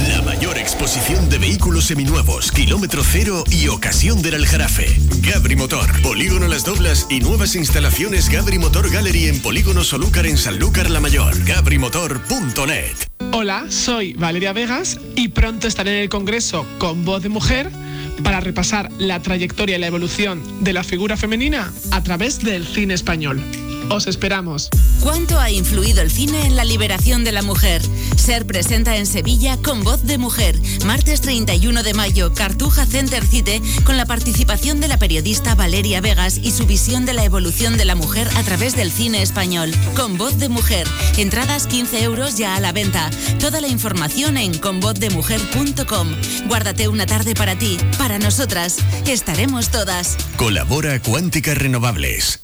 La mayor exposición de vehículos seminuevos, kilómetro cero y ocasión del Aljarafe. Gabri Motor, Polígono Las Doblas y nuevas instalaciones Gabri Motor Gallery en Polígono Solúcar en Sanlúcar La Mayor. gabrimotor.net. Hola, soy Valeria Vegas y pronto estaré en el Congreso con voz de mujer para repasar la trayectoria y la evolución de la figura femenina a través del cine español. Os esperamos. ¿Cuánto ha influido el cine en la liberación de la mujer? Ser presenta en Sevilla con voz de mujer. Martes 31 de mayo, Cartuja Center Cite, con la participación de la periodista Valeria Vegas y su visión de la evolución de la mujer a través del cine español. Con voz de mujer. Entradas 15 euros ya a la venta. Toda la información en convozdemujer.com. Guárdate una tarde para ti, para nosotras. Estaremos todas. Colabora Cuántica Renovables.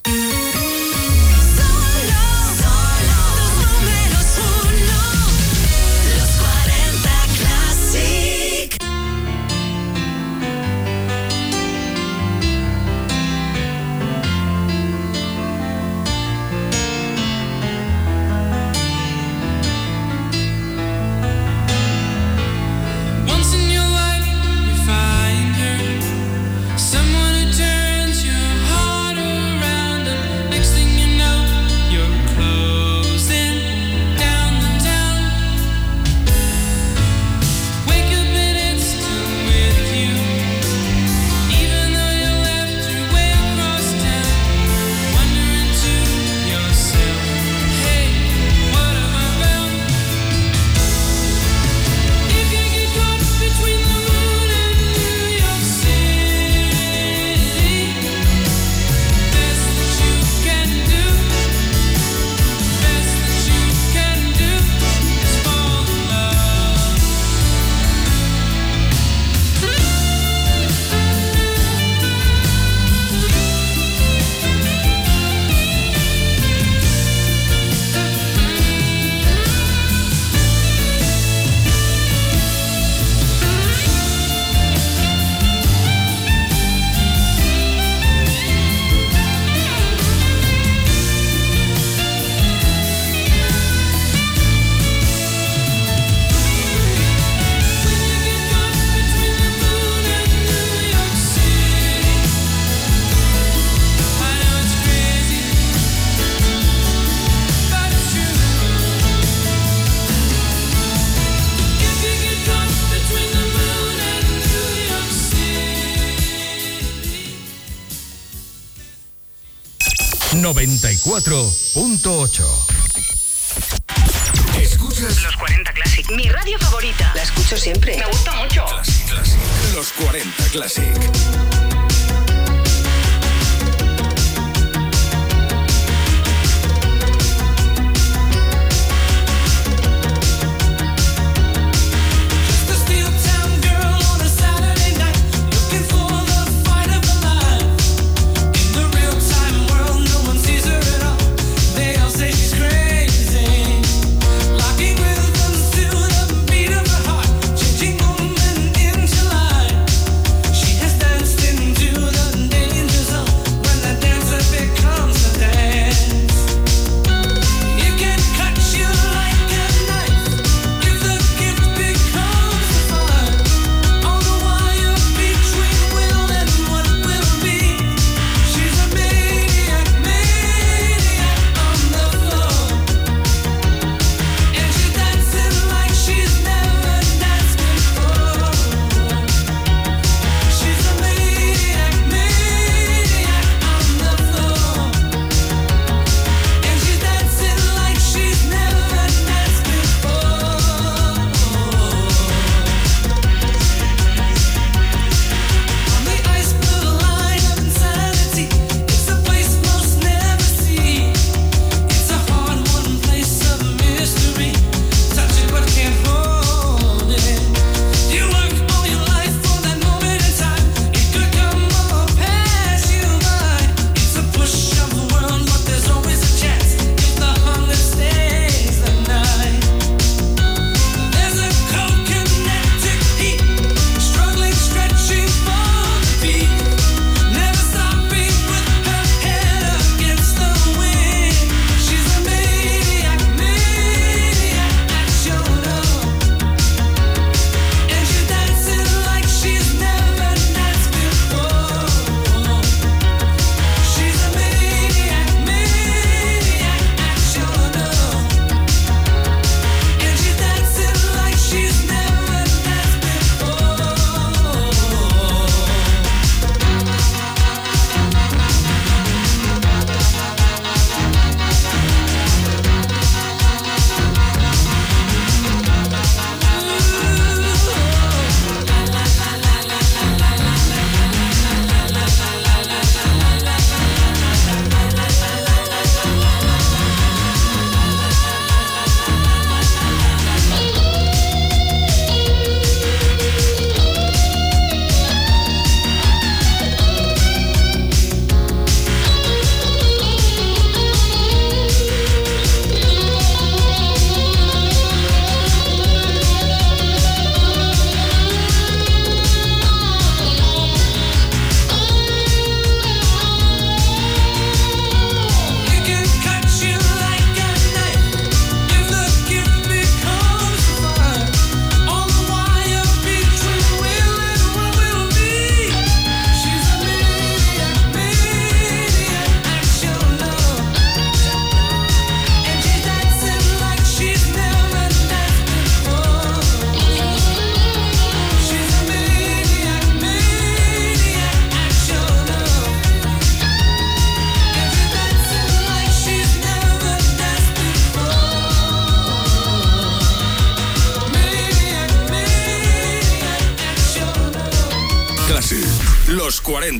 94.8.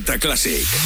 Los 40 Classic.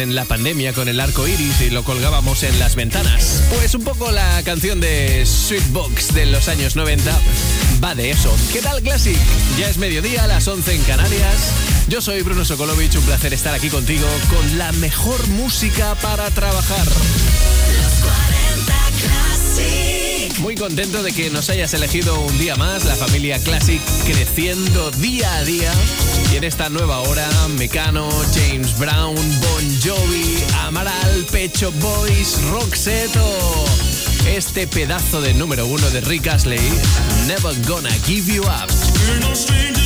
en la pandemia con el arco iris y lo colgábamos en las ventanas. Pues un poco la canción de Sweetbox de los años 90 va de eso. ¿Qué tal, Classic? Ya es mediodía, las 11 en Canarias. Yo soy Bruno Sokolovich, un placer estar aquí contigo con la mejor música para trabajar. Muy contento de que nos hayas elegido un día más, la familia Classic creciendo día a día y en esta nueva hora, Mecano, James Brown, Bon Jovi, Amaral, Pecho Boys, Roxeto. Este pedazo de número uno de Rick Astley, Never Gonna Give You Up.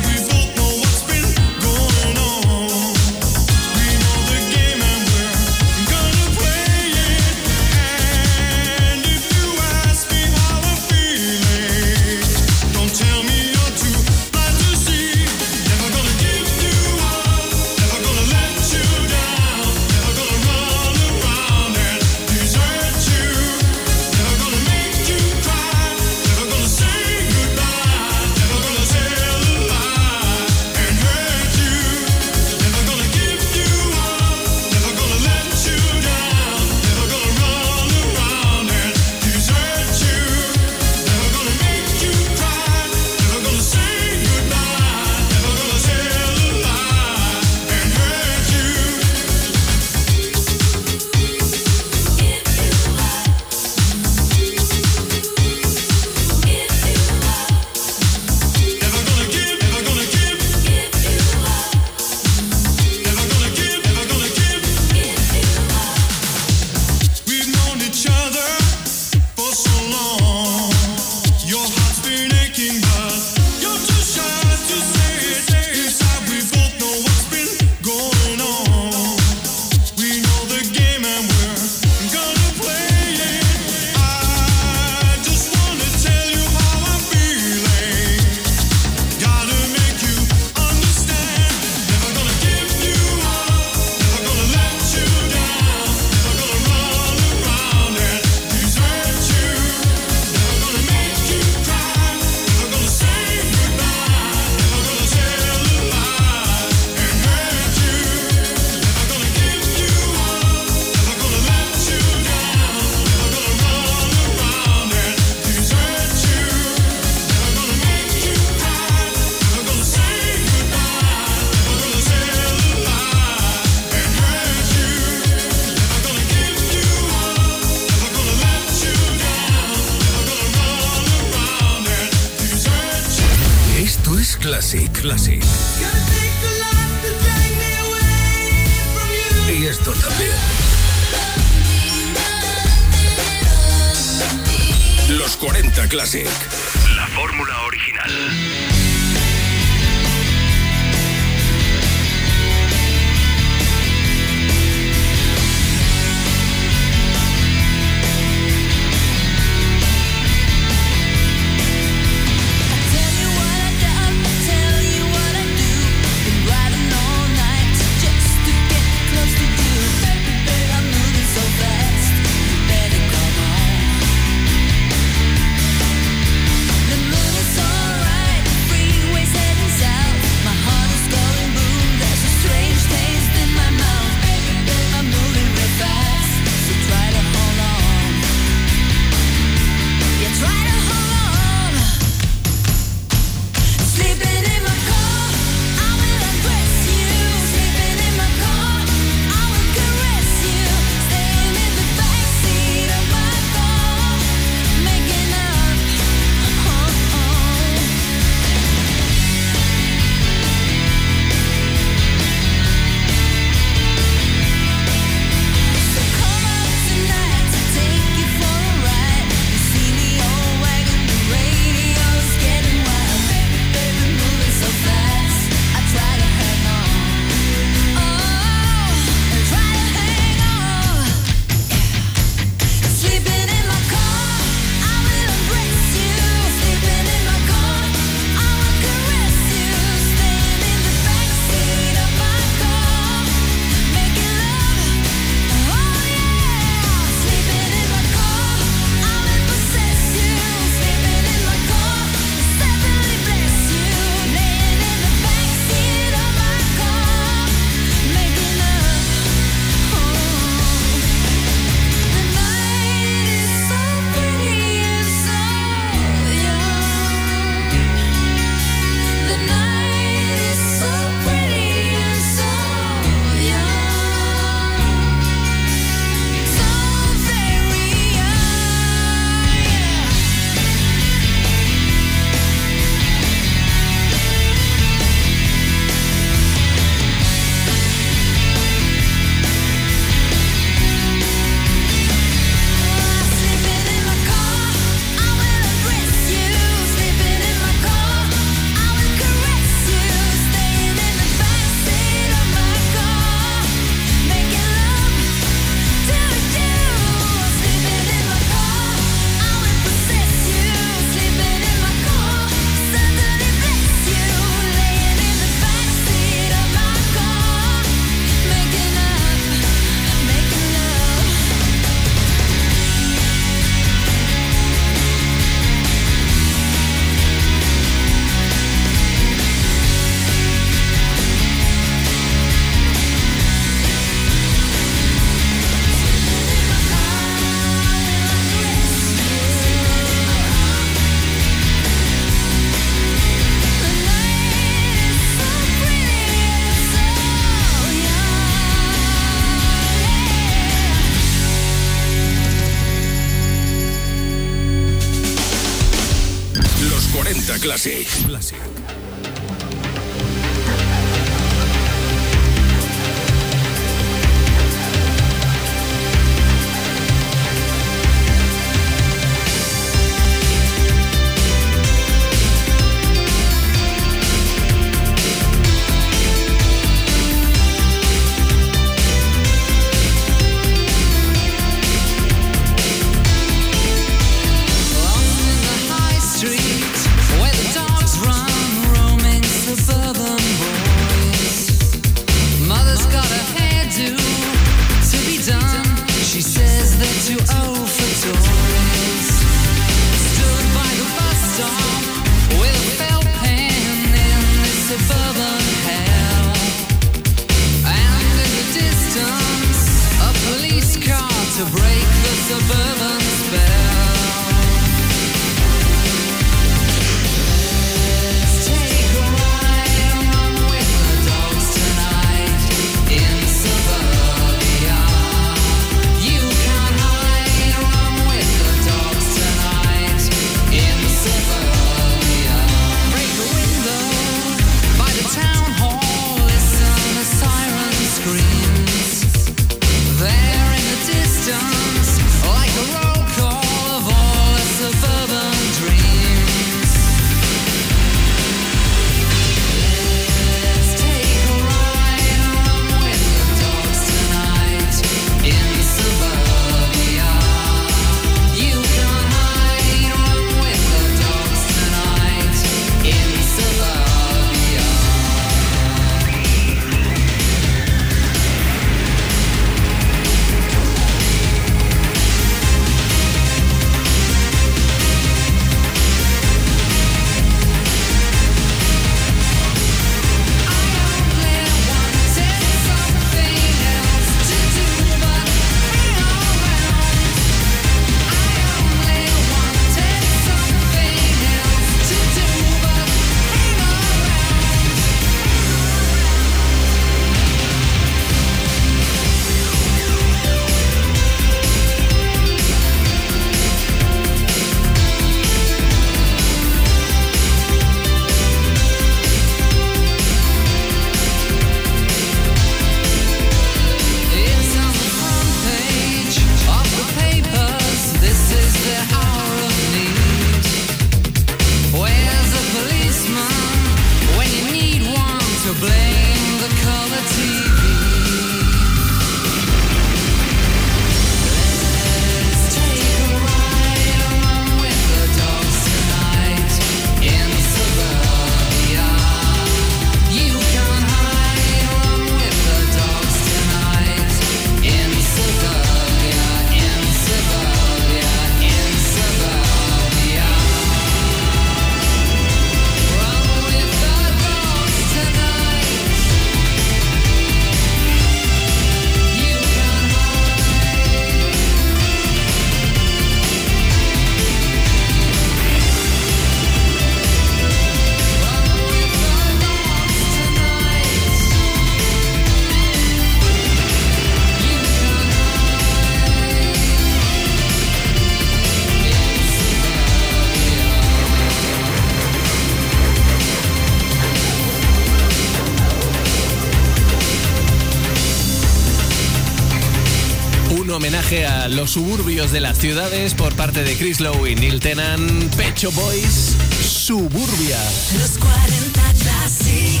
Los suburbios de las ciudades por parte de Chris Lowe y Neil Tennant, Pecho Boys, Suburbia. Los 40 Classic.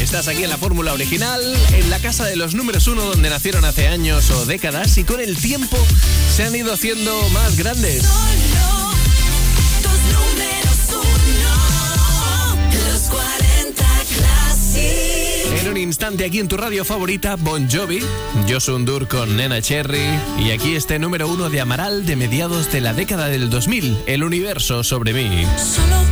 Estás aquí en la fórmula original, en la casa de los números uno donde nacieron hace años o décadas y con el tiempo se han ido haciendo más grandes. Un instante aquí en tu radio favorita, Bon Jovi, Josun Dur con Nena Cherry y aquí este número uno de Amaral de mediados de la década del 2000, El Universo sobre mí. Solo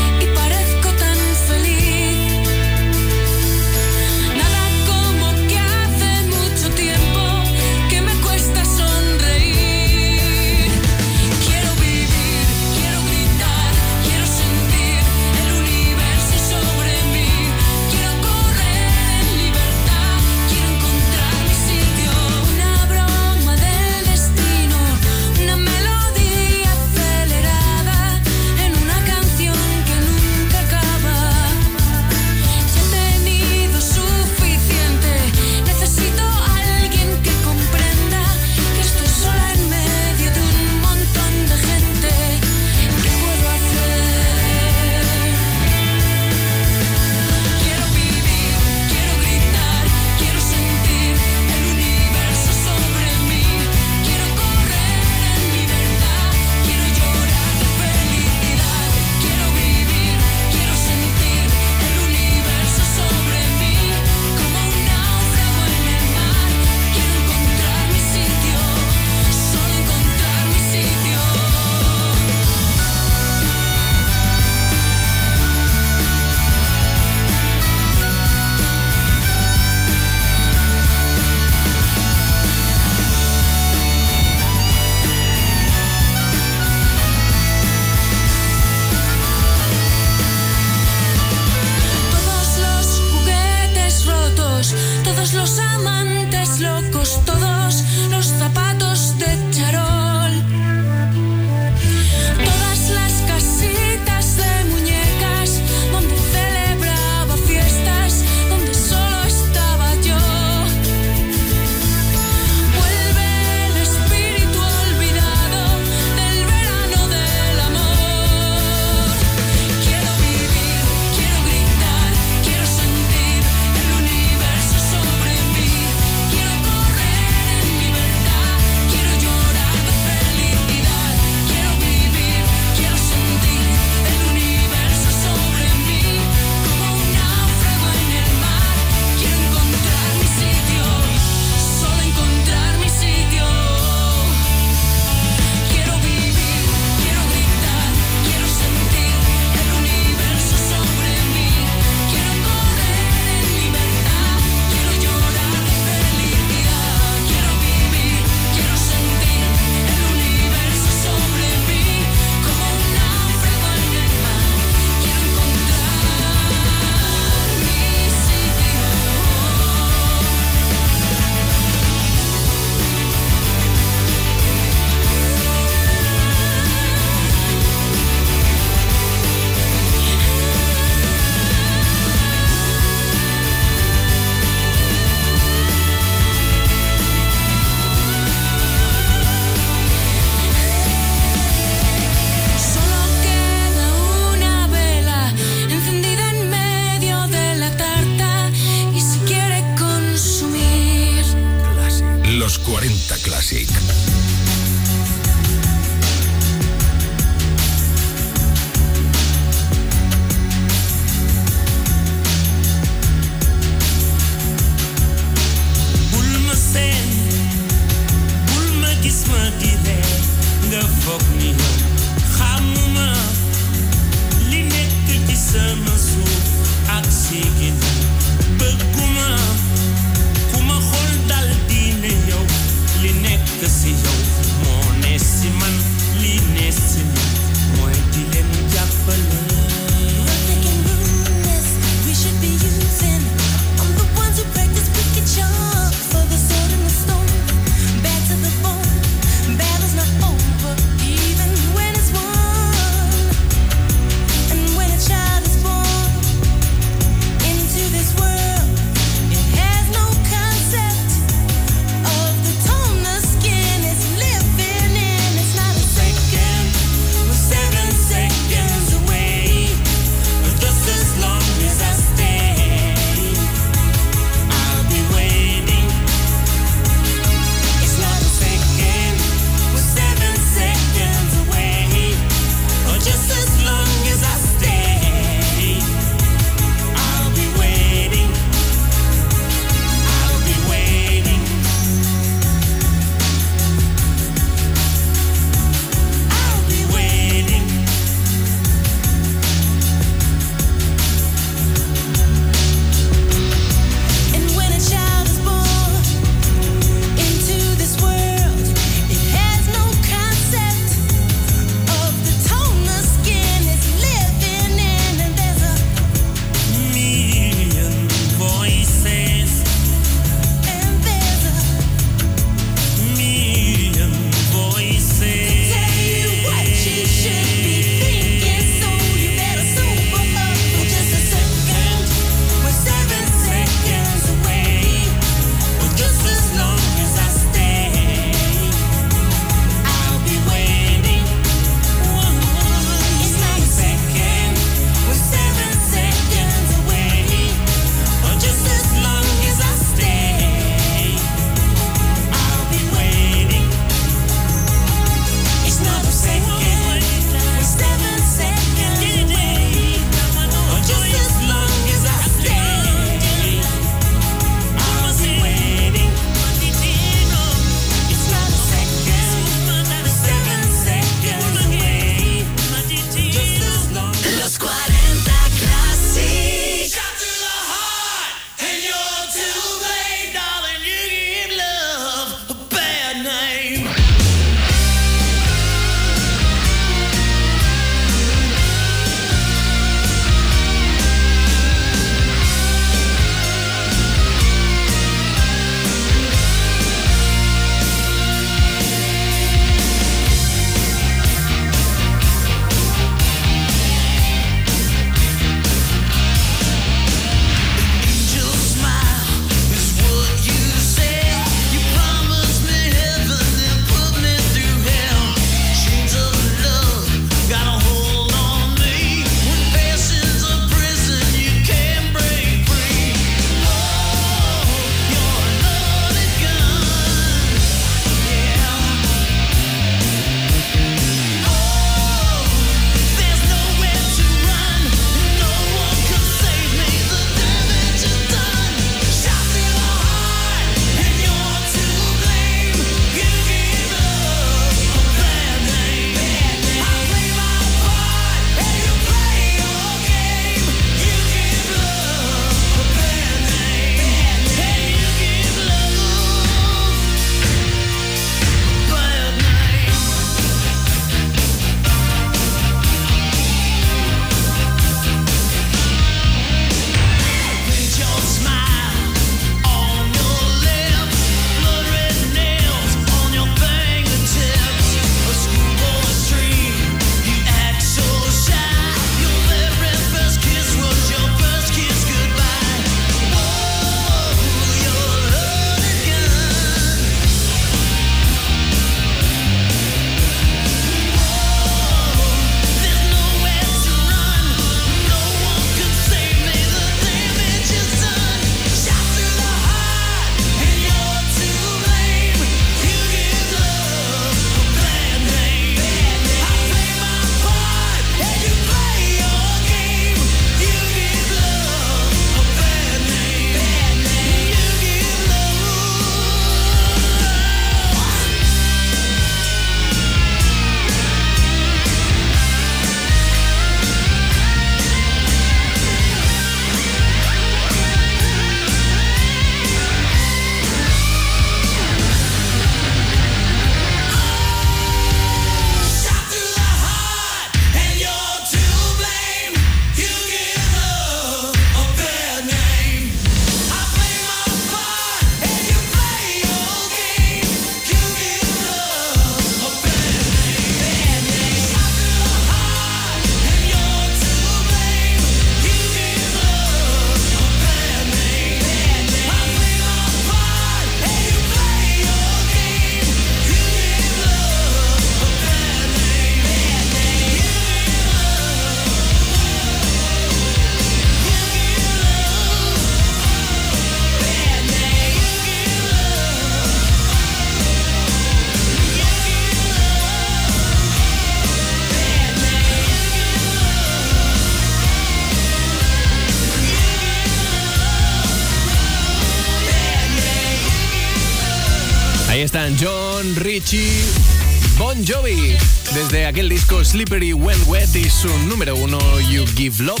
aquel disco Slippery When Wet y su número uno, You Give Love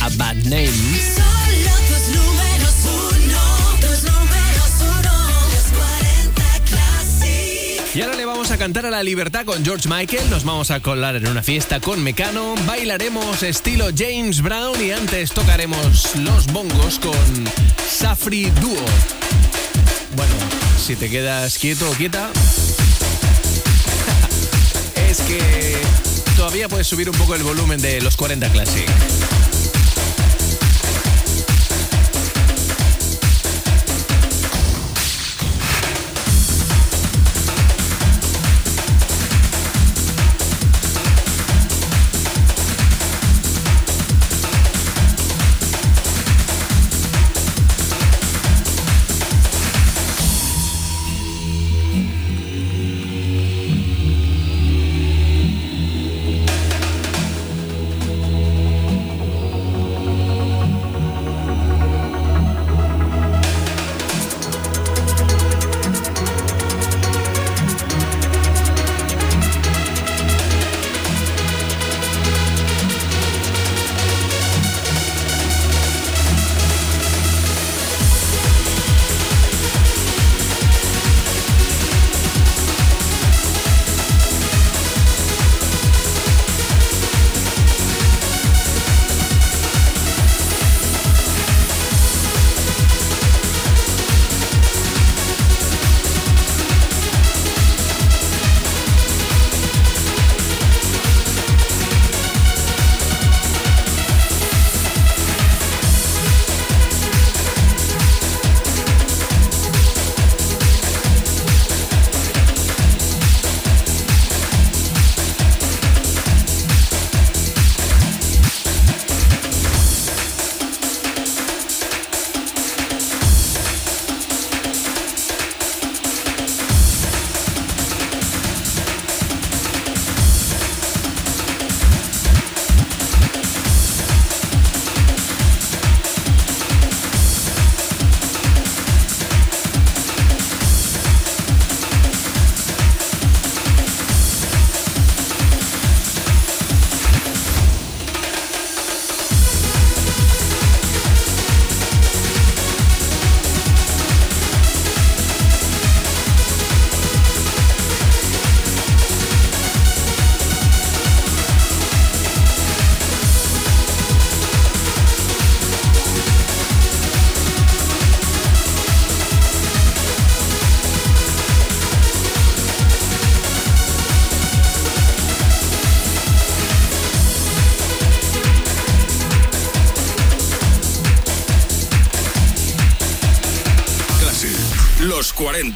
a Bad Name. Solo tus números uno, tus números uno, los 40 Classic. Y ahora le vamos a cantar a la libertad con George Michael, nos vamos a colar en una fiesta con Mecano, bailaremos estilo James Brown y antes tocaremos los bongos con Safri Duo. Bueno, si te quedas quieto o quieta, todavía puedes subir un poco el volumen de los 40 Classic.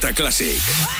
40 Classic.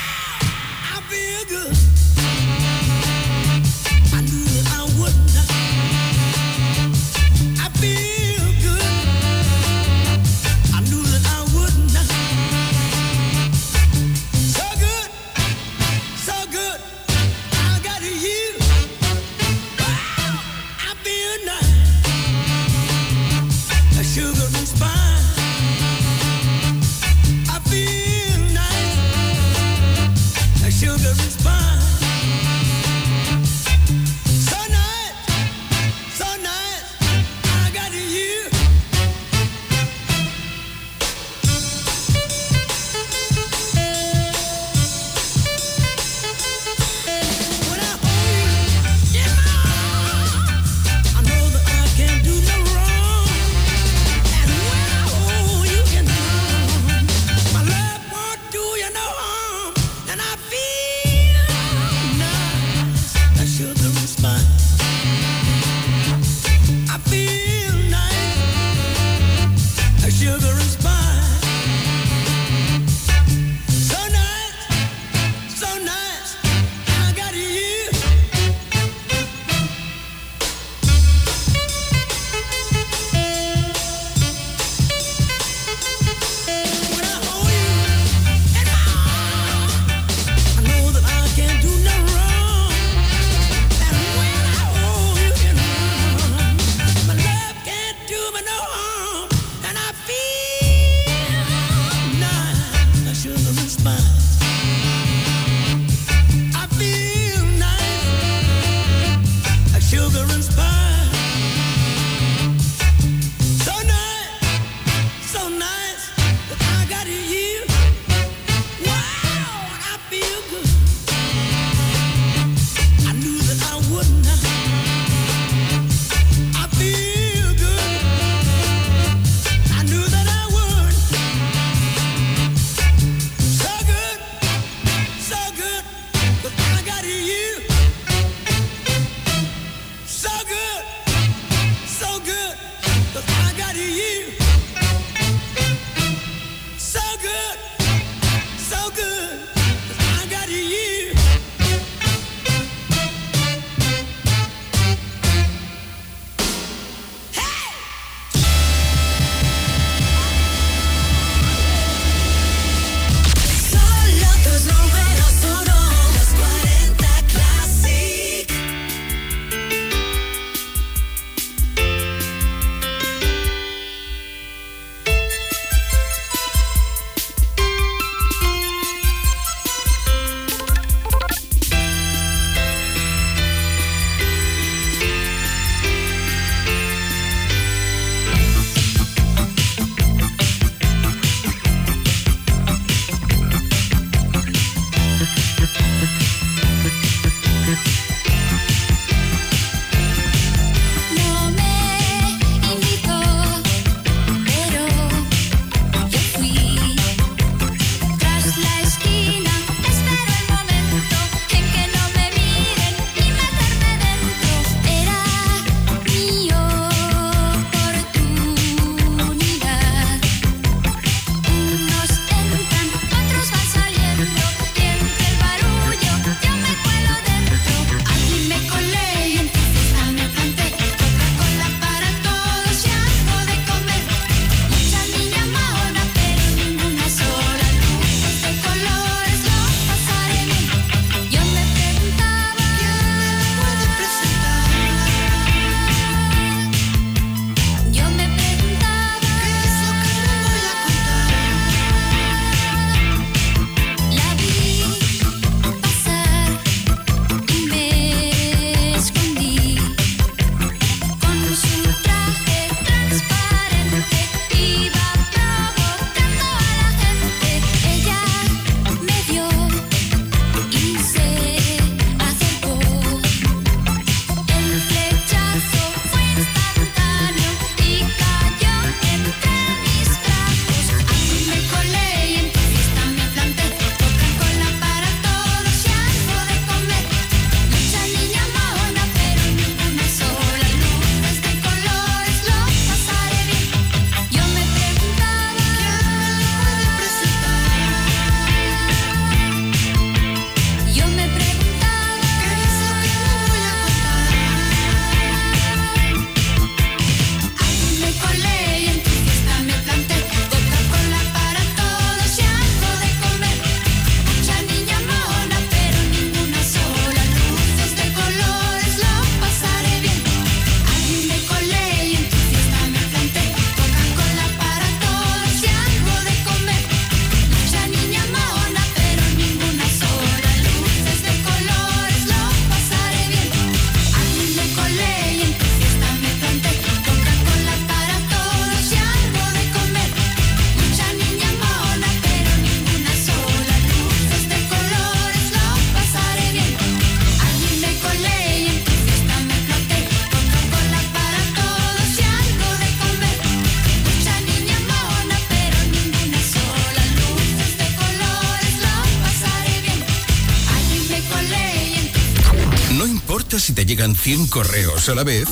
100 correos a la vez,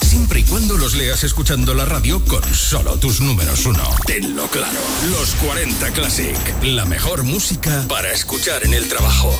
siempre y cuando los leas escuchando la radio con solo tus números uno. Tenlo claro, los 40 Classic, la mejor música para escuchar en el trabajo.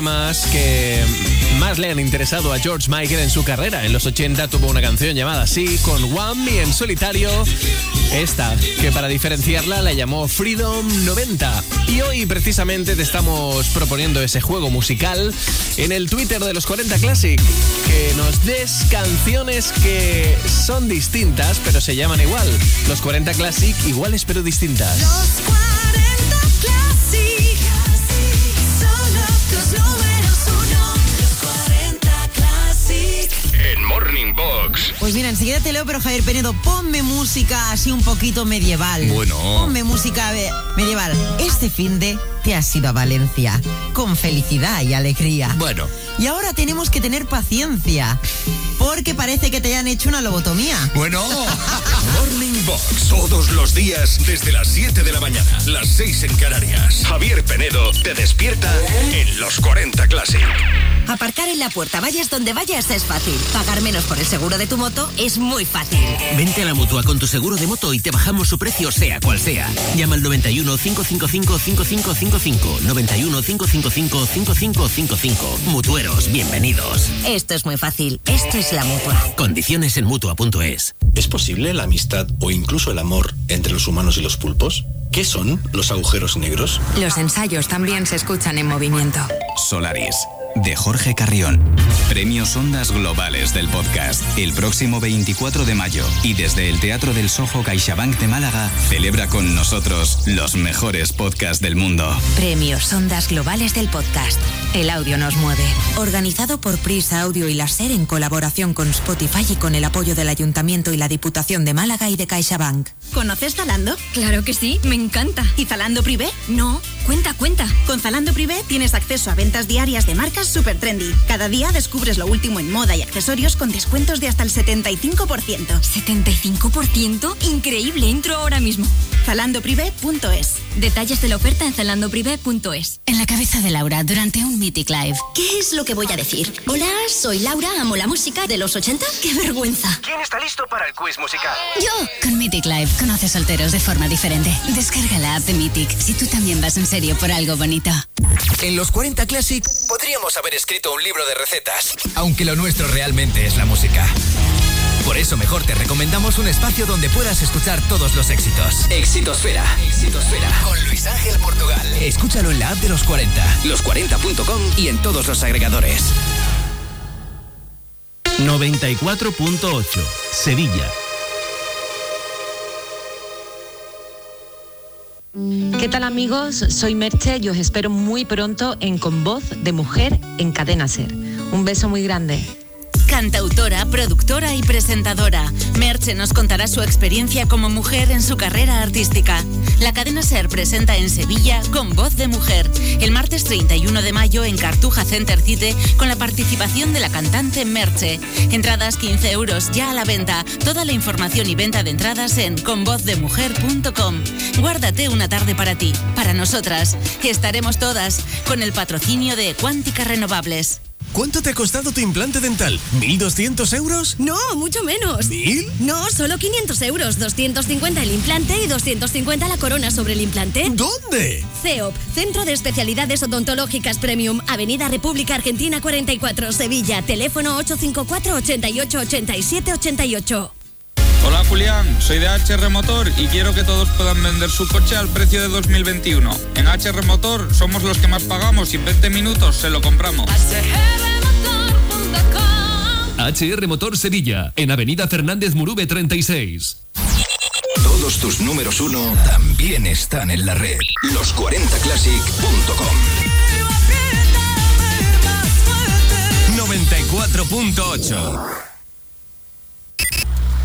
Temas que más le han interesado a George Michael en su carrera. En los 80 tuvo una canción llamada así, con Wham y en solitario esta, que para diferenciarla la llamó Freedom 90. Y hoy precisamente te estamos proponiendo ese juego musical en el Twitter de los 40 Classic, que nos des canciones que son distintas pero se llaman igual. Los 40 Classic iguales pero distintas. Pues mira, enseguida te leo, pero Javier Penedo, ponme música así un poquito medieval. Bueno. Ponme música eh, medieval. Este fin de te has ido a Valencia con felicidad y alegría. Bueno. Y ahora tenemos que tener paciencia, porque parece que te hayan hecho una lobotomía. Bueno. Morning Box. Todos los días desde las 7 de la mañana. Las 6 en Canarias. Javier Penedo te despierta en los 40 Classic. Aparcar en la puerta, vayas donde vayas, es fácil. Pagar menos por el seguro de tu moto es muy fácil. Vente a la mutua con tu seguro de moto y te bajamos su precio, sea cual sea. Llama al 91 555 5555. 91 555 5555. Mutueros, bienvenidos. Esto es muy fácil. Esto es la mutua. Condiciones en mutua.es. ¿Es posible la amistad o incluso el amor entre los humanos y los pulpos? ¿Qué son los agujeros negros? Los ensayos también se escuchan en movimiento. Solaris, de Jorge Carrión. Premios Ondas Globales del podcast. El próximo 24 de mayo y desde el Teatro del Soho CaixaBank de Málaga, celebra con nosotros los mejores podcasts del mundo. Premios Ondas Globales del Podcast. El audio nos mueve. Organizado por Prisa Audio y Láser en colaboración con Spotify y con el apoyo del Ayuntamiento y la Diputación de Málaga y de CaixaBank. ¿Conoces Zalando? Claro que sí, me encanta. ¿Y Zalando Privé? No. Cuenta, cuenta. Con Zalando Privé tienes acceso a ventas diarias de marcas super trendy. Cada día descubres lo último en moda y accesorios con descuentos de hasta el 75%. ¿75%? Increíble, entro ahora mismo. Zalandoprivé.es. Detalles de la oferta en zalandoprivé.es. En la cabeza de Laura durante un Mythic Live. ¿Qué es lo que voy a decir? Hola, soy Laura, amo la música de los 80. ¡Qué vergüenza! ¿Quién está listo para el quiz musical? Yo. Con Mythic Live conoces solteros de forma diferente. Descarga la app de Mythic si tú también vas en serio por algo bonito. En los 40 Classic podríamos haber escrito un libro de recetas, aunque lo nuestro realmente es la música. Por eso mejor te recomendamos un espacio donde puedas escuchar todos los éxitos. Exitosfera. Exitosfera. Con Luis Ángel Portugal. Escúchalo en la app de los 40, los40.com y en todos los agregadores. 94.8 Sevilla. ¿Qué tal amigos? Soy Merche y os espero muy pronto en Con Voz de Mujer en Cadena Ser. Un beso muy grande. Cantautora, productora y presentadora, Merche nos contará su experiencia como mujer en su carrera artística. La cadena Ser presenta en Sevilla con voz de mujer, el martes 31 de mayo en Cartuja Center City con la participación de la cantante Merche. Entradas 15 euros ya a la venta. Toda la información y venta de entradas en convozdemujer.com. Guárdate una tarde para ti, para nosotras. Estaremos todas con el patrocinio de Cuántica Renovables. ¿Cuánto te ha costado tu implante dental? ¿1.200 euros? No, mucho menos. ¿Mil? No, solo 500 euros. 250 el implante y 250 la corona sobre el implante. ¿Dónde? CEOP, Centro de Especialidades Odontológicas Premium, Avenida República Argentina 44, Sevilla. Teléfono 854 88 87 88. Hola Julián, soy de HR Motor y quiero que todos puedan vender su coche al precio de 2021. En HR Motor somos los que más pagamos y en 20 minutos se lo compramos. HR Motor Sevilla, en Avenida Fernández Murube 36. Todos tus números uno también están en la red. Los40classic.com 94.8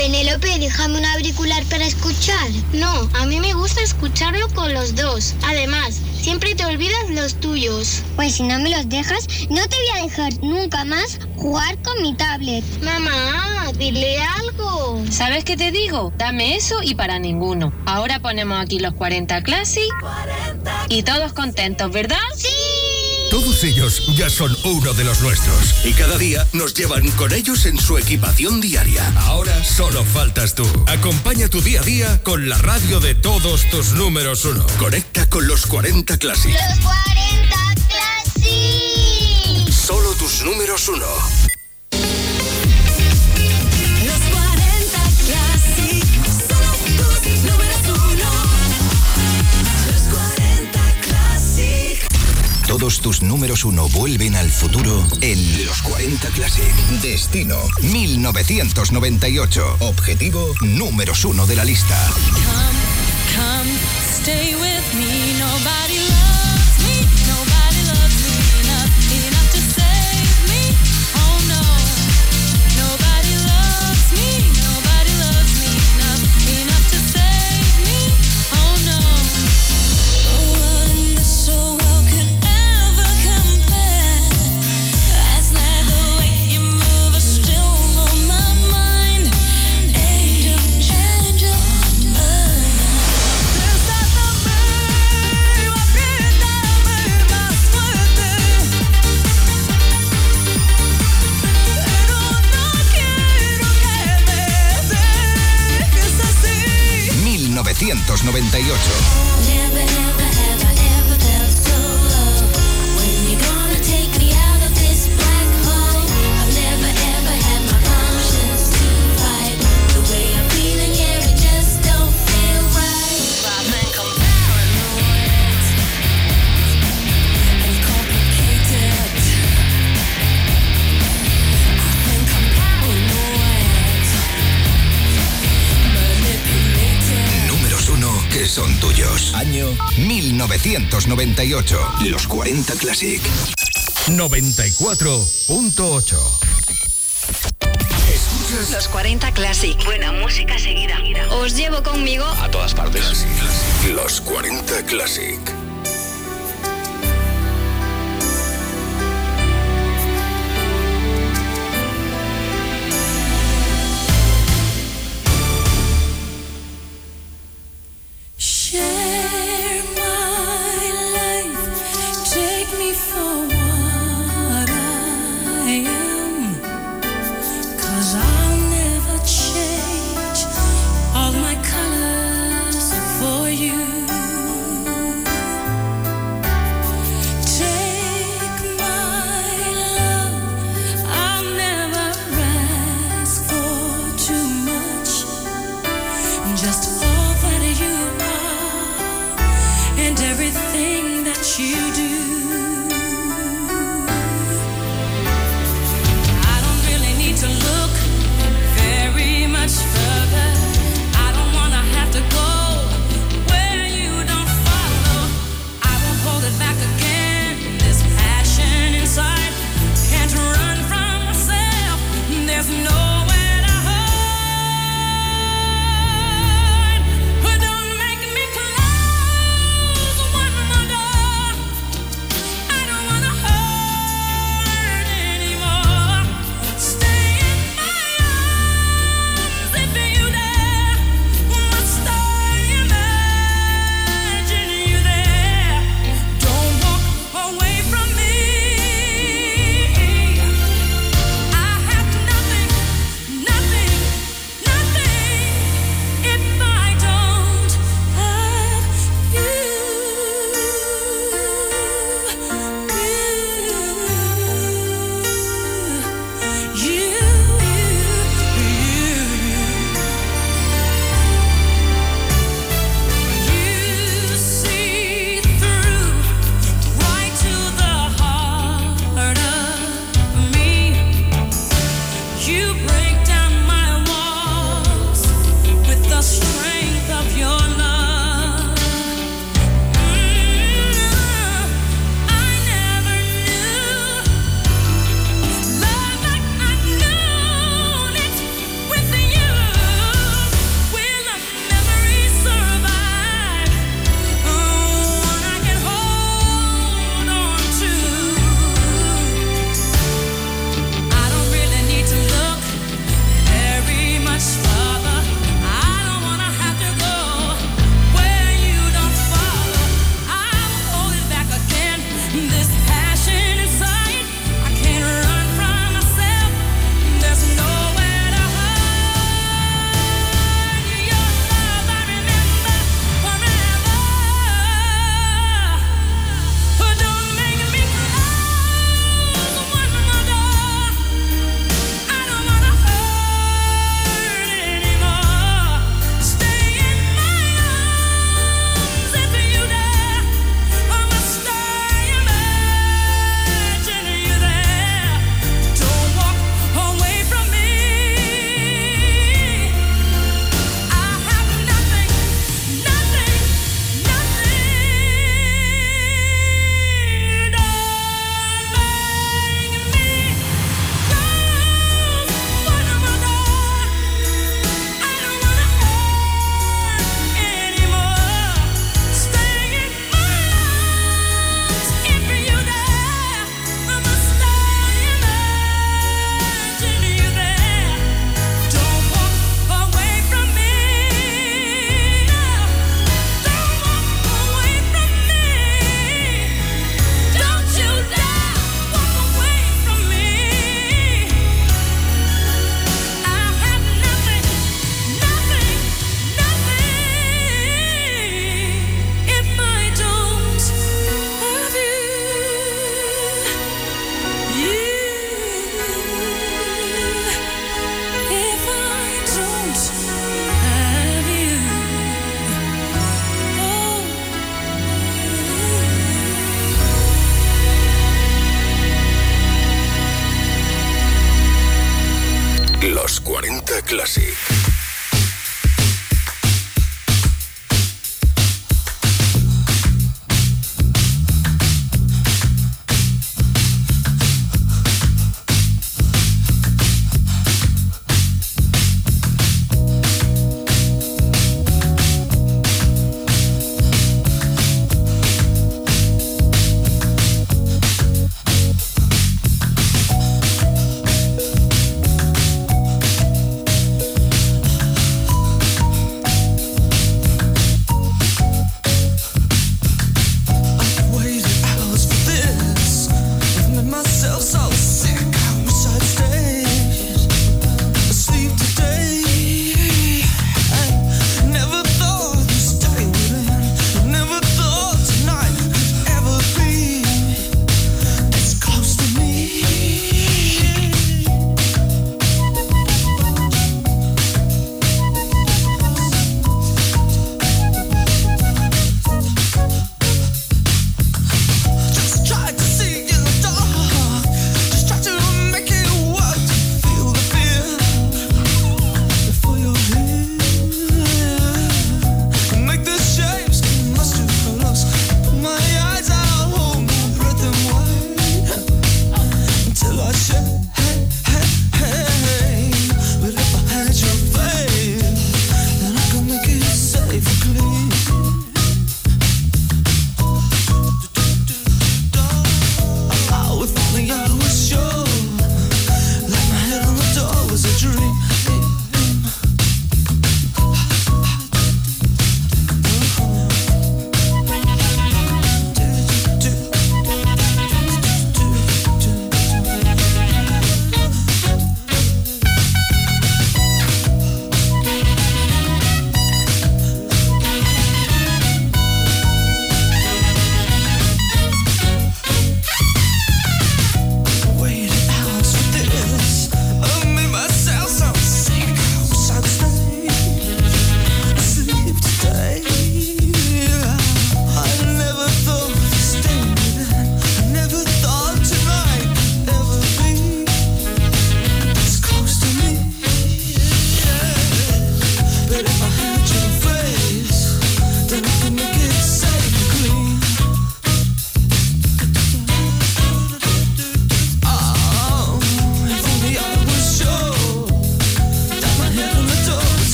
Penélope, déjame un auricular para escuchar. No, a mí me gusta escucharlo con los dos. Además, siempre te olvidas los tuyos. Pues si no me los dejas, no te voy a dejar nunca más jugar con mi tablet. Mamá, dile algo. ¿Sabes qué te digo? Dame eso y para ninguno. Ahora ponemos aquí los 40 Classic y todos contentos, ¿verdad? ¡Sí! Todos ellos ya son uno de los nuestros y cada día nos llevan con ellos en su equipación diaria. Ahora solo faltas tú. Acompaña tu día a día con la radio de todos tus números uno. Conecta con los 40 Classic. Los 40 Classic. Solo tus números uno. Todos tus números uno vuelven al futuro en Los 40 Classic. Destino 1998. Objetivo número uno de la lista. Come, come, stay with me. Nobody loves me. 1998. 1998. Los 40 Classic. 94.8. Los 40 Classic. Buena música seguida. Os llevo conmigo a todas partes. Los 40 Classic.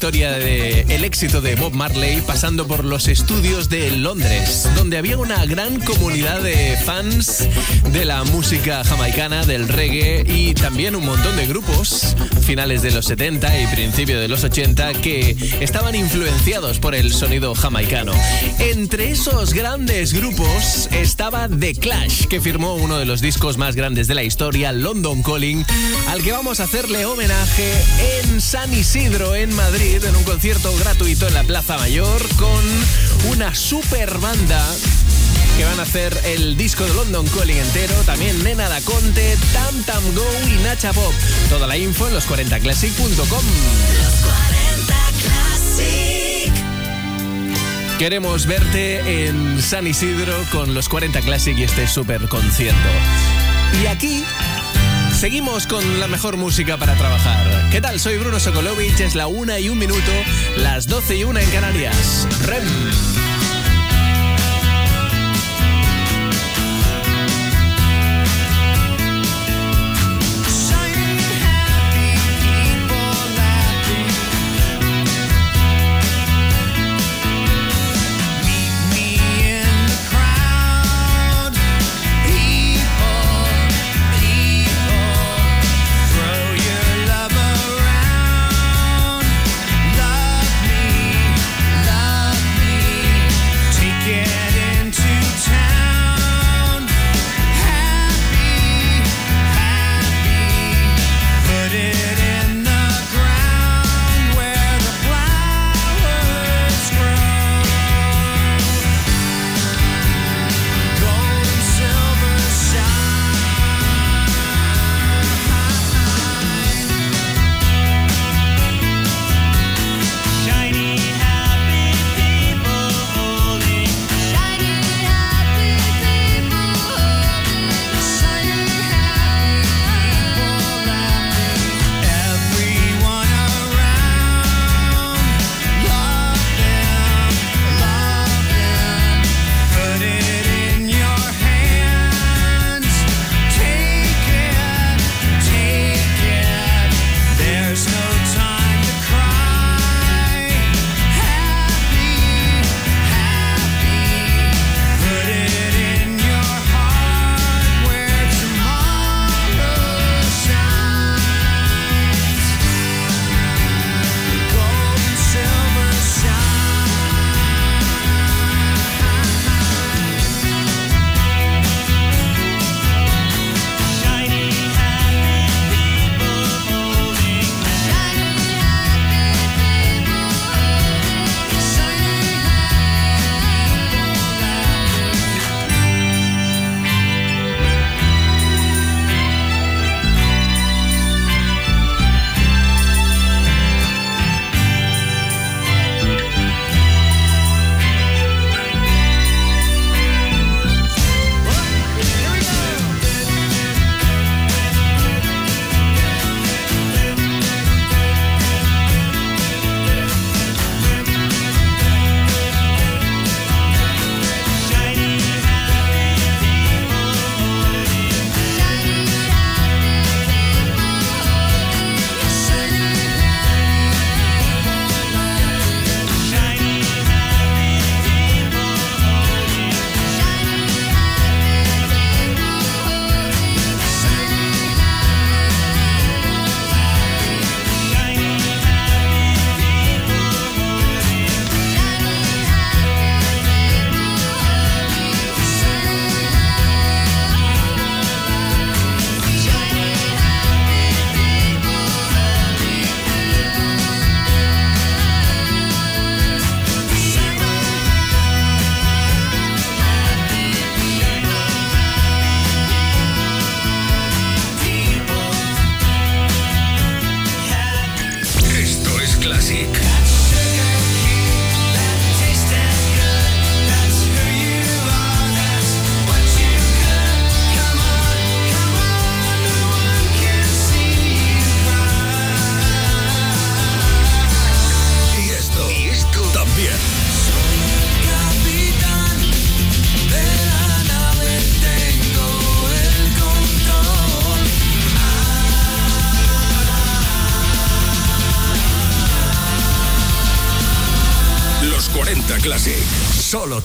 Historia del el éxito de Bob Marley pasando por los estudios de Londres, donde había una gran comunidad de fans de la música jamaicana, del reggae y también un montón de grupos, finales de los 70 y principio de los 80, que estaban influenciados por el sonido jamaicano. Entre esos grandes grupos estaba The Clash, que firmó uno de los discos más grandes de la historia, London Calling, al que vamos a hacerle homenaje en San Isidro, en Madrid, en un concierto gratuito en la Plaza Mayor, con una super banda que van a hacer el disco de London Calling entero, también Nena Da Conte, Tam Tam Go y Nacha Pop. Toda la info en los40classic.com. Queremos verte en San Isidro con los 40 Classic y este super concierto. Y aquí seguimos con la mejor música para trabajar. ¿Qué tal? Soy Bruno Sokolovich, es la una y un minuto, las 12 y una en Canarias. Rem.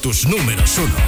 Tus números uno.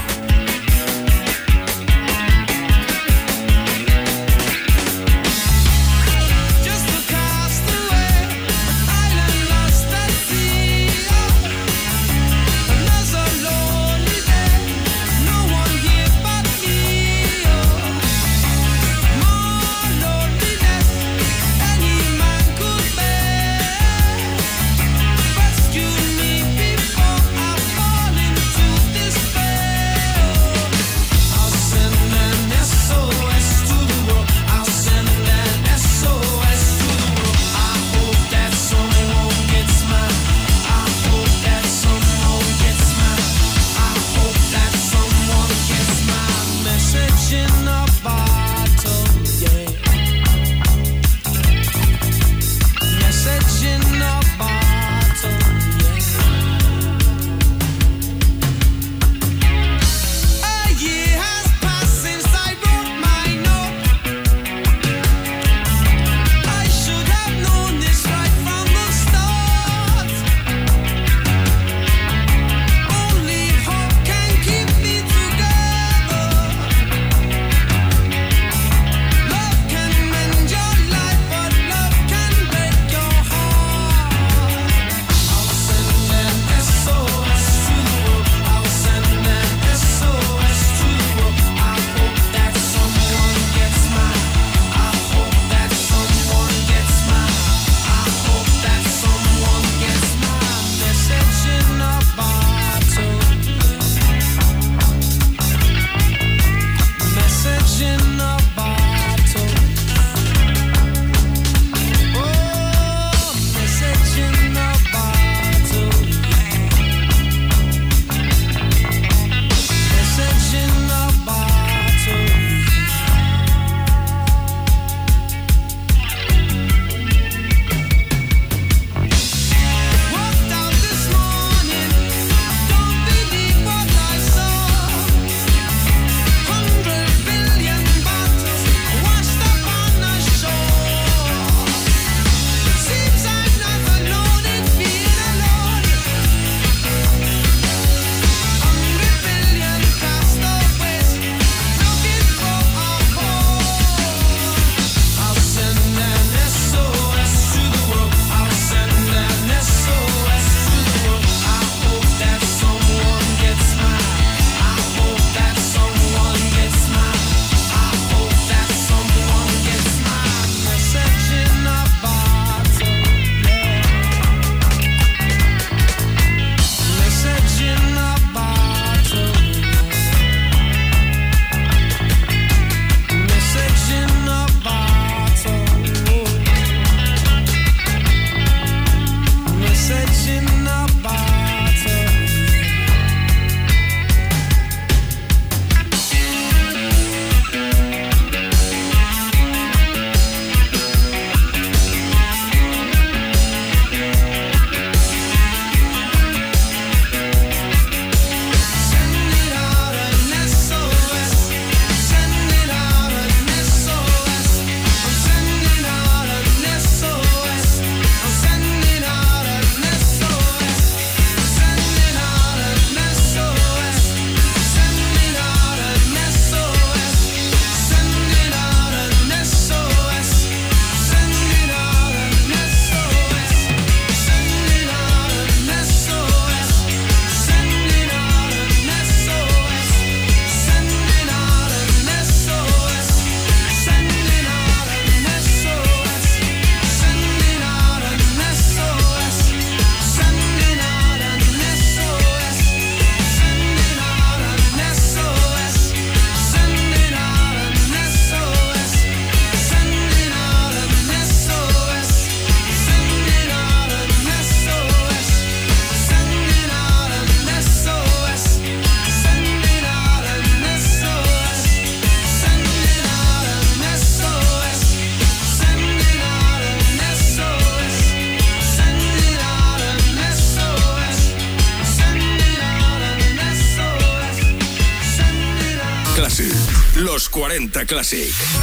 Classic.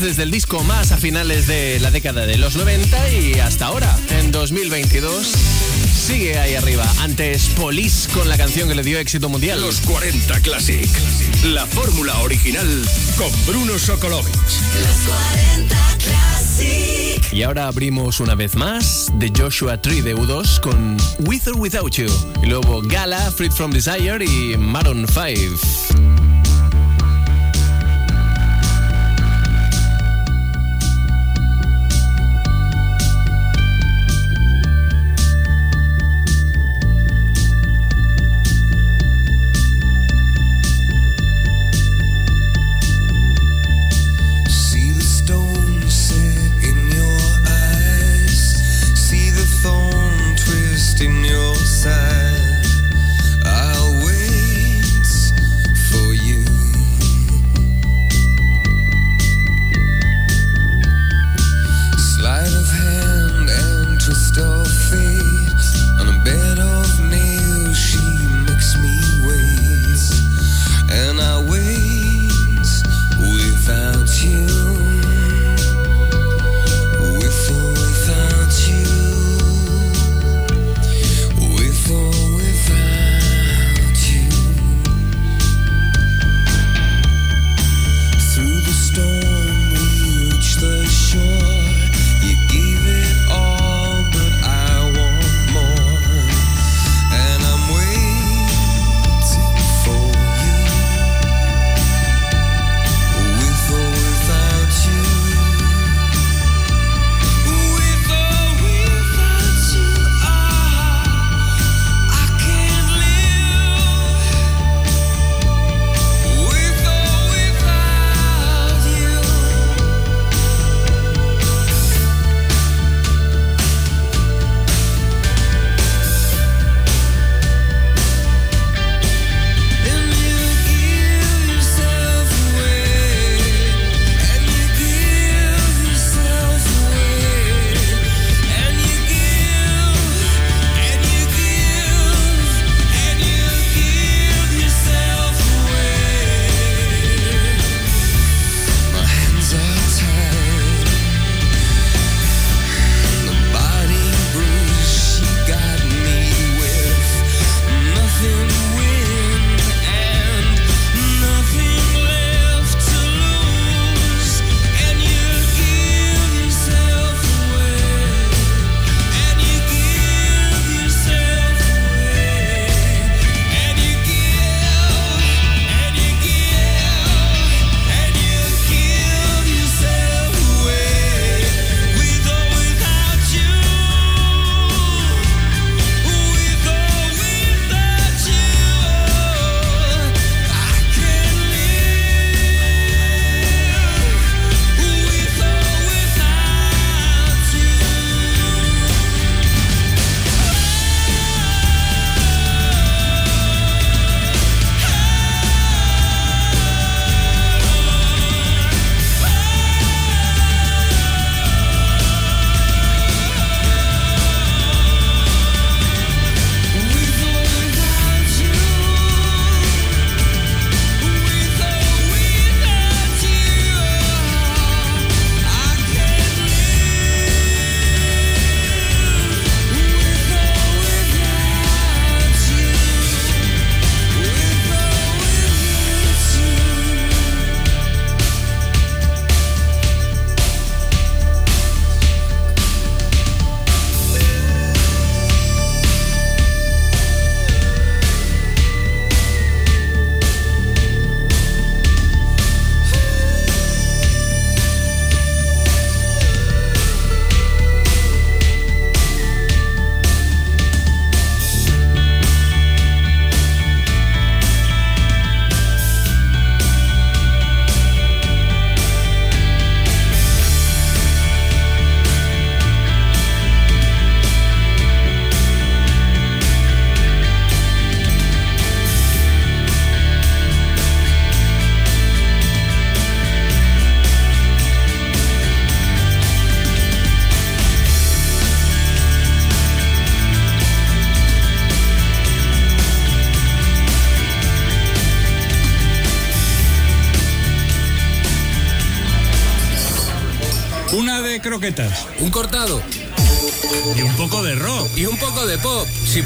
Desde el disco más a finales de la década de los 90 y hasta ahora, en 2022. Sigue ahí arriba, antes Police con la canción que le dio éxito mundial. Los 40 Classic, la fórmula original con Bruno Sokolovic. Los 40 Classic. Y ahora abrimos una vez más The Joshua Tree de U2 con With or Without You. Y luego Gala, Free From Desire y Maroon 5.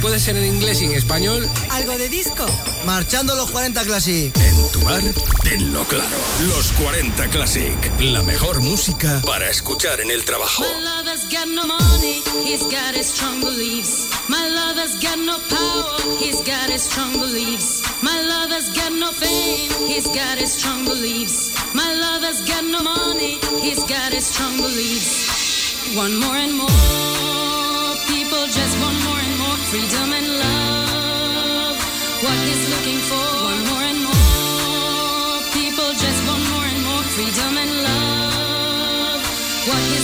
Puede ser en inglés y en español. ¿Algo de disco? Marchando los 40 Classic. En tu bar, tenlo claro. Los 40 Classic. La mejor música para escuchar en el trabajo. My lover's got no money, he's got his strong beliefs. My lover's got no power, he's got his strong beliefs. My lover's got no fame, he's got his strong beliefs. My lover's got no money, he's got his strong beliefs. One more and more, people just want freedom and love. What he's looking for, one more and more, people just want more and more freedom and love. What he's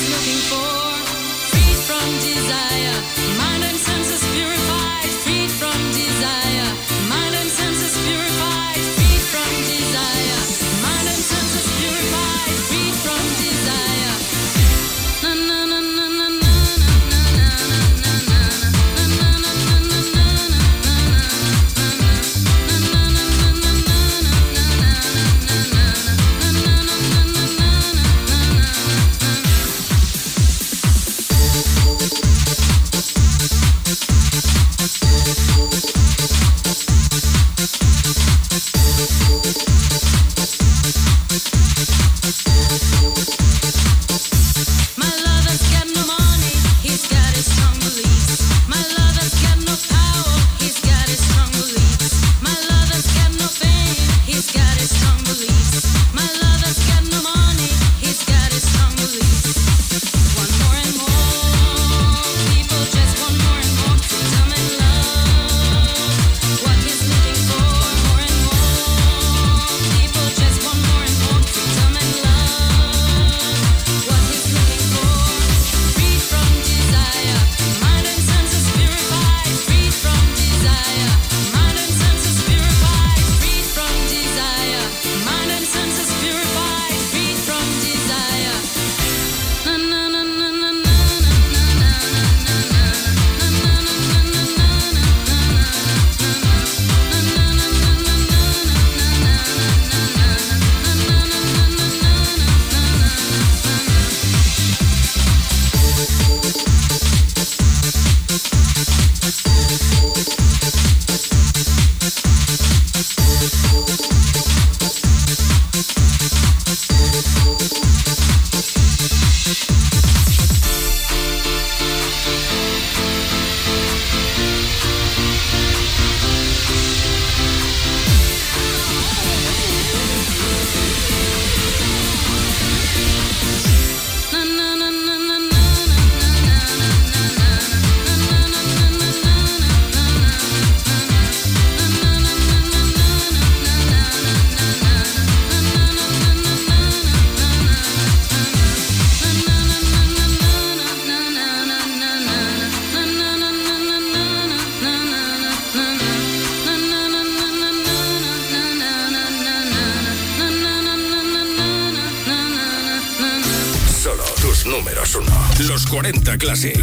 Clase.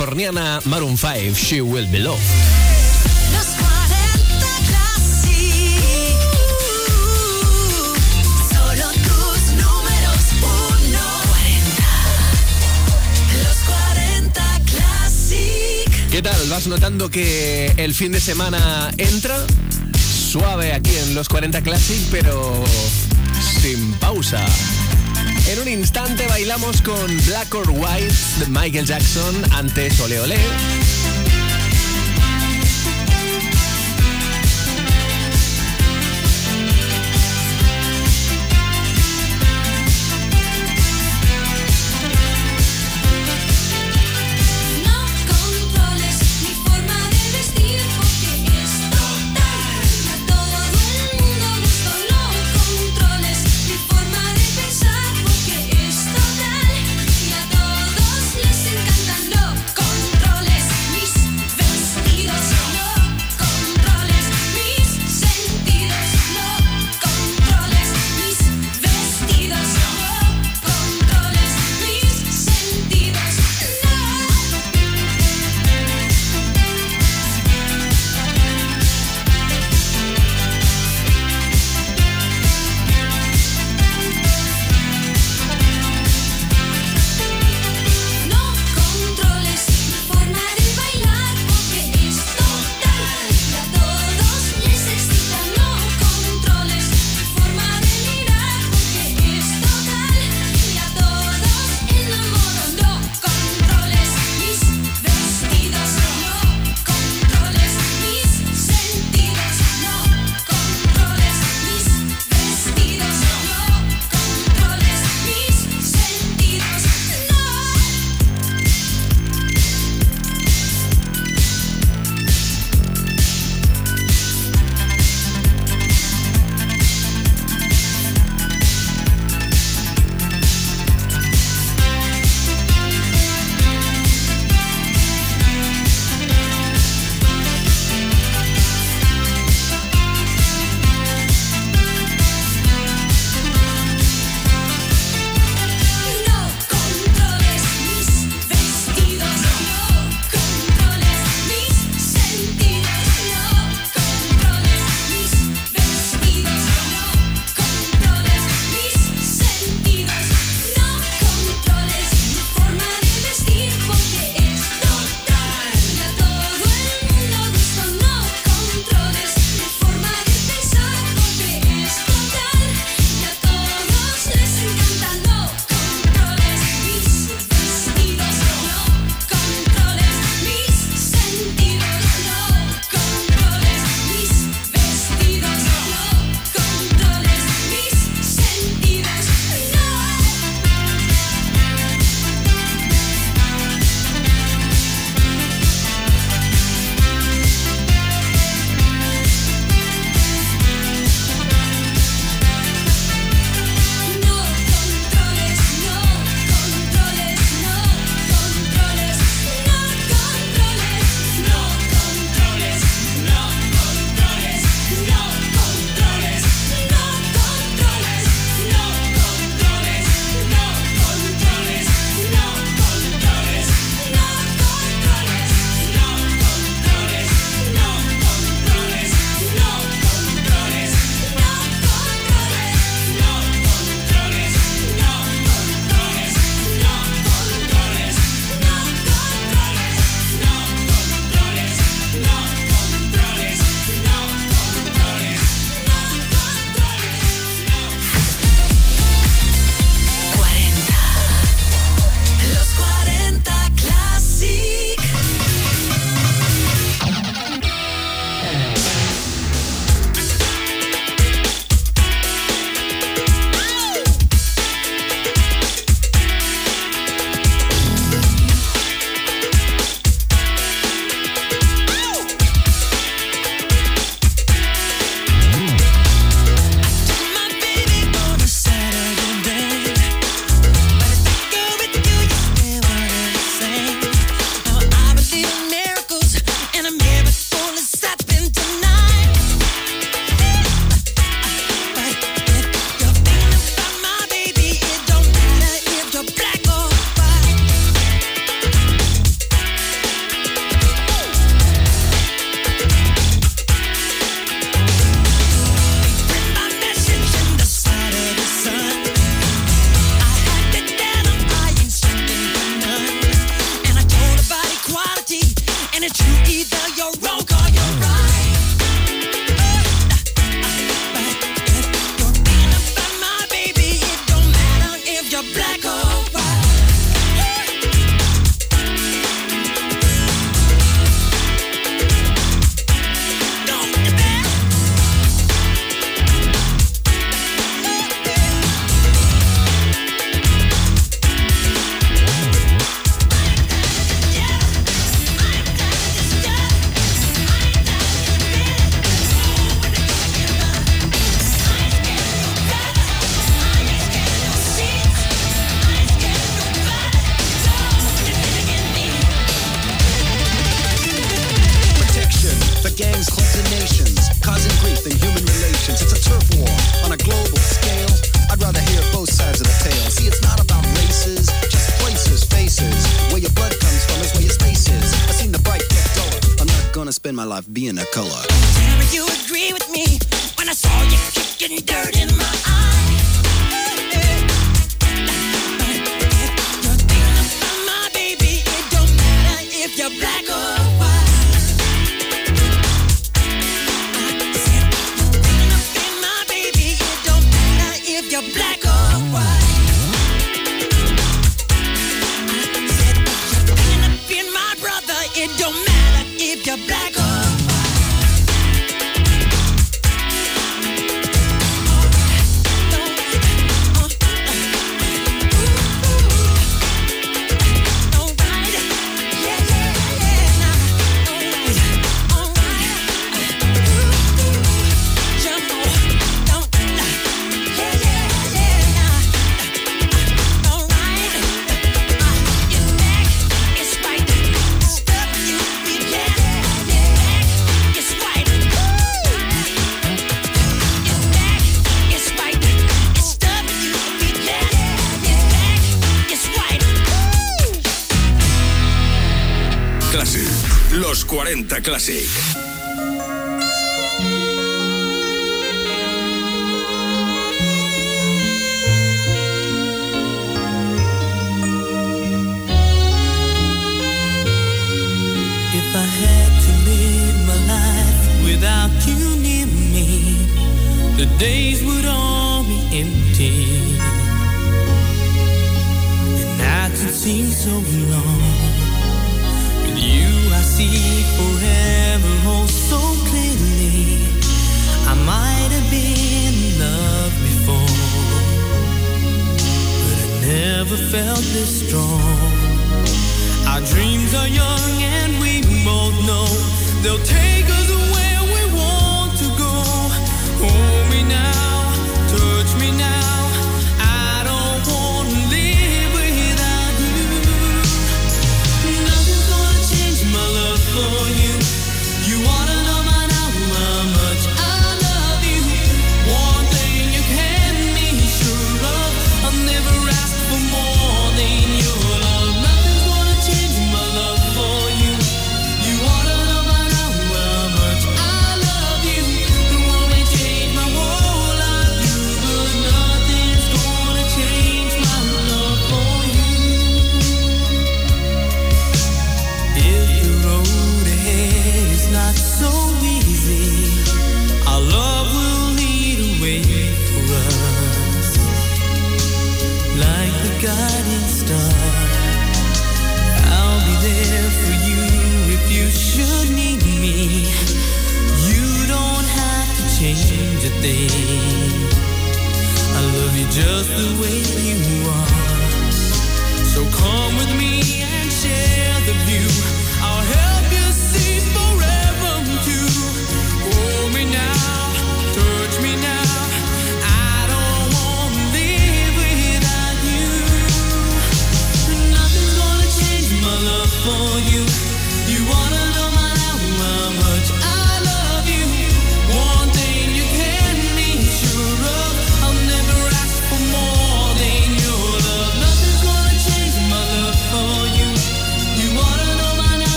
californiana Maroon 5, She Will Be Loved. ¿Qué tal? ¿Vas notando que el fin de semana entra? Suave aquí en los 40 Classic, pero sin pausa. En un instante bailamos con Black or White de Michael Jackson antes Ole Ole. Classic.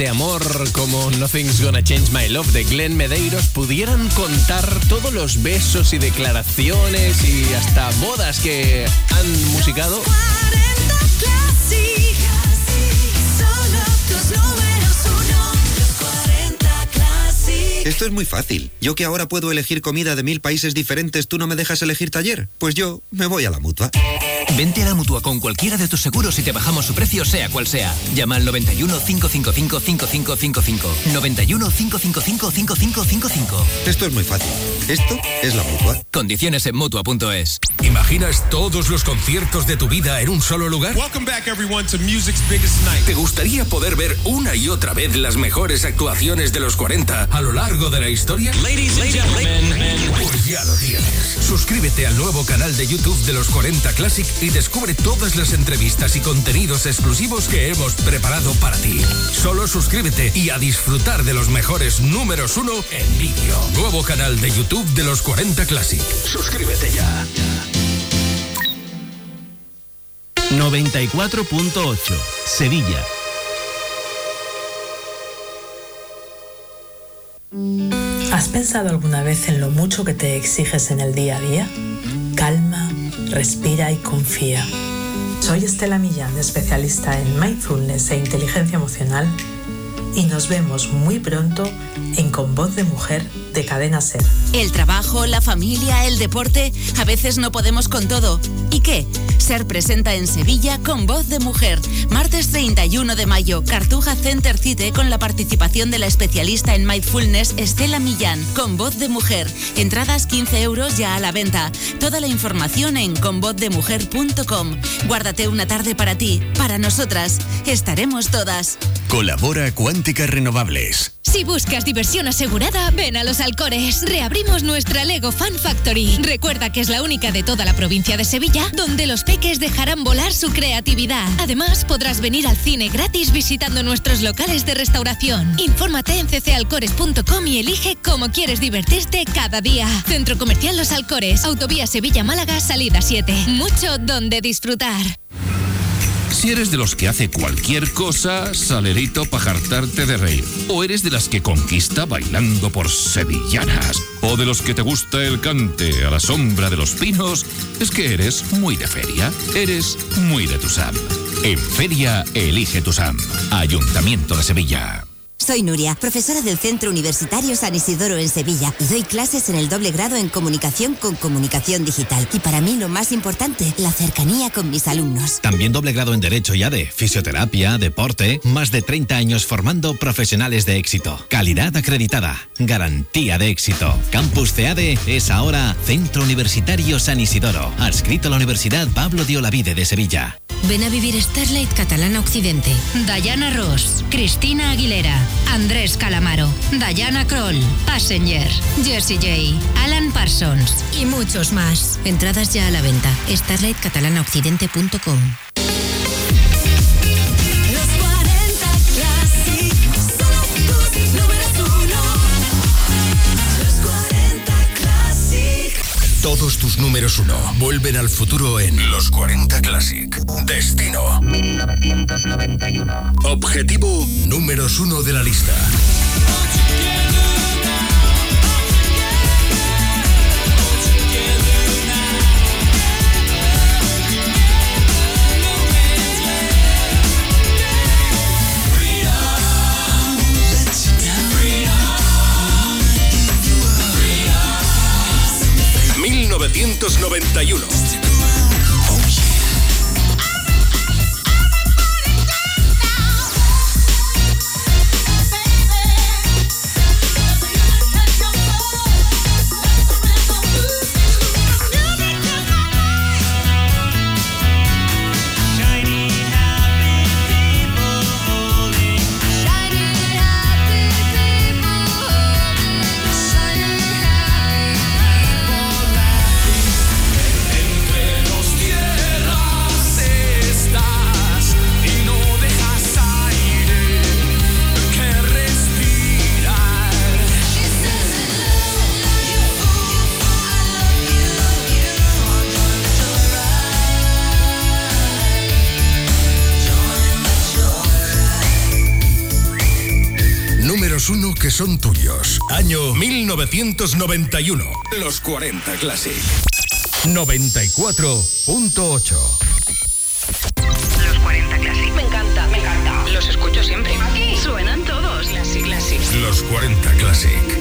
De amor como Nothing's Gonna Change My Love de Glenn Medeiros pudieran contar todos los besos y declaraciones y hasta bodas que han musicado, Classic. Solo tus números uno. Los 40 Classic. Esto es muy fácil. Yo que ahora puedo elegir comida de mil países diferentes, ¿tú no me dejas elegir taller? Pues yo me voy a la mutua. Vente a la mutua con cualquiera de tus seguros y te bajamos su precio, sea cual sea. Llama al 91 555 5555. 91 555 5555. Esto es muy fácil. Esto es la mutua. Condiciones en mutua.es. ¿Imaginas todos los conciertos de tu vida en un solo lugar? Welcome back everyone to Music's Biggest Night. ¿Te gustaría poder ver una y otra vez las mejores actuaciones de los 40 a lo largo de la historia? Ladies and gentlemen. Pues ya lo tienes. Suscríbete al nuevo canal de YouTube de los 40 Classic y descubre todas las entrevistas y contenidos exclusivos que hemos preparado para ti. Solo suscríbete y a disfrutar de los mejores números uno en vídeo. Nuevo canal de YouTube de los 40 Classic. Suscríbete ya. 94.8 Sevilla. ¿Has pensado alguna vez en lo mucho que te exiges en el día a día? Calma, respira y confía. Soy Estela Millán, especialista en mindfulness e inteligencia emocional, y nos vemos muy pronto en Con Voz de Mujer de Cadena Ser. El trabajo, la familia, el deporte, a veces no podemos con todo. ¿Y qué? Ser presenta en Sevilla con voz de mujer. Martes 31 de mayo, Cartuja Center Cite con la participación de la especialista en mindfulness Estela Millán, con voz de mujer. Entradas 15 euros ya a la venta. Toda la información en convozdemujer.com. Guárdate una tarde para ti, para nosotras. Estaremos todas. Colabora Cuánticas Renovables. Si buscas diversión asegurada, ven a Los Alcores. Reabrimos nuestra Lego Fan Factory. Recuerda que es la única de toda la provincia de Sevilla donde los peques dejarán volar su creatividad. Además, podrás venir al cine gratis visitando nuestros locales de restauración. Infórmate en ccalcores.com y elige cómo quieres divertirte cada día. Centro Comercial Los Alcores, Autovía Sevilla-Málaga, salida 7. Mucho donde disfrutar. Si eres de los que hace cualquier cosa, salerito para jartarte de reír. O eres de las que conquista bailando por sevillanas. O de los que te gusta el cante a la sombra de los pinos. Es que eres muy de feria. Eres muy de Tusam. En feria, elige Tusam. Ayuntamiento de Sevilla. Soy Nuria, profesora del Centro Universitario San Isidoro en Sevilla y doy clases en el doble grado en comunicación con comunicación digital. Y para mí lo más importante, la cercanía con mis alumnos. También doble grado en Derecho y ADE, Fisioterapia, Deporte, más de 30 años formando profesionales de éxito. Calidad acreditada, garantía de éxito. Campus CEADE es ahora Centro Universitario San Isidoro, adscrito a la Universidad Pablo de Olavide de Sevilla. Ven a vivir Starlight Catalana Occidente. Dayana Ross, Cristina Aguilera, Andrés Calamaro, Dayana Kroll, Passenger, Jessie J, Alan Parsons y muchos más. Entradas ya a la venta. StarlightCatalanaOccidente.com. Todos tus números uno vuelven al futuro en Los 40 Classic. Destino. 1991. Objetivo números uno de la lista. ...1991... que son tuyos. Año 1991. Los 40 Classic. 94.8. Los 40 Classic. Me encanta, me encanta. Los escucho siempre. Aquí suenan todos. Classic, Classic. Los 40 Classic. Classic.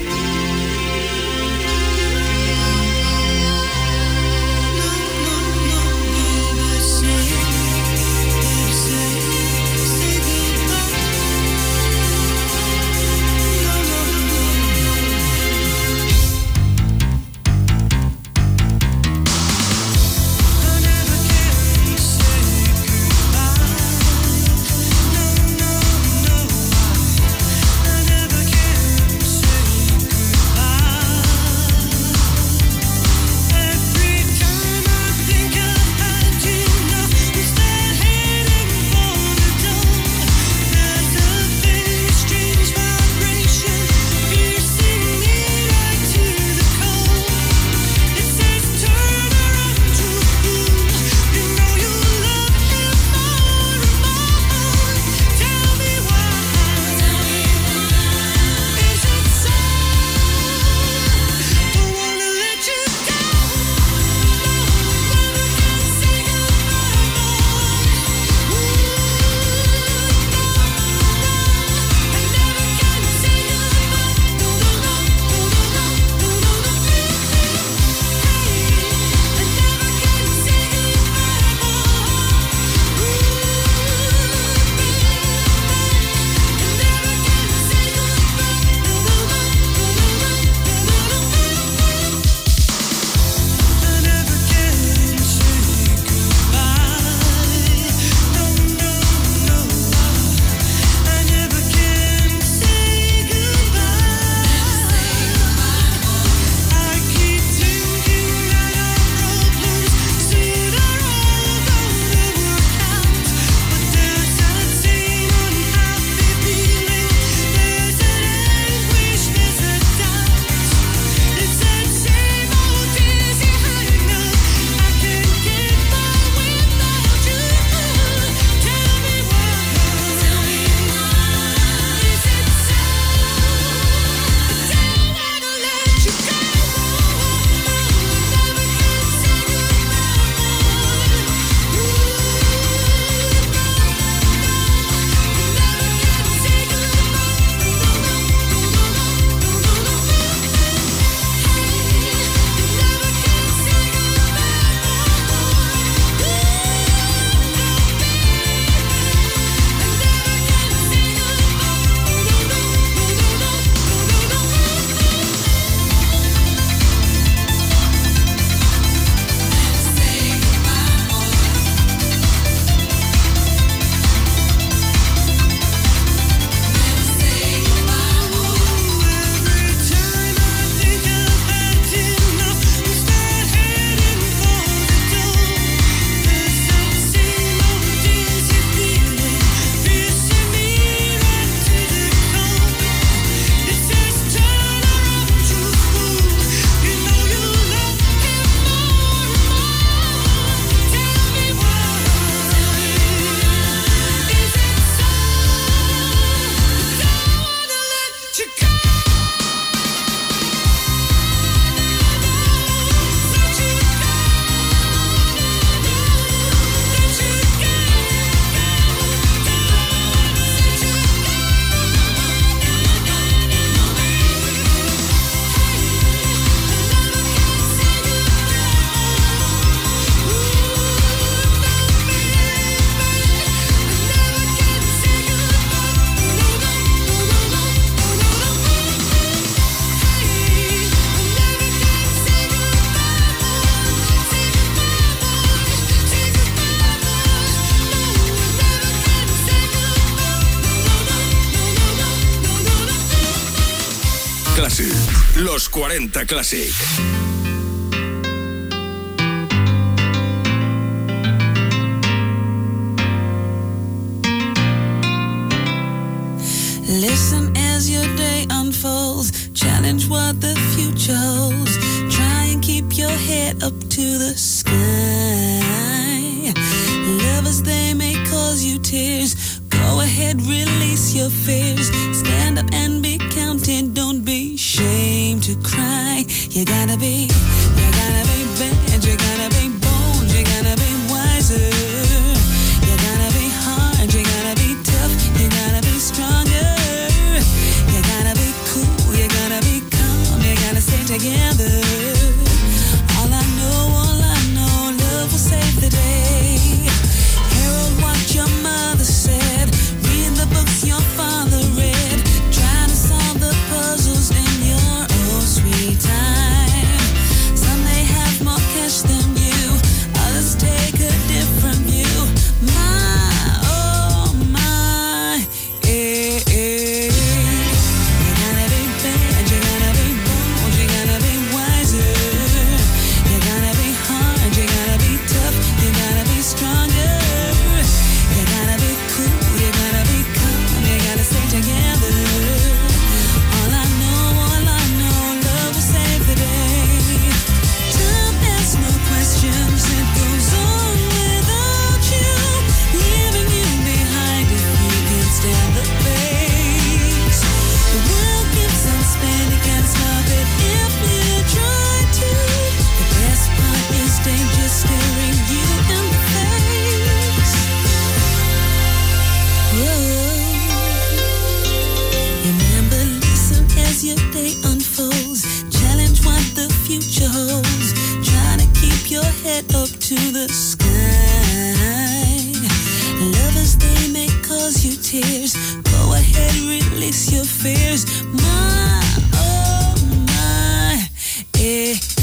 Los 40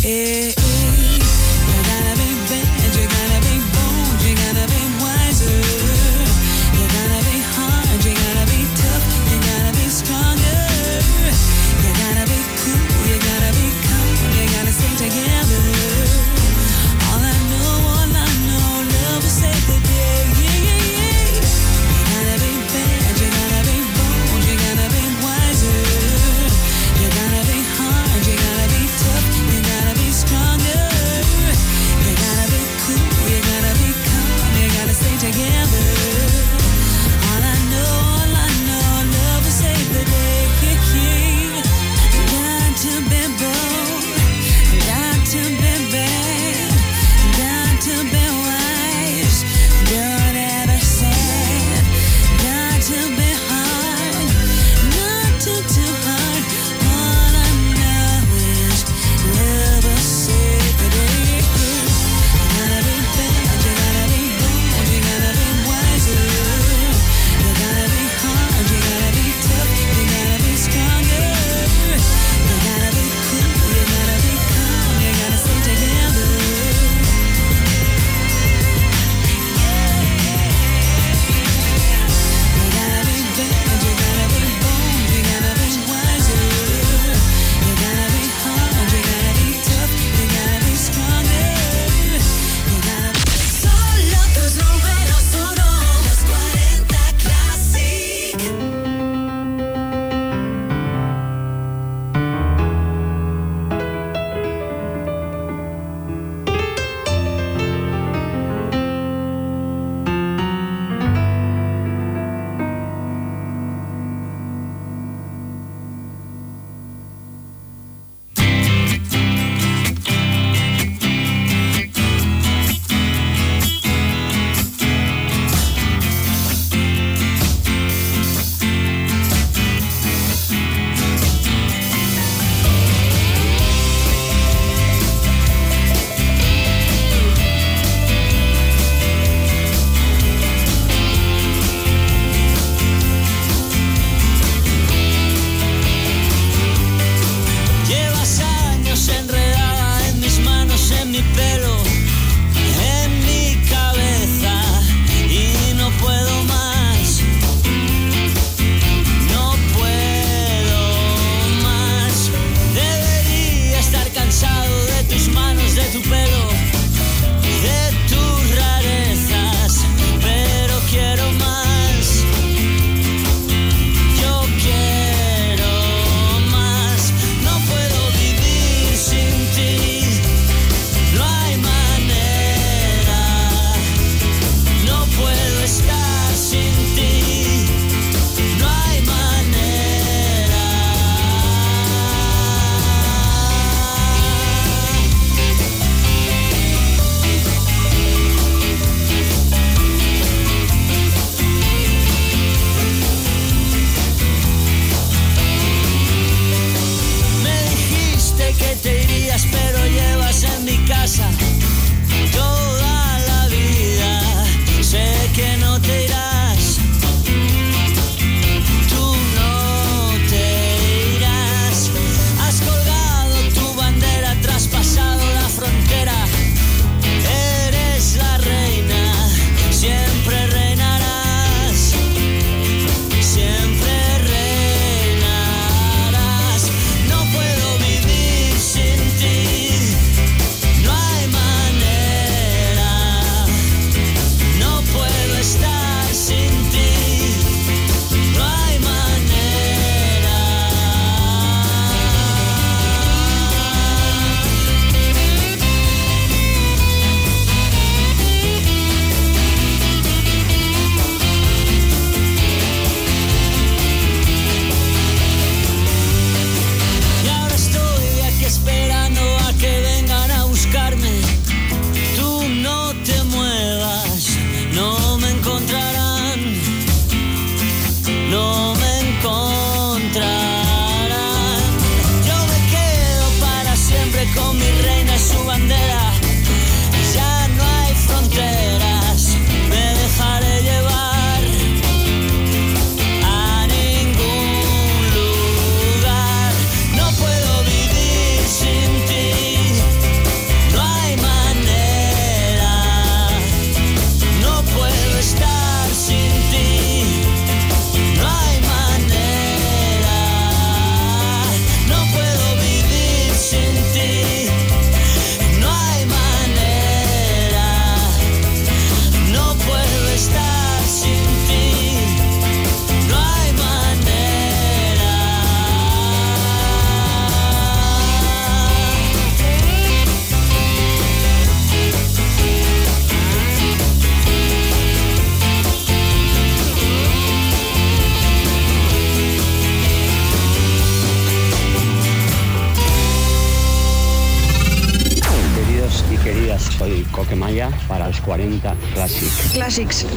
eh,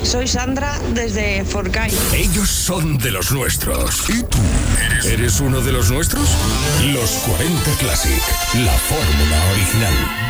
Soy Sandra desde Forcay. Ellos son de los nuestros. ¿Y tú? ¿Eres, ¿Eres uno de los nuestros? Los 40 Classic. La fórmula original.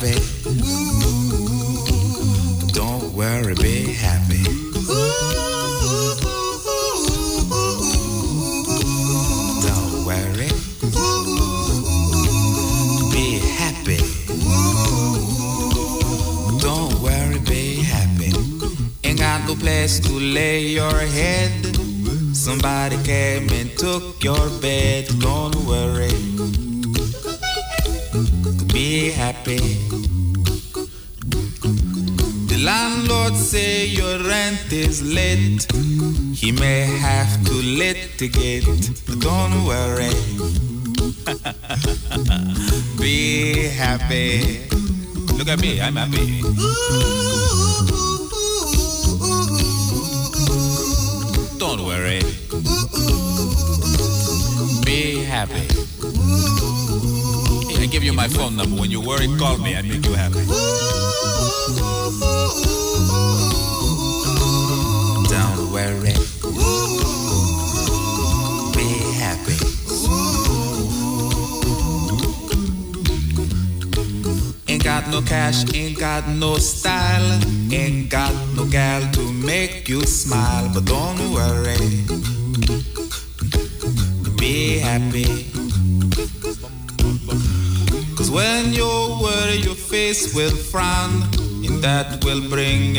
Be Look at me, I'm happy. Don't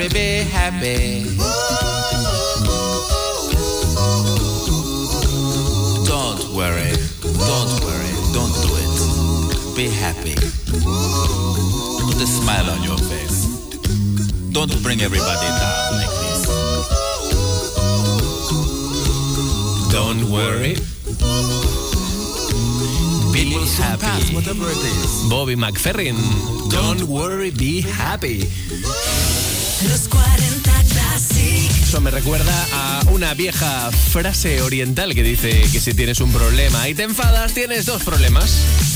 Don't worry, be happy. Don't worry. Don't worry. Don't do it. Be happy. Put a smile on your face. Don't bring everybody down like this. Don't worry. Be will soon pass, happy. whatever it is. Bobby McFerrin. Don't worry, be happy. Los 40 Classic. Eso me recuerda a una vieja frase oriental que dice que si tienes un problema y te enfadas, tienes dos problemas.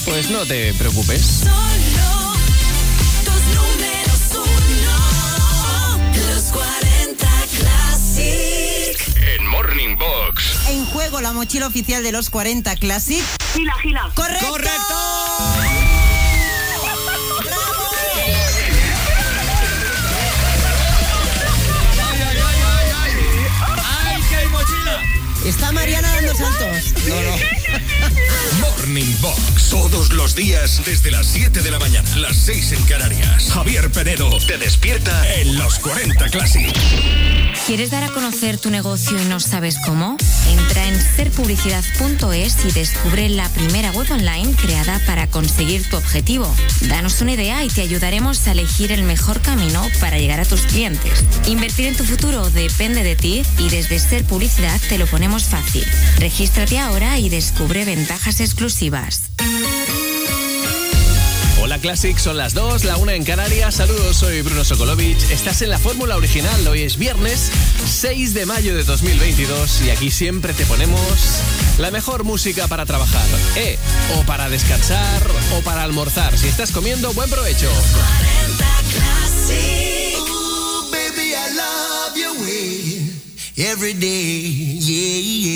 Pues no te preocupes. Solo dos números uno. Los 40 Classic. En Morning Box. En juego la mochila oficial de los 40 Classic. Gila, gila. ¡Correcto! ¡Correcto! No, no. Morning Box. Todos los días desde las 7 de la mañana. Las 6 en Canarias. Javier Penedo te despierta en los 40 Classic. ¿Quieres dar a conocer tu negocio y no sabes cómo? Entra en serpublicidad.es y descubre la primera web online creada para conseguir tu objetivo. Danos una idea y te ayudaremos a elegir el mejor camino para llegar a tus clientes. Invertir en tu futuro depende de ti y desde Ser Publicidad te lo ponemos fácil. Regístrate ahora y descubre ventajas exclusivas. Classic, son las 2, la 1 en Canarias. Saludos, soy Bruno Sokolovic. Estás en la fórmula original. Hoy es viernes 6 de mayo de 2022 y aquí siempre te ponemos la mejor música para trabajar, eh, o para descansar o para almorzar. Si estás comiendo, buen provecho. Ooh, baby, I love your way every day. Yeah, yeah.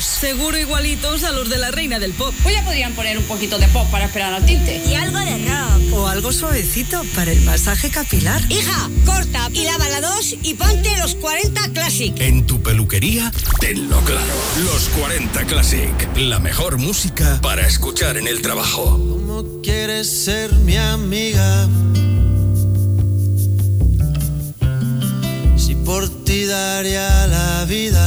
Seguro igualitos a los de la reina del pop. Pues ya podrían poner un poquito de pop para esperar al tinte. Y algo de rock. O algo suavecito para el masaje capilar. Hija, corta y lava la dos y ponte los 40 Classic. En tu peluquería, tenlo claro. Los 40 Classic. La mejor música para escuchar en el trabajo. ¿Cómo quieres ser mi amiga? Si por ti daría la vida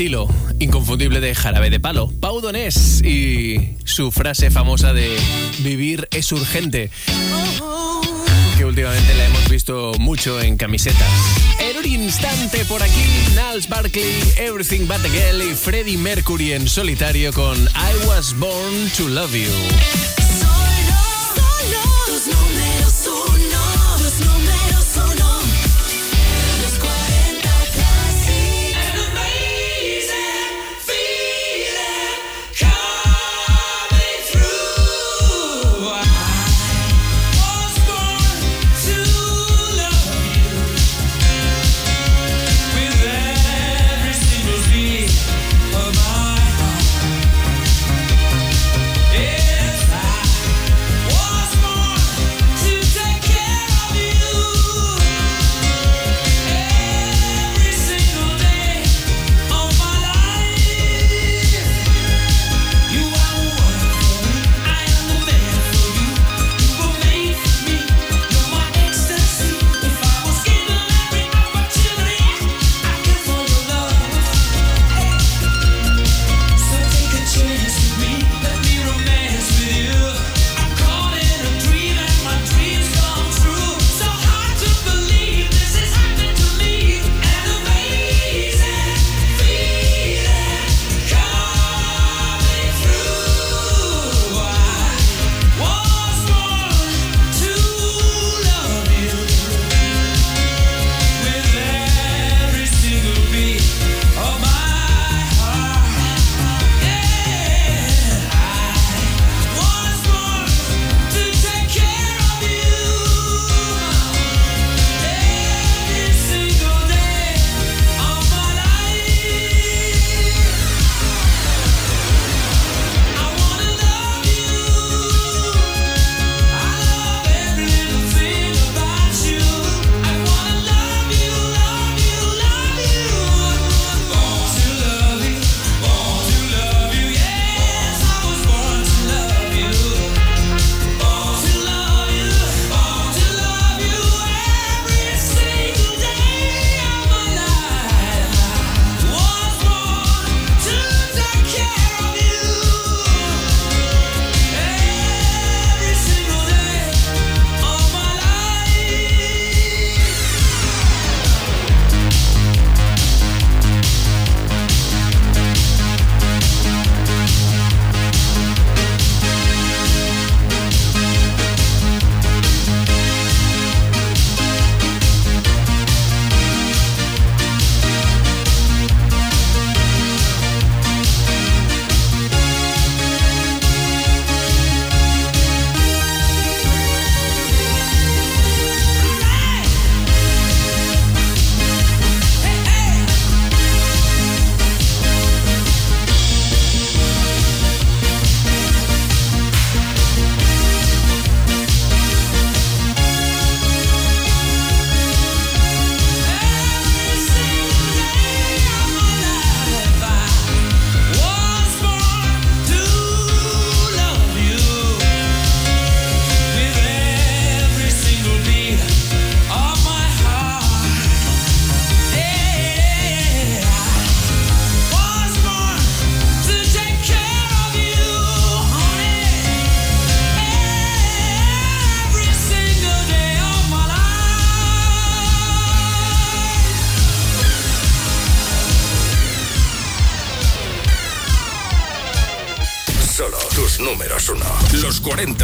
estilo inconfundible de Jarabe de Palo, Pau Donés y su frase famosa de vivir es urgente, que últimamente la hemos visto mucho en camisetas. En un instante por aquí, Niles Barkley, Everything But the Girl y Freddie Mercury en solitario con I Was Born to Love You.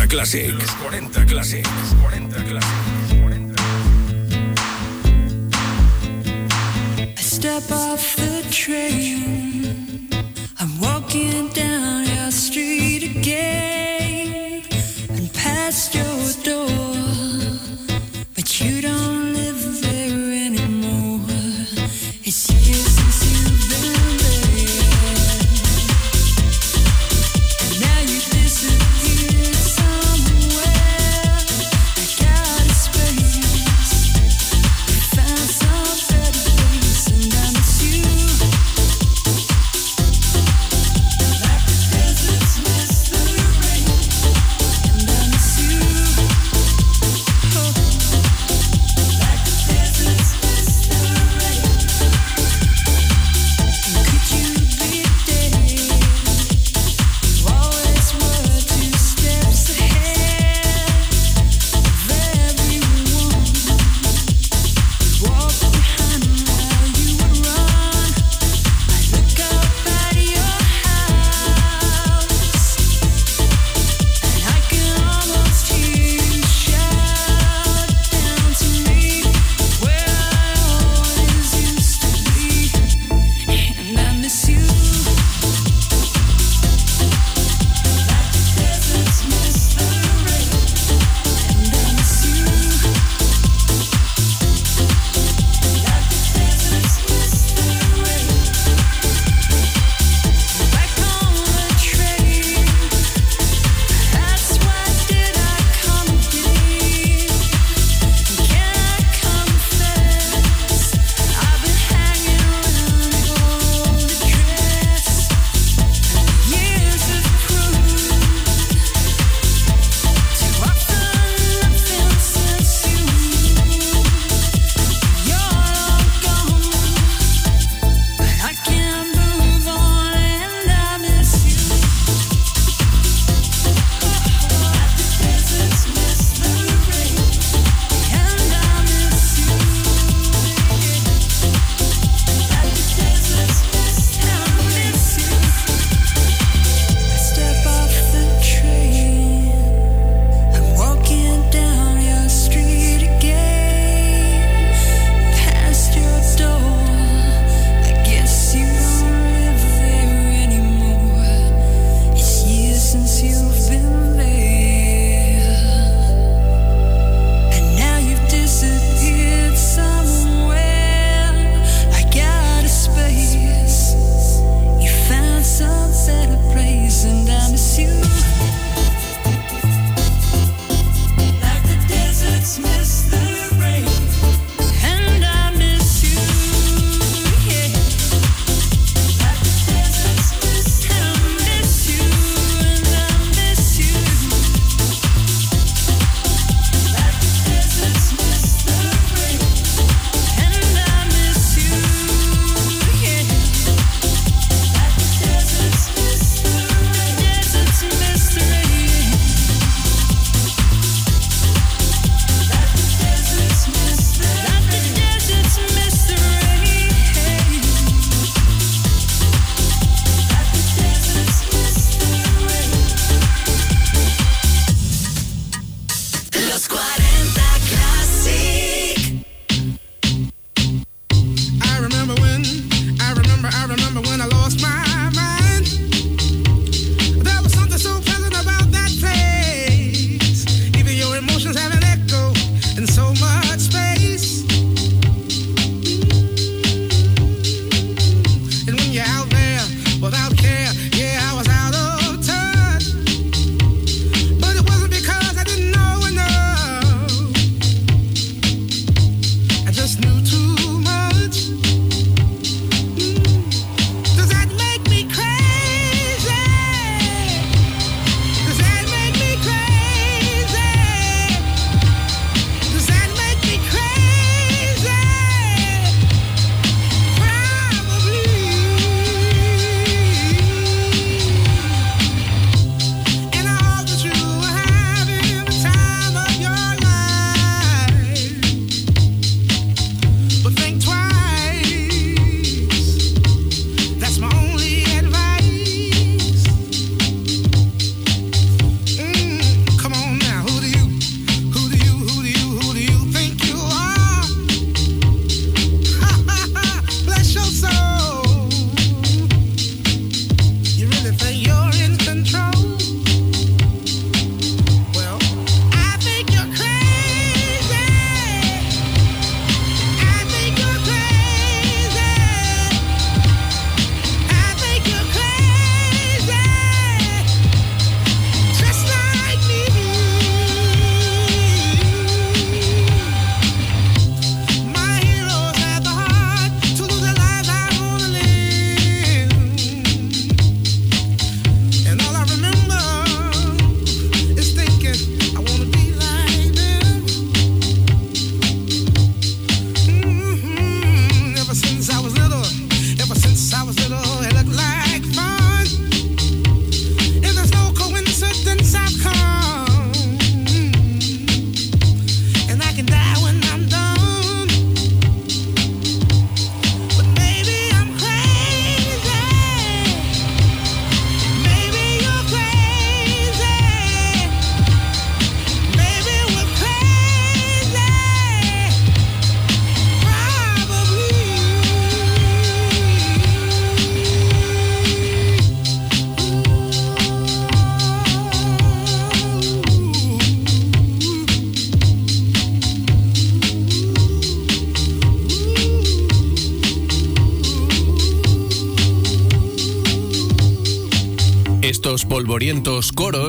Classic. Los 40.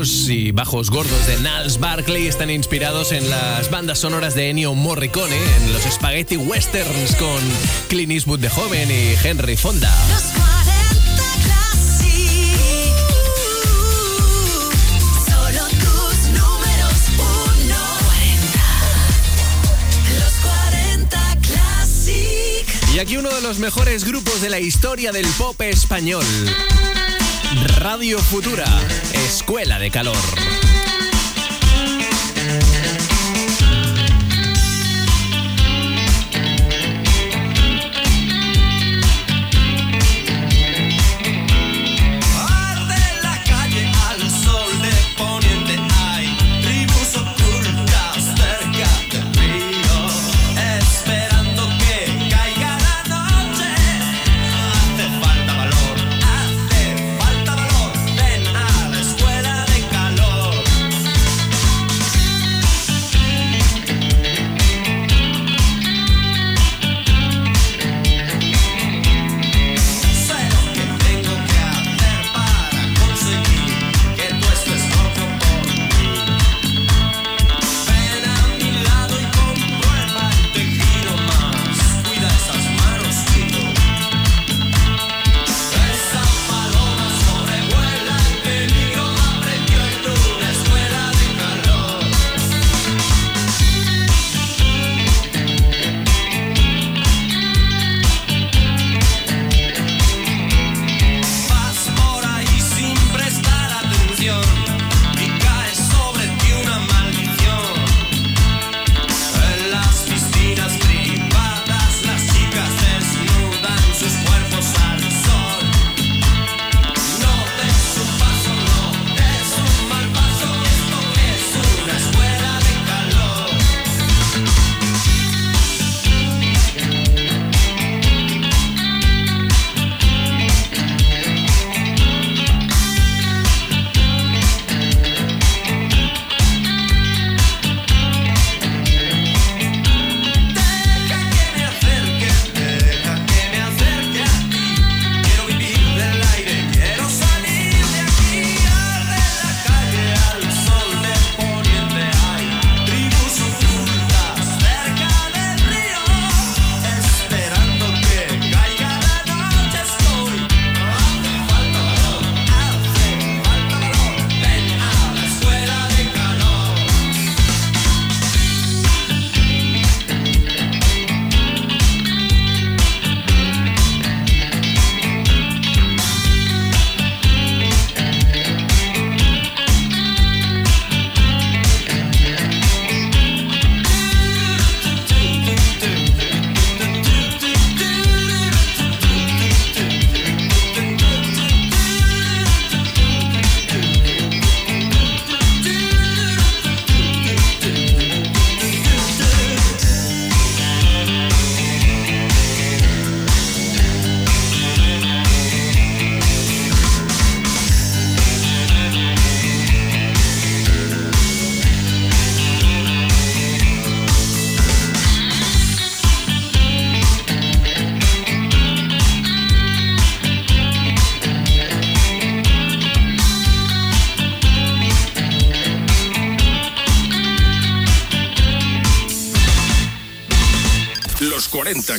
y bajos gordos de Niles Barkley están inspirados en las bandas sonoras de Ennio Morricone, en los spaghetti westerns con Clint Eastwood de joven y Henry Fonda. Y aquí uno de los mejores grupos de la historia del pop español. Radio Futura. Escuela de Calor.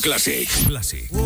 Classic. Classic.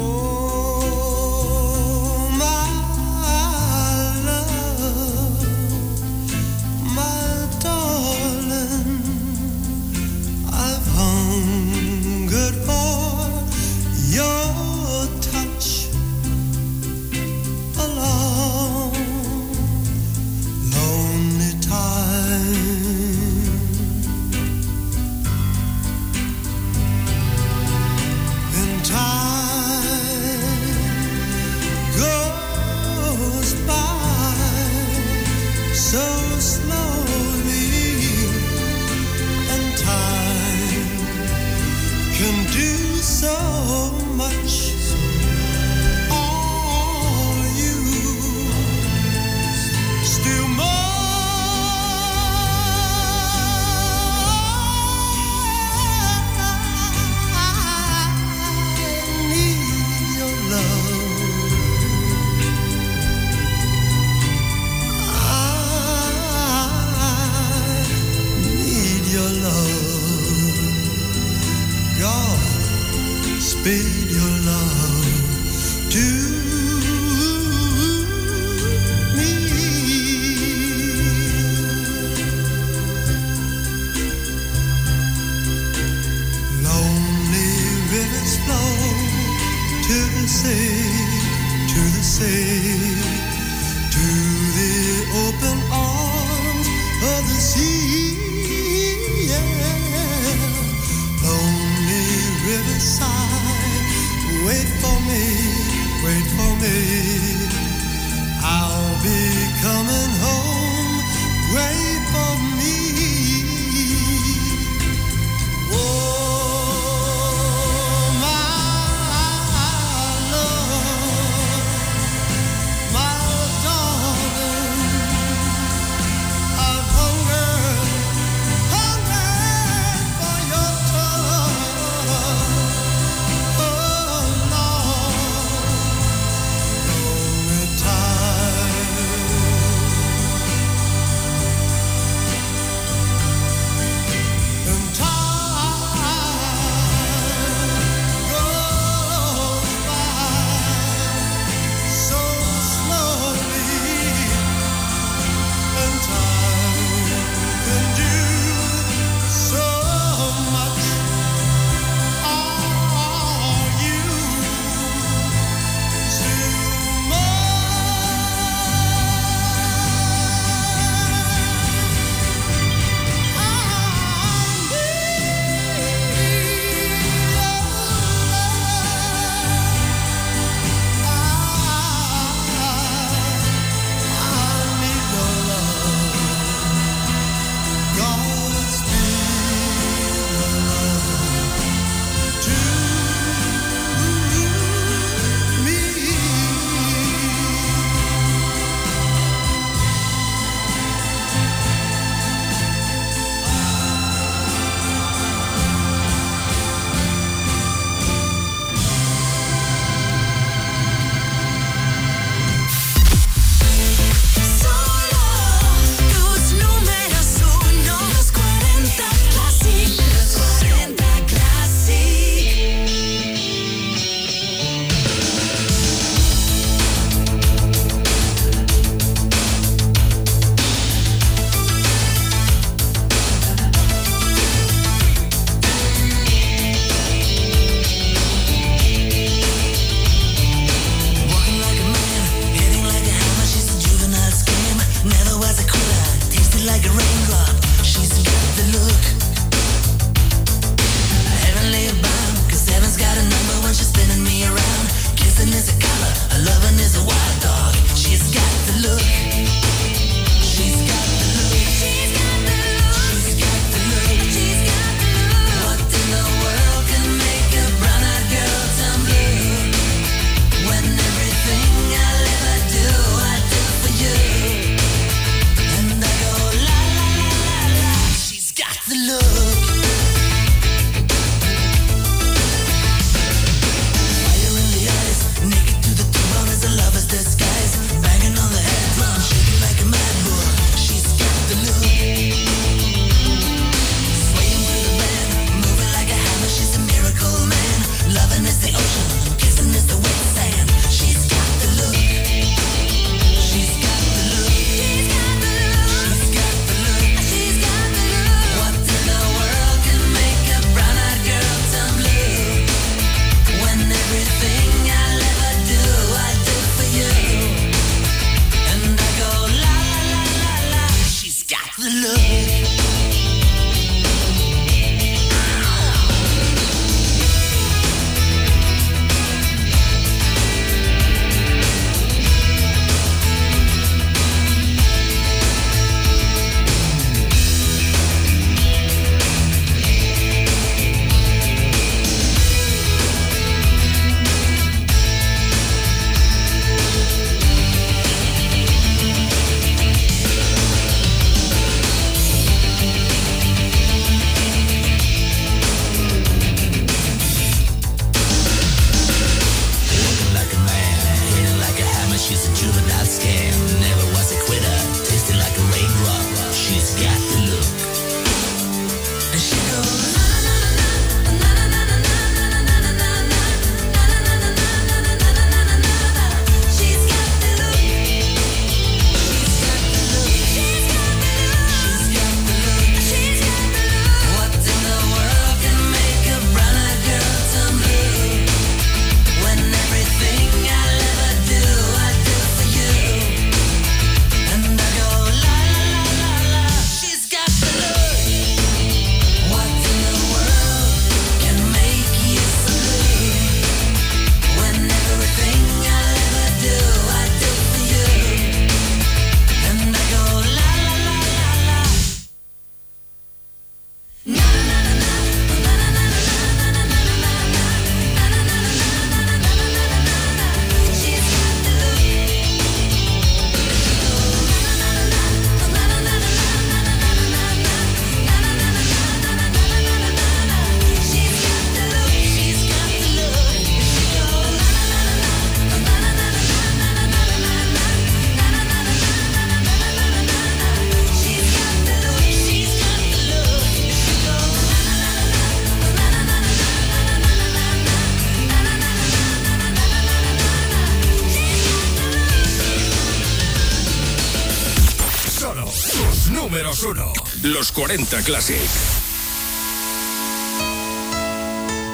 40 Classic.